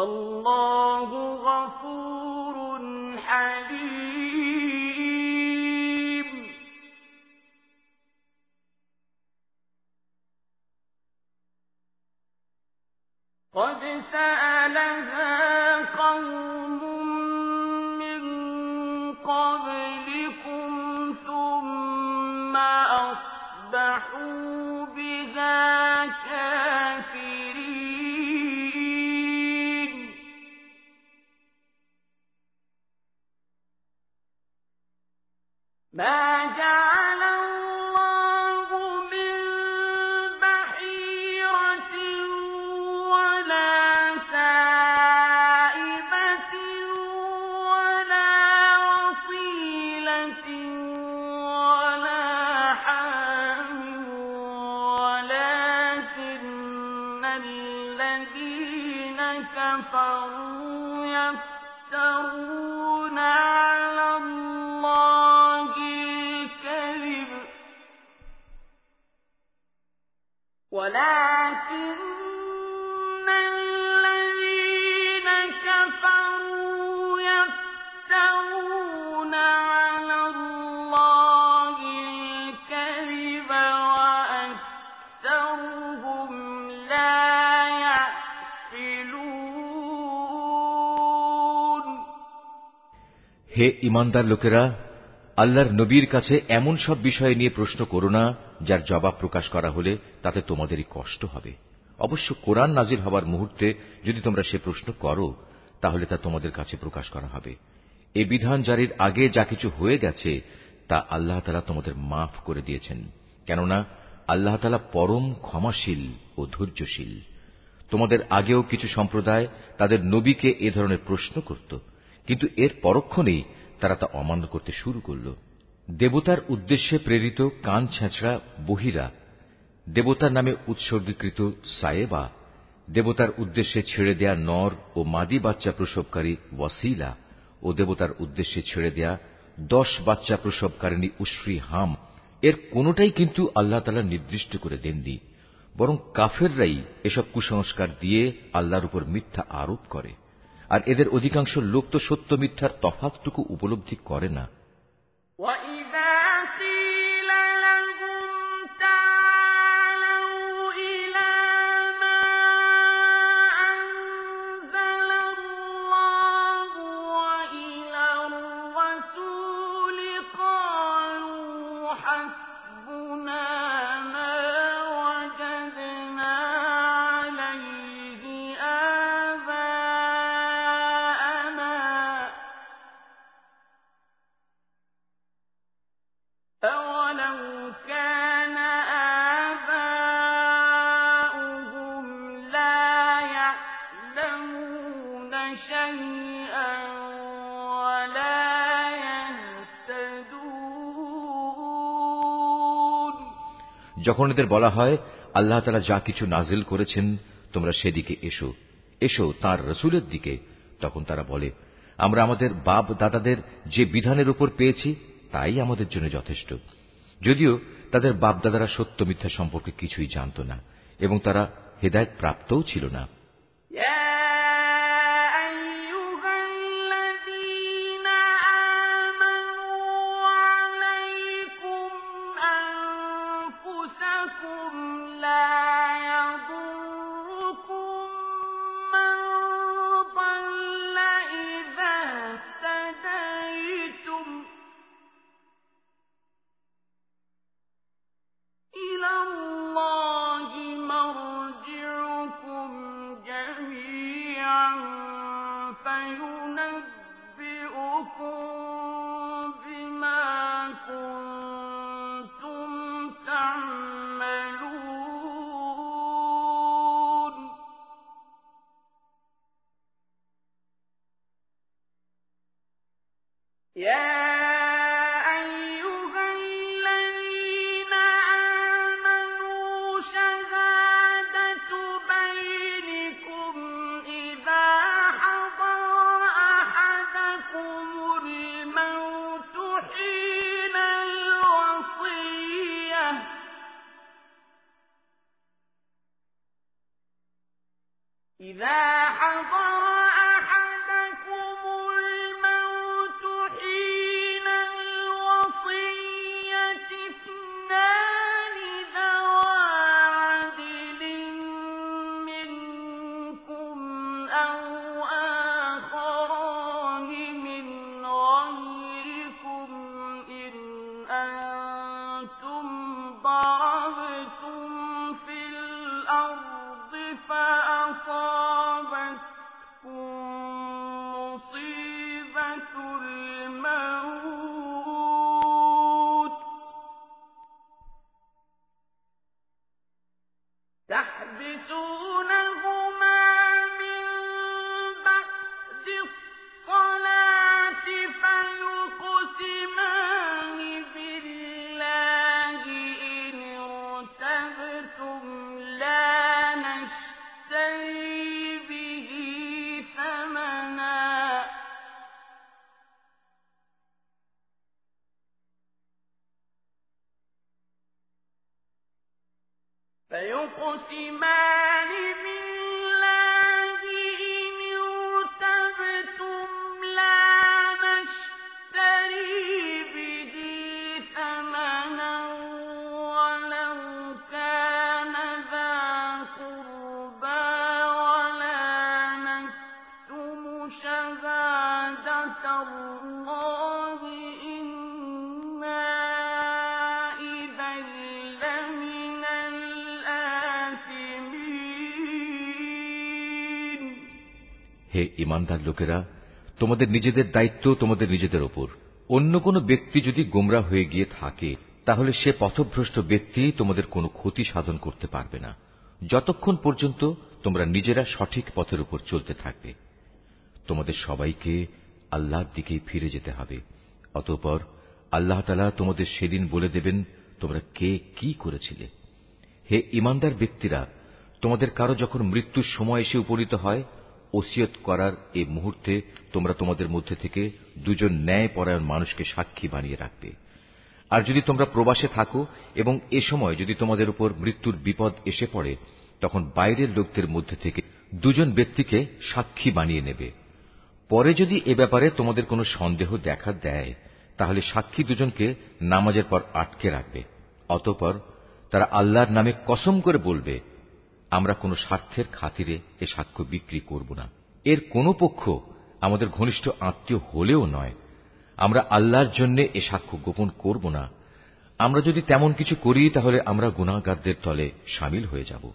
والله غفور حليم. قد سألها ما হে ইমানদার লোকেরা আল্লাহর নবীর কাছে এমন সব বিষয় নিয়ে প্রশ্ন করো না, যার জবাব প্রকাশ করা হলে তাতে তোমাদেরই কষ্ট হবে। অবশ্য কোরআন নাজির হবার মুহূর্তে যদি তোমরা সে প্রশ্ন করো, তাহলে তা তোমাদের কাছে প্রকাশ করা হবে। এ বিধান জারির আগে যা কিছু হয়ে গেছে, তা আল্লাহ তালা তোমাদের মাফ করে দিয়েছেন। কেননা আল্লাহ তালা পরম ক্ষমাশীল ও ধৈর্যশীল। তোমাদের আগেও কিছু সম্প্রদায় তাদের নবীকে এ ধরনের প্রশ্ন করত। কিন্তু এর পরক্ষণেই তারা তা অমান্য করতে শুরু করল। দেবতার উদ্দেশ্যে প্রেরিত কান ছেঁচড়া বহিরা, দেবতার নামে উৎসর্গীকৃত সায়েবা, দেবতার উদ্দেশ্যে ছেড়ে দেয়া নর ও মাদি বাচ্চা প্রসবকারী ওয়াসিলা ও দেবতার উদ্দেশ্যে ছেড়ে দেয়া দশ বাচ্চা প্রসবকারিণী উশ্রী হাম, এর কোনটাই কিন্তু আল্লাহ তালা নির্দিষ্ট করে দেননি, বরং কাফেররাই এসব কুসংস্কার দিয়ে আল্লাহর উপর মিথ্যা আরোপ করে। আর এদের অধিকাংশ লোক তো সত্য মিথ্যার তফাতটুকু উপলব্ধি করে না। যখন এদের বলা হয়, আল্লাহ তালা যা কিছু নাজিল করেছেন, তোমরা সেদিকে এসো। এসো তার রসুলের দিকে। তখন তারা বলে, আমরা আমাদের বাপ দাদাদের যে বিধানের উপর পেয়েছি, তাই আমাদের জন্য যথেষ্ট। যদিও তাদের বাপদাদারা সত্য মিথ্যা সম্পর্কে কিছুই জানত না, এবং তারা হেদায়ত প্রাপ্তও ছিল না। ইমানদার লোকেরা, তোমাদের নিজেদের দায়িত্ব তোমাদের নিজেদের ওপর। অন্য কোনো ব্যক্তি যদি গোমরা হয়ে গিয়ে থাকে, তাহলে সে পথভ্রষ্ট ব্যক্তি তোমাদের কোনো ক্ষতি সাধন করতে পারবে না। যতক্ষণ পর্যন্ত তোমরা নিজেরা সঠিক পথের উপর চলতে থাকবে, তোমাদের সবাইকে আল্লাহর দিকেই ফিরে যেতে হবে। অতঃপর আল্লাহ তালা তোমাদের সেদিন বলে দেবেন, তোমরা কে কি করেছিলে। হে ইমানদার ব্যক্তিরা, তোমাদের কারও যখন মৃত্যুর সময় এসে উপনীত হয় ওসিয়ত করার এ মুহূর্তে তোমরা তোমাদের মধ্যে থেকে দুজন ন্যায় পরায়ণ মানুষকে সাক্ষী বানিয়ে রাখবে। আর যদি তোমরা প্রবাসে থাকো এবং এ সময় যদি তোমাদের উপর মৃত্যুর বিপদ এসে পড়ে, তখন বাইরের লোকদের মধ্যে থেকে দুজন ব্যক্তিকে সাক্ষী বানিয়ে নেবে। পরে যদি এ ব্যাপারে তোমাদের কোনো সন্দেহ দেখা দেয়, তাহলে সাক্ষী দুজনকে নামাজের পর আটকে রাখবে। অতঃপর তারা আল্লাহর নামে কসম করে বলবে আমরা কোনো স্বার্থের খাতিরে এ সাক্ষ্য বিক্রি করব না। এর কোনো পক্ষ আমাদের ঘনিষ্ঠ আত্মীয় হলেও নয়। আমরা আল্লাহর জন্য এ সাক্ষ্য গোপন করব না। আমরা যদি তেমন কিছু করি, তাহলে আমরা গুণাগারদের তলে সামিল হয়ে যাব।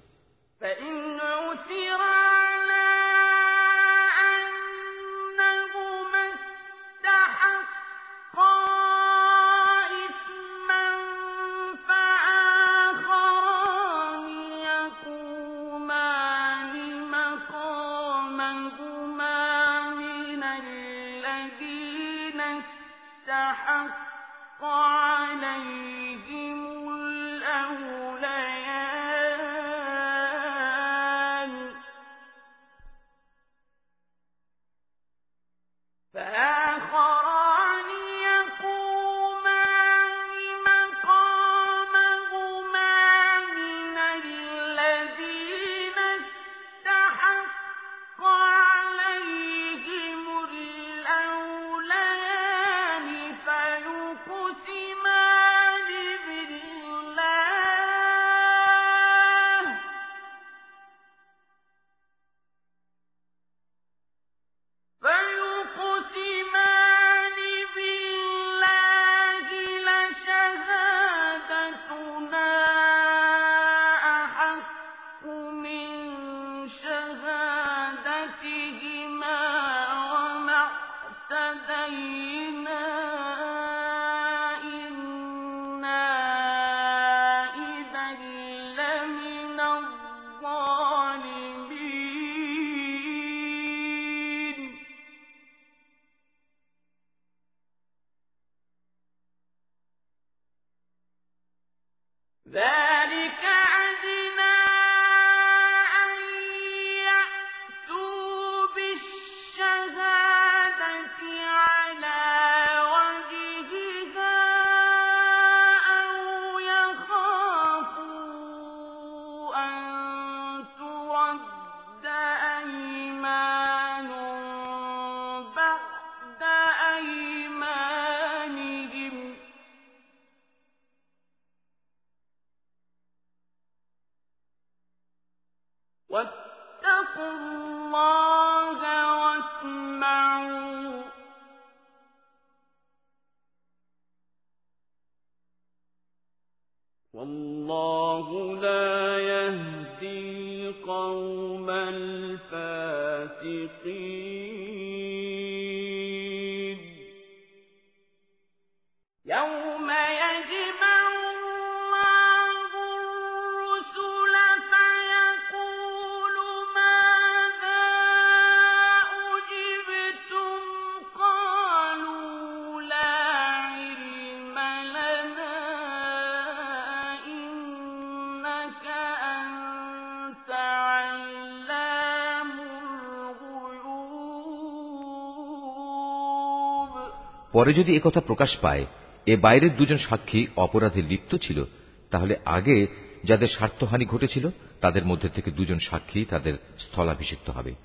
পরে যদি একথা প্রকাশ পায়, এ বাইরের দুজন সাক্ষী অপরাধে লিপ্ত ছিল, তাহলে আগে যাদের স্বার্থহানি ঘটেছিল, তাদের মধ্যে থেকে দুজন সাক্ষী তাদের স্থলাভিষিক্ত হবে।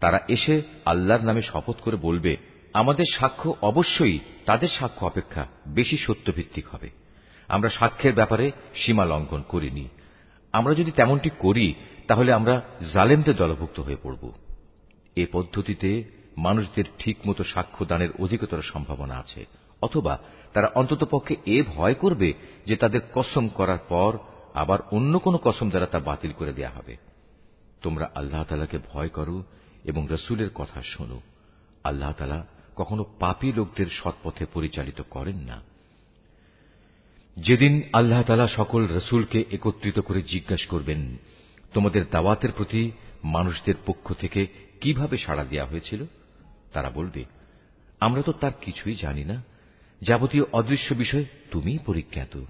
তারা এসে আল্লাহর নামে শপথ করে বলবে, আমাদের সাক্ষ্য অবশ্যই তাদের সাক্ষ্য অপেক্ষা বেশি সত্যভিত্তিক হবে। আমরা সাক্ষ্যের ব্যাপারে সীমা লঙ্ঘন করিনি। আমরা যদি তেমনটি করি, তাহলে আমরা জালেমদের দলভুক্ত হয়ে পড়ব। এ পদ্ধতিতে মানুষদের ঠিকমতো সাক্ষ্য দানের অধিকতর সম্ভাবনা আছে, অথবা তারা অন্ততপক্ষে এ ভয় করবে যে তাদের কসম করার পর আবার অন্য কোন কসম দ্বারা তা বাতিল করে দেয়া হবে। তোমরা আল্লাহ তালাকে ভয় করো এবং রসুলের কথা শোনো। আল্লাহ তালা কখনো পাপী লোকদের সৎপথে পরিচালিত করেন না। যেদিন আল্লাহ তালা সকল রসুলকে একত্রিত করে জিজ্ঞাসা করবেন, তোমাদের দাওয়াতের প্রতি মানুষদের পক্ষ থেকে কীভাবে সাড়া দেওয়া হয়েছিল? তারা বলবে আমরা তো তার কিছুই জানি না। যাবতীয় অদৃশ্য বিষয় তুমি পরিজ্ঞাত।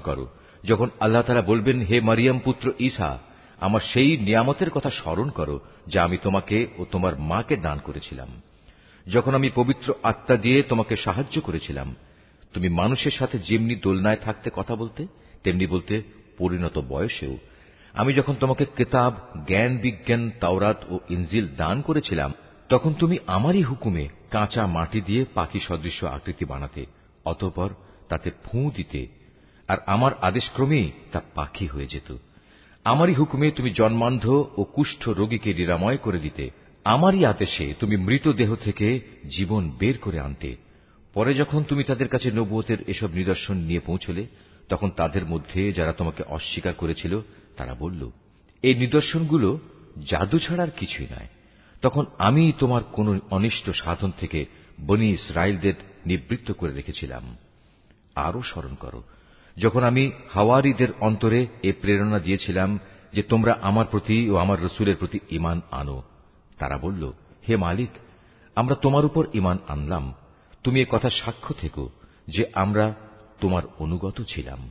করো। যখন আল্লাহ তারা বলবেন, হে মারিয়াম পুত্র ঈসা, আমার সেই নিয়ামতের কথা স্মরণ করো, যা আমি তোমাকে ও তোমার মাকে দান করেছিলাম। যখন আমি পবিত্র আত্মা দিয়ে তোমাকে সাহায্য করেছিলাম, তুমি মানুষের সাথে যেমনি দোলনায় থাকতে কথা বলতে, তেমনি বলতে পরিণত বয়সেও, আমি যখন তোমাকে কেতাব, জ্ঞান বিজ্ঞান, তাওরাত ও ইনজিল দান করেছিলাম, তখন তুমি আমারই হুকুমে কাঁচা মাটি দিয়ে পাখি সদৃশ্য আকৃতি বানাতে, অতঃপর তাতে ফুঁ দিতে আর আমার আদেশক্রমেই তা পাখি হয়ে যেত। আমারই হুকুমে তুমি জন্মান্ধ ও কুষ্ঠ রোগীকে নিরাময় করে দিতে। আমারই আদেশে তুমি মৃতদেহ থেকে জীবন বের করে আনতে। পরে যখন তুমি তাদের কাছে নবুয়তের এসব নিদর্শন নিয়ে পৌঁছলে, তখন তাদের মধ্যে যারা তোমাকে অস্বীকার করেছিল, তারা বলল, এই নিদর্শনগুলো জাদু ছাড়ার কিছুই নয়। তখন আমি তোমার কোন অনিষ্ট সাধন থেকে বনি ইসরায়েলদের নিবৃত্ত করে রেখেছিলাম। আরও স্মরণ করো যখন আমি হাওয়ারিদের অন্তরে এ প্রেরণা দিয়েছিলাম যে তোমরা আমার প্রতি ও আমার রসুলের প্রতি ইমান আনো, তারা বলল, হে মালিক, আমরা তোমার উপর ইমান আনলাম। তুমি কথা সাক্ষ্য থেকো যে আমরা তোমার অনুগত ছিলাম।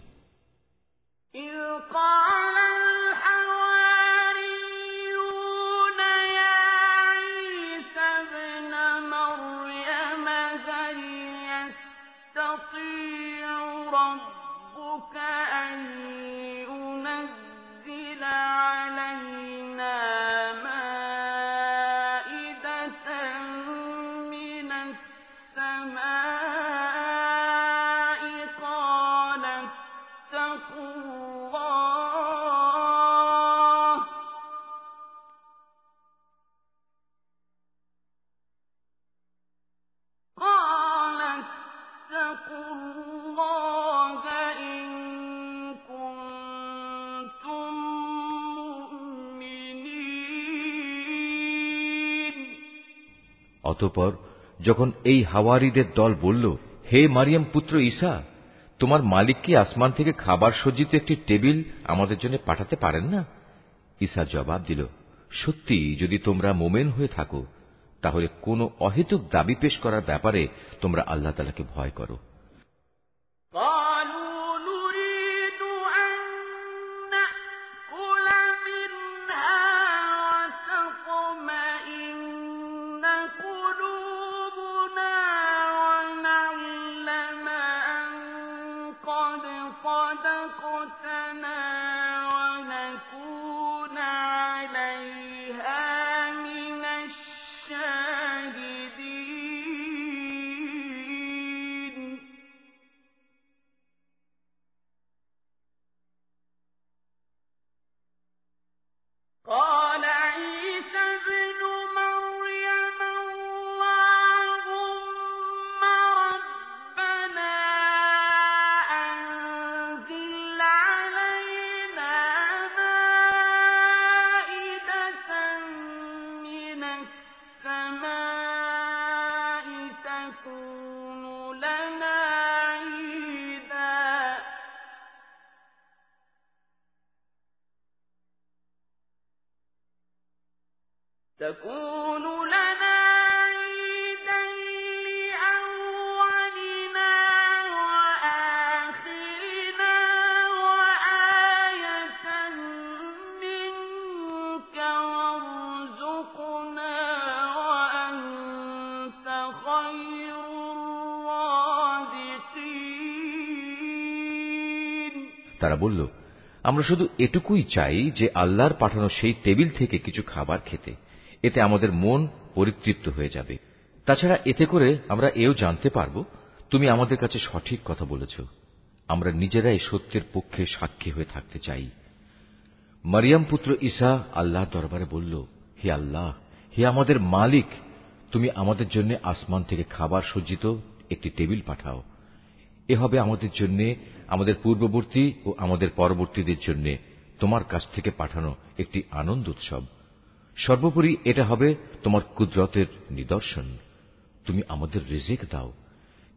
অতপর যখন এই হাওয়ারিদের দল বলল, হে মারিয়াম পুত্র ঈসা, তোমার মালিক কি আসমান থেকে খাবার সজ্জিত একটি টেবিল আমাদের জন্য পাঠাতে পারেন না? ঈসা জবাব দিল, সত্যি, যদি তোমরা মোমেন হয়ে থাকো, তাহলে কোনো অহেতুক দাবি পেশ করার ব্যাপারে তোমরা আল্লাহ তালাকে ভয় করো। আমরা শুধু এটুকুই চাই যে আল্লাহর পাঠানো সেই টেবিল থেকে কিছু খাবার খেতে। এতে আমাদের মন পরিতৃপ্ত হয়ে যাবে। তাছাড়া এতে করে আমরা এও জানতে পারব, তুমি আমাদের কাছে সঠিক কথা বলেছ। আমরা নিজেরাই সত্যের পক্ষে সাক্ষী হয়ে থাকতে চাই। মারিয়াম পুত্র ঈসা আল্লাহ দরবারে বলল, হে আল্লাহ, হে আমাদের মালিক, তুমি আমাদের জন্য আসমান থেকে খাবার সজ্জিত একটি টেবিল পাঠাও। এ হবে আমাদের জন্য আমাদের পূর্ববর্তী ও আমাদের পরবর্তীদের জন্য তোমার কাছ থেকে পাঠানো একটি আনন্দ উৎসব। সর্বোপরি এটা হবে তোমার কুদরতের নিদর্শন। তুমি আমাদের রিজিক দাও,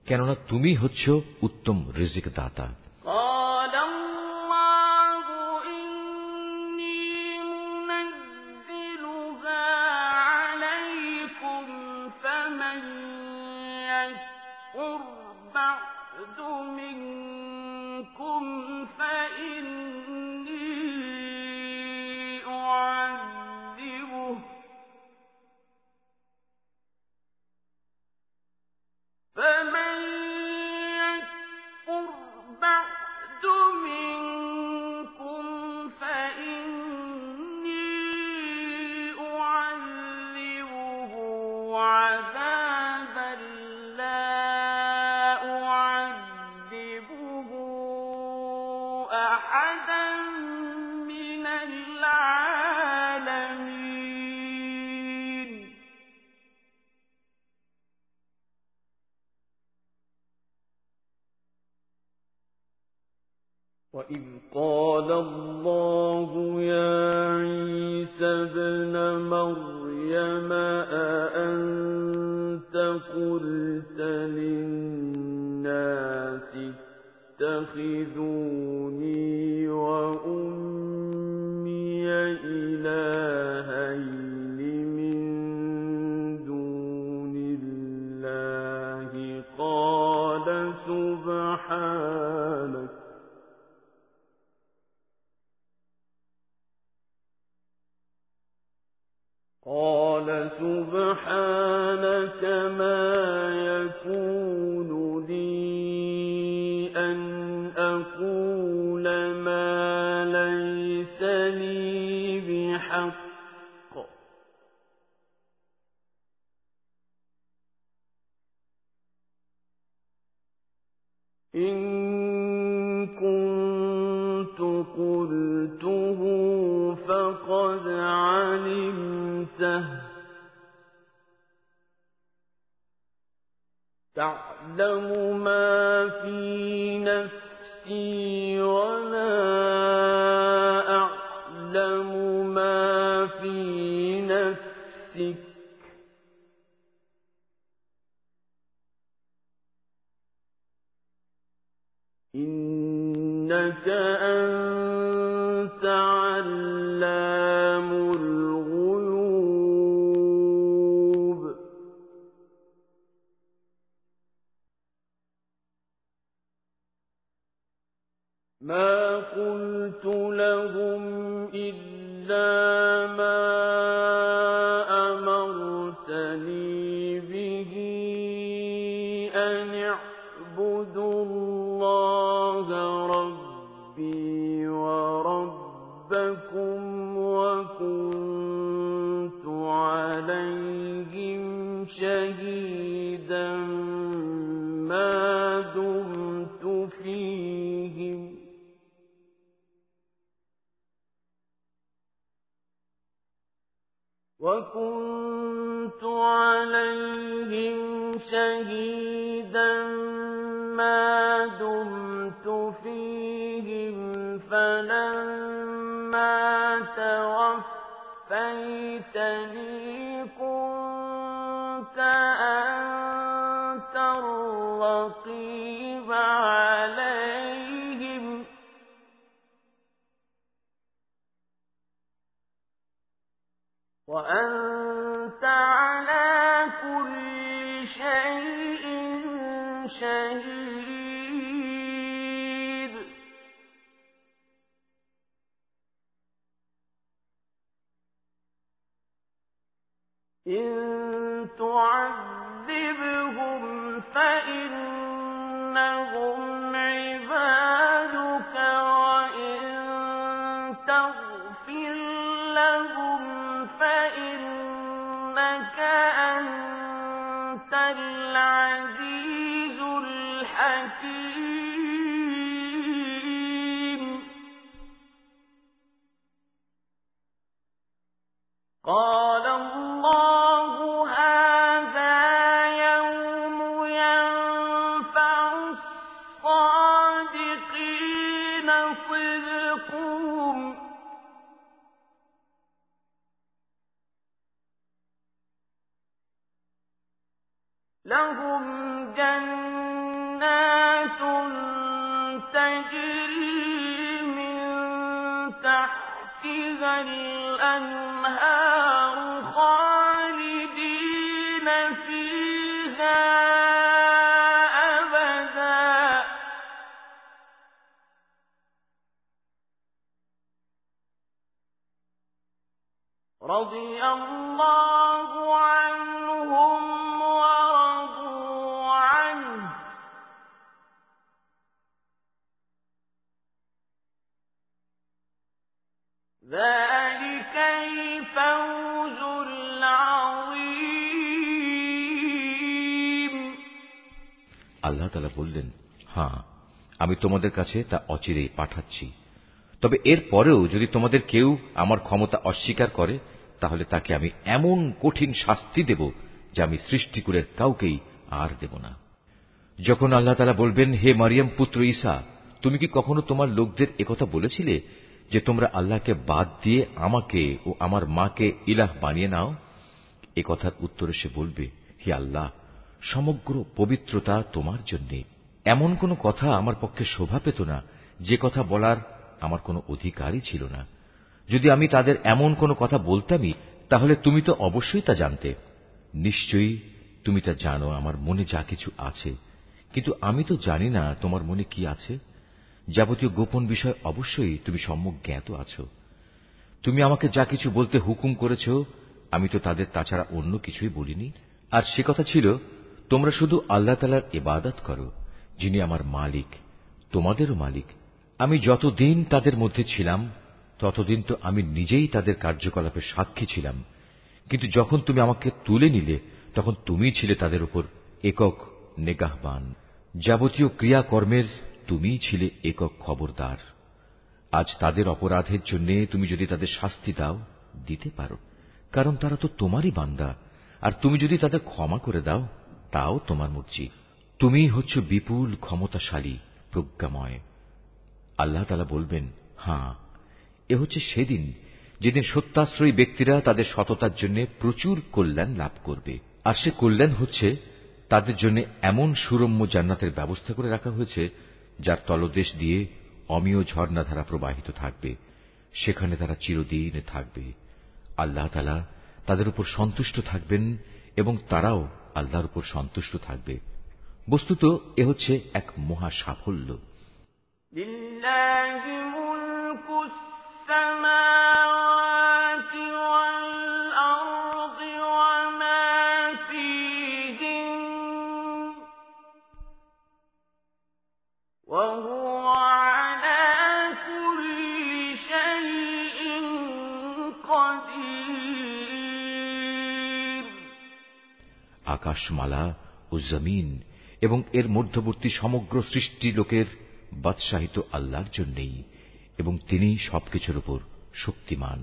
কেননা তুমি হচ্ছ উত্তম রিজিক দাতা إلا ما أن قال الله هذا يوم ينفع الصادقين صدقهم. لهم جنات تجري من تحتها তালা বললেন হ্যাঁ আমি তোমাদের কাছে তা অচিরেই পাঠাচ্ছি। তবে এর পরেও যদি তোমাদের কেউ আমার ক্ষমতা অস্বীকার করে, তাহলে তাকে আমি এমন কঠিন শাস্তি দেব যা আমি সৃষ্টিকুলের কাউকেই আর দেব না। যখন আল্লাহ তালা বলবেন, হে মারিয়াম পুত্র ঈসা, তুমি কি কখনো তোমার লোকদের একথা বলেছিলে যে তোমরা আল্লাহকে বাদ দিয়ে আমাকে ও আমার মাকে ইলাহ বানিয়ে নাও? এ কথার উত্তরে সে বলবে, হে আল্লাহ সমগ্র পবিত্রতা তোমার জন্যে। এমন কোনো কথা আমার পক্ষে শোভা পেত না, যে কথা বলার আমার কোনো অধিকারই ছিল না। যদি আমি তাদের এমন কোনো কথা বলতামই, তাহলে তুমি তো অবশ্যই তা জানতে। নিশ্চয়ই তুমি তা জানো, আমার মনে যা কিছু আছে। কিন্তু আমি তো জানি না তোমার মনে কি আছে। যাবতীয় গোপন বিষয় অবশ্যই তুমি সম্মুখ জ্ঞাত আছো। তুমি আমাকে যা কিছু বলতে হুকুম করেছ, আমি তো তাদের তাছাড়া অন্য কিছুই বলিনি। আর সে কথা ছিল তোমরা শুধু আল্লাহ তালার ইবাদত করো, যিনি আমার মালিক, তোমাদেরও মালিক। আমি যতদিন তাদের মধ্যে ছিলাম, ততদিন তো আমি নিজেই তাদের কার্যকলাপের সাক্ষী ছিলাম। কিন্তু যখন তুমি আমাকে তুলে নিলে, তখন তুমি ছিলে তাদের উপর একক নেগাহবান। যাবতীয় ক্রিয়াকর্মের তুমিই ছিলে একক খবরদার। আজ তাদের অপরাধের জন্য তুমি যদি তাদের শাস্তি দাও, দিতে পারো। কারণ তারা তো তোমারই বান্দা। আর তুমি যদি তাদের ক্ষমা করে দাও তাও তোমার মর্জি। তুমিই হচ্ছ বিপুল, ক্ষমতাশালী, প্রজ্ঞাময়। আল্লাহ তালা বলবেন হাঁ এ হচ্ছে সেদিন যেদিন সত্যাশ্রয়ী ব্যক্তিরা তাদের সততার জন্য প্রচুর কল্যাণ লাভ করবে। আর সে কল্যাণ হচ্ছে তাদের জন্য এমন সুরম্য জান্নাতের ব্যবস্থা করে রাখা হয়েছে, যার তলদেশ দিয়ে অমীয় ঝর্ণাধারা প্রবাহিত থাকবে। সেখানে তারা চিরদিন থাকবে। আল্লাহ তালা তাদের উপর সন্তুষ্ট থাকবেন এবং তারাও আল্লাহর উপর সন্তুষ্ট থাকবে বস্তুত এ হচ্ছে এক মহা সাফল্য لله ملك السماوات আকাশমালা ও জমিন এবং এর মধ্যবর্তী সমগ্র সৃষ্টি লোকের বাদশাহিত আল্লাহর জন্যেই এবং তিনি সবকিছুর উপর শক্তিমান।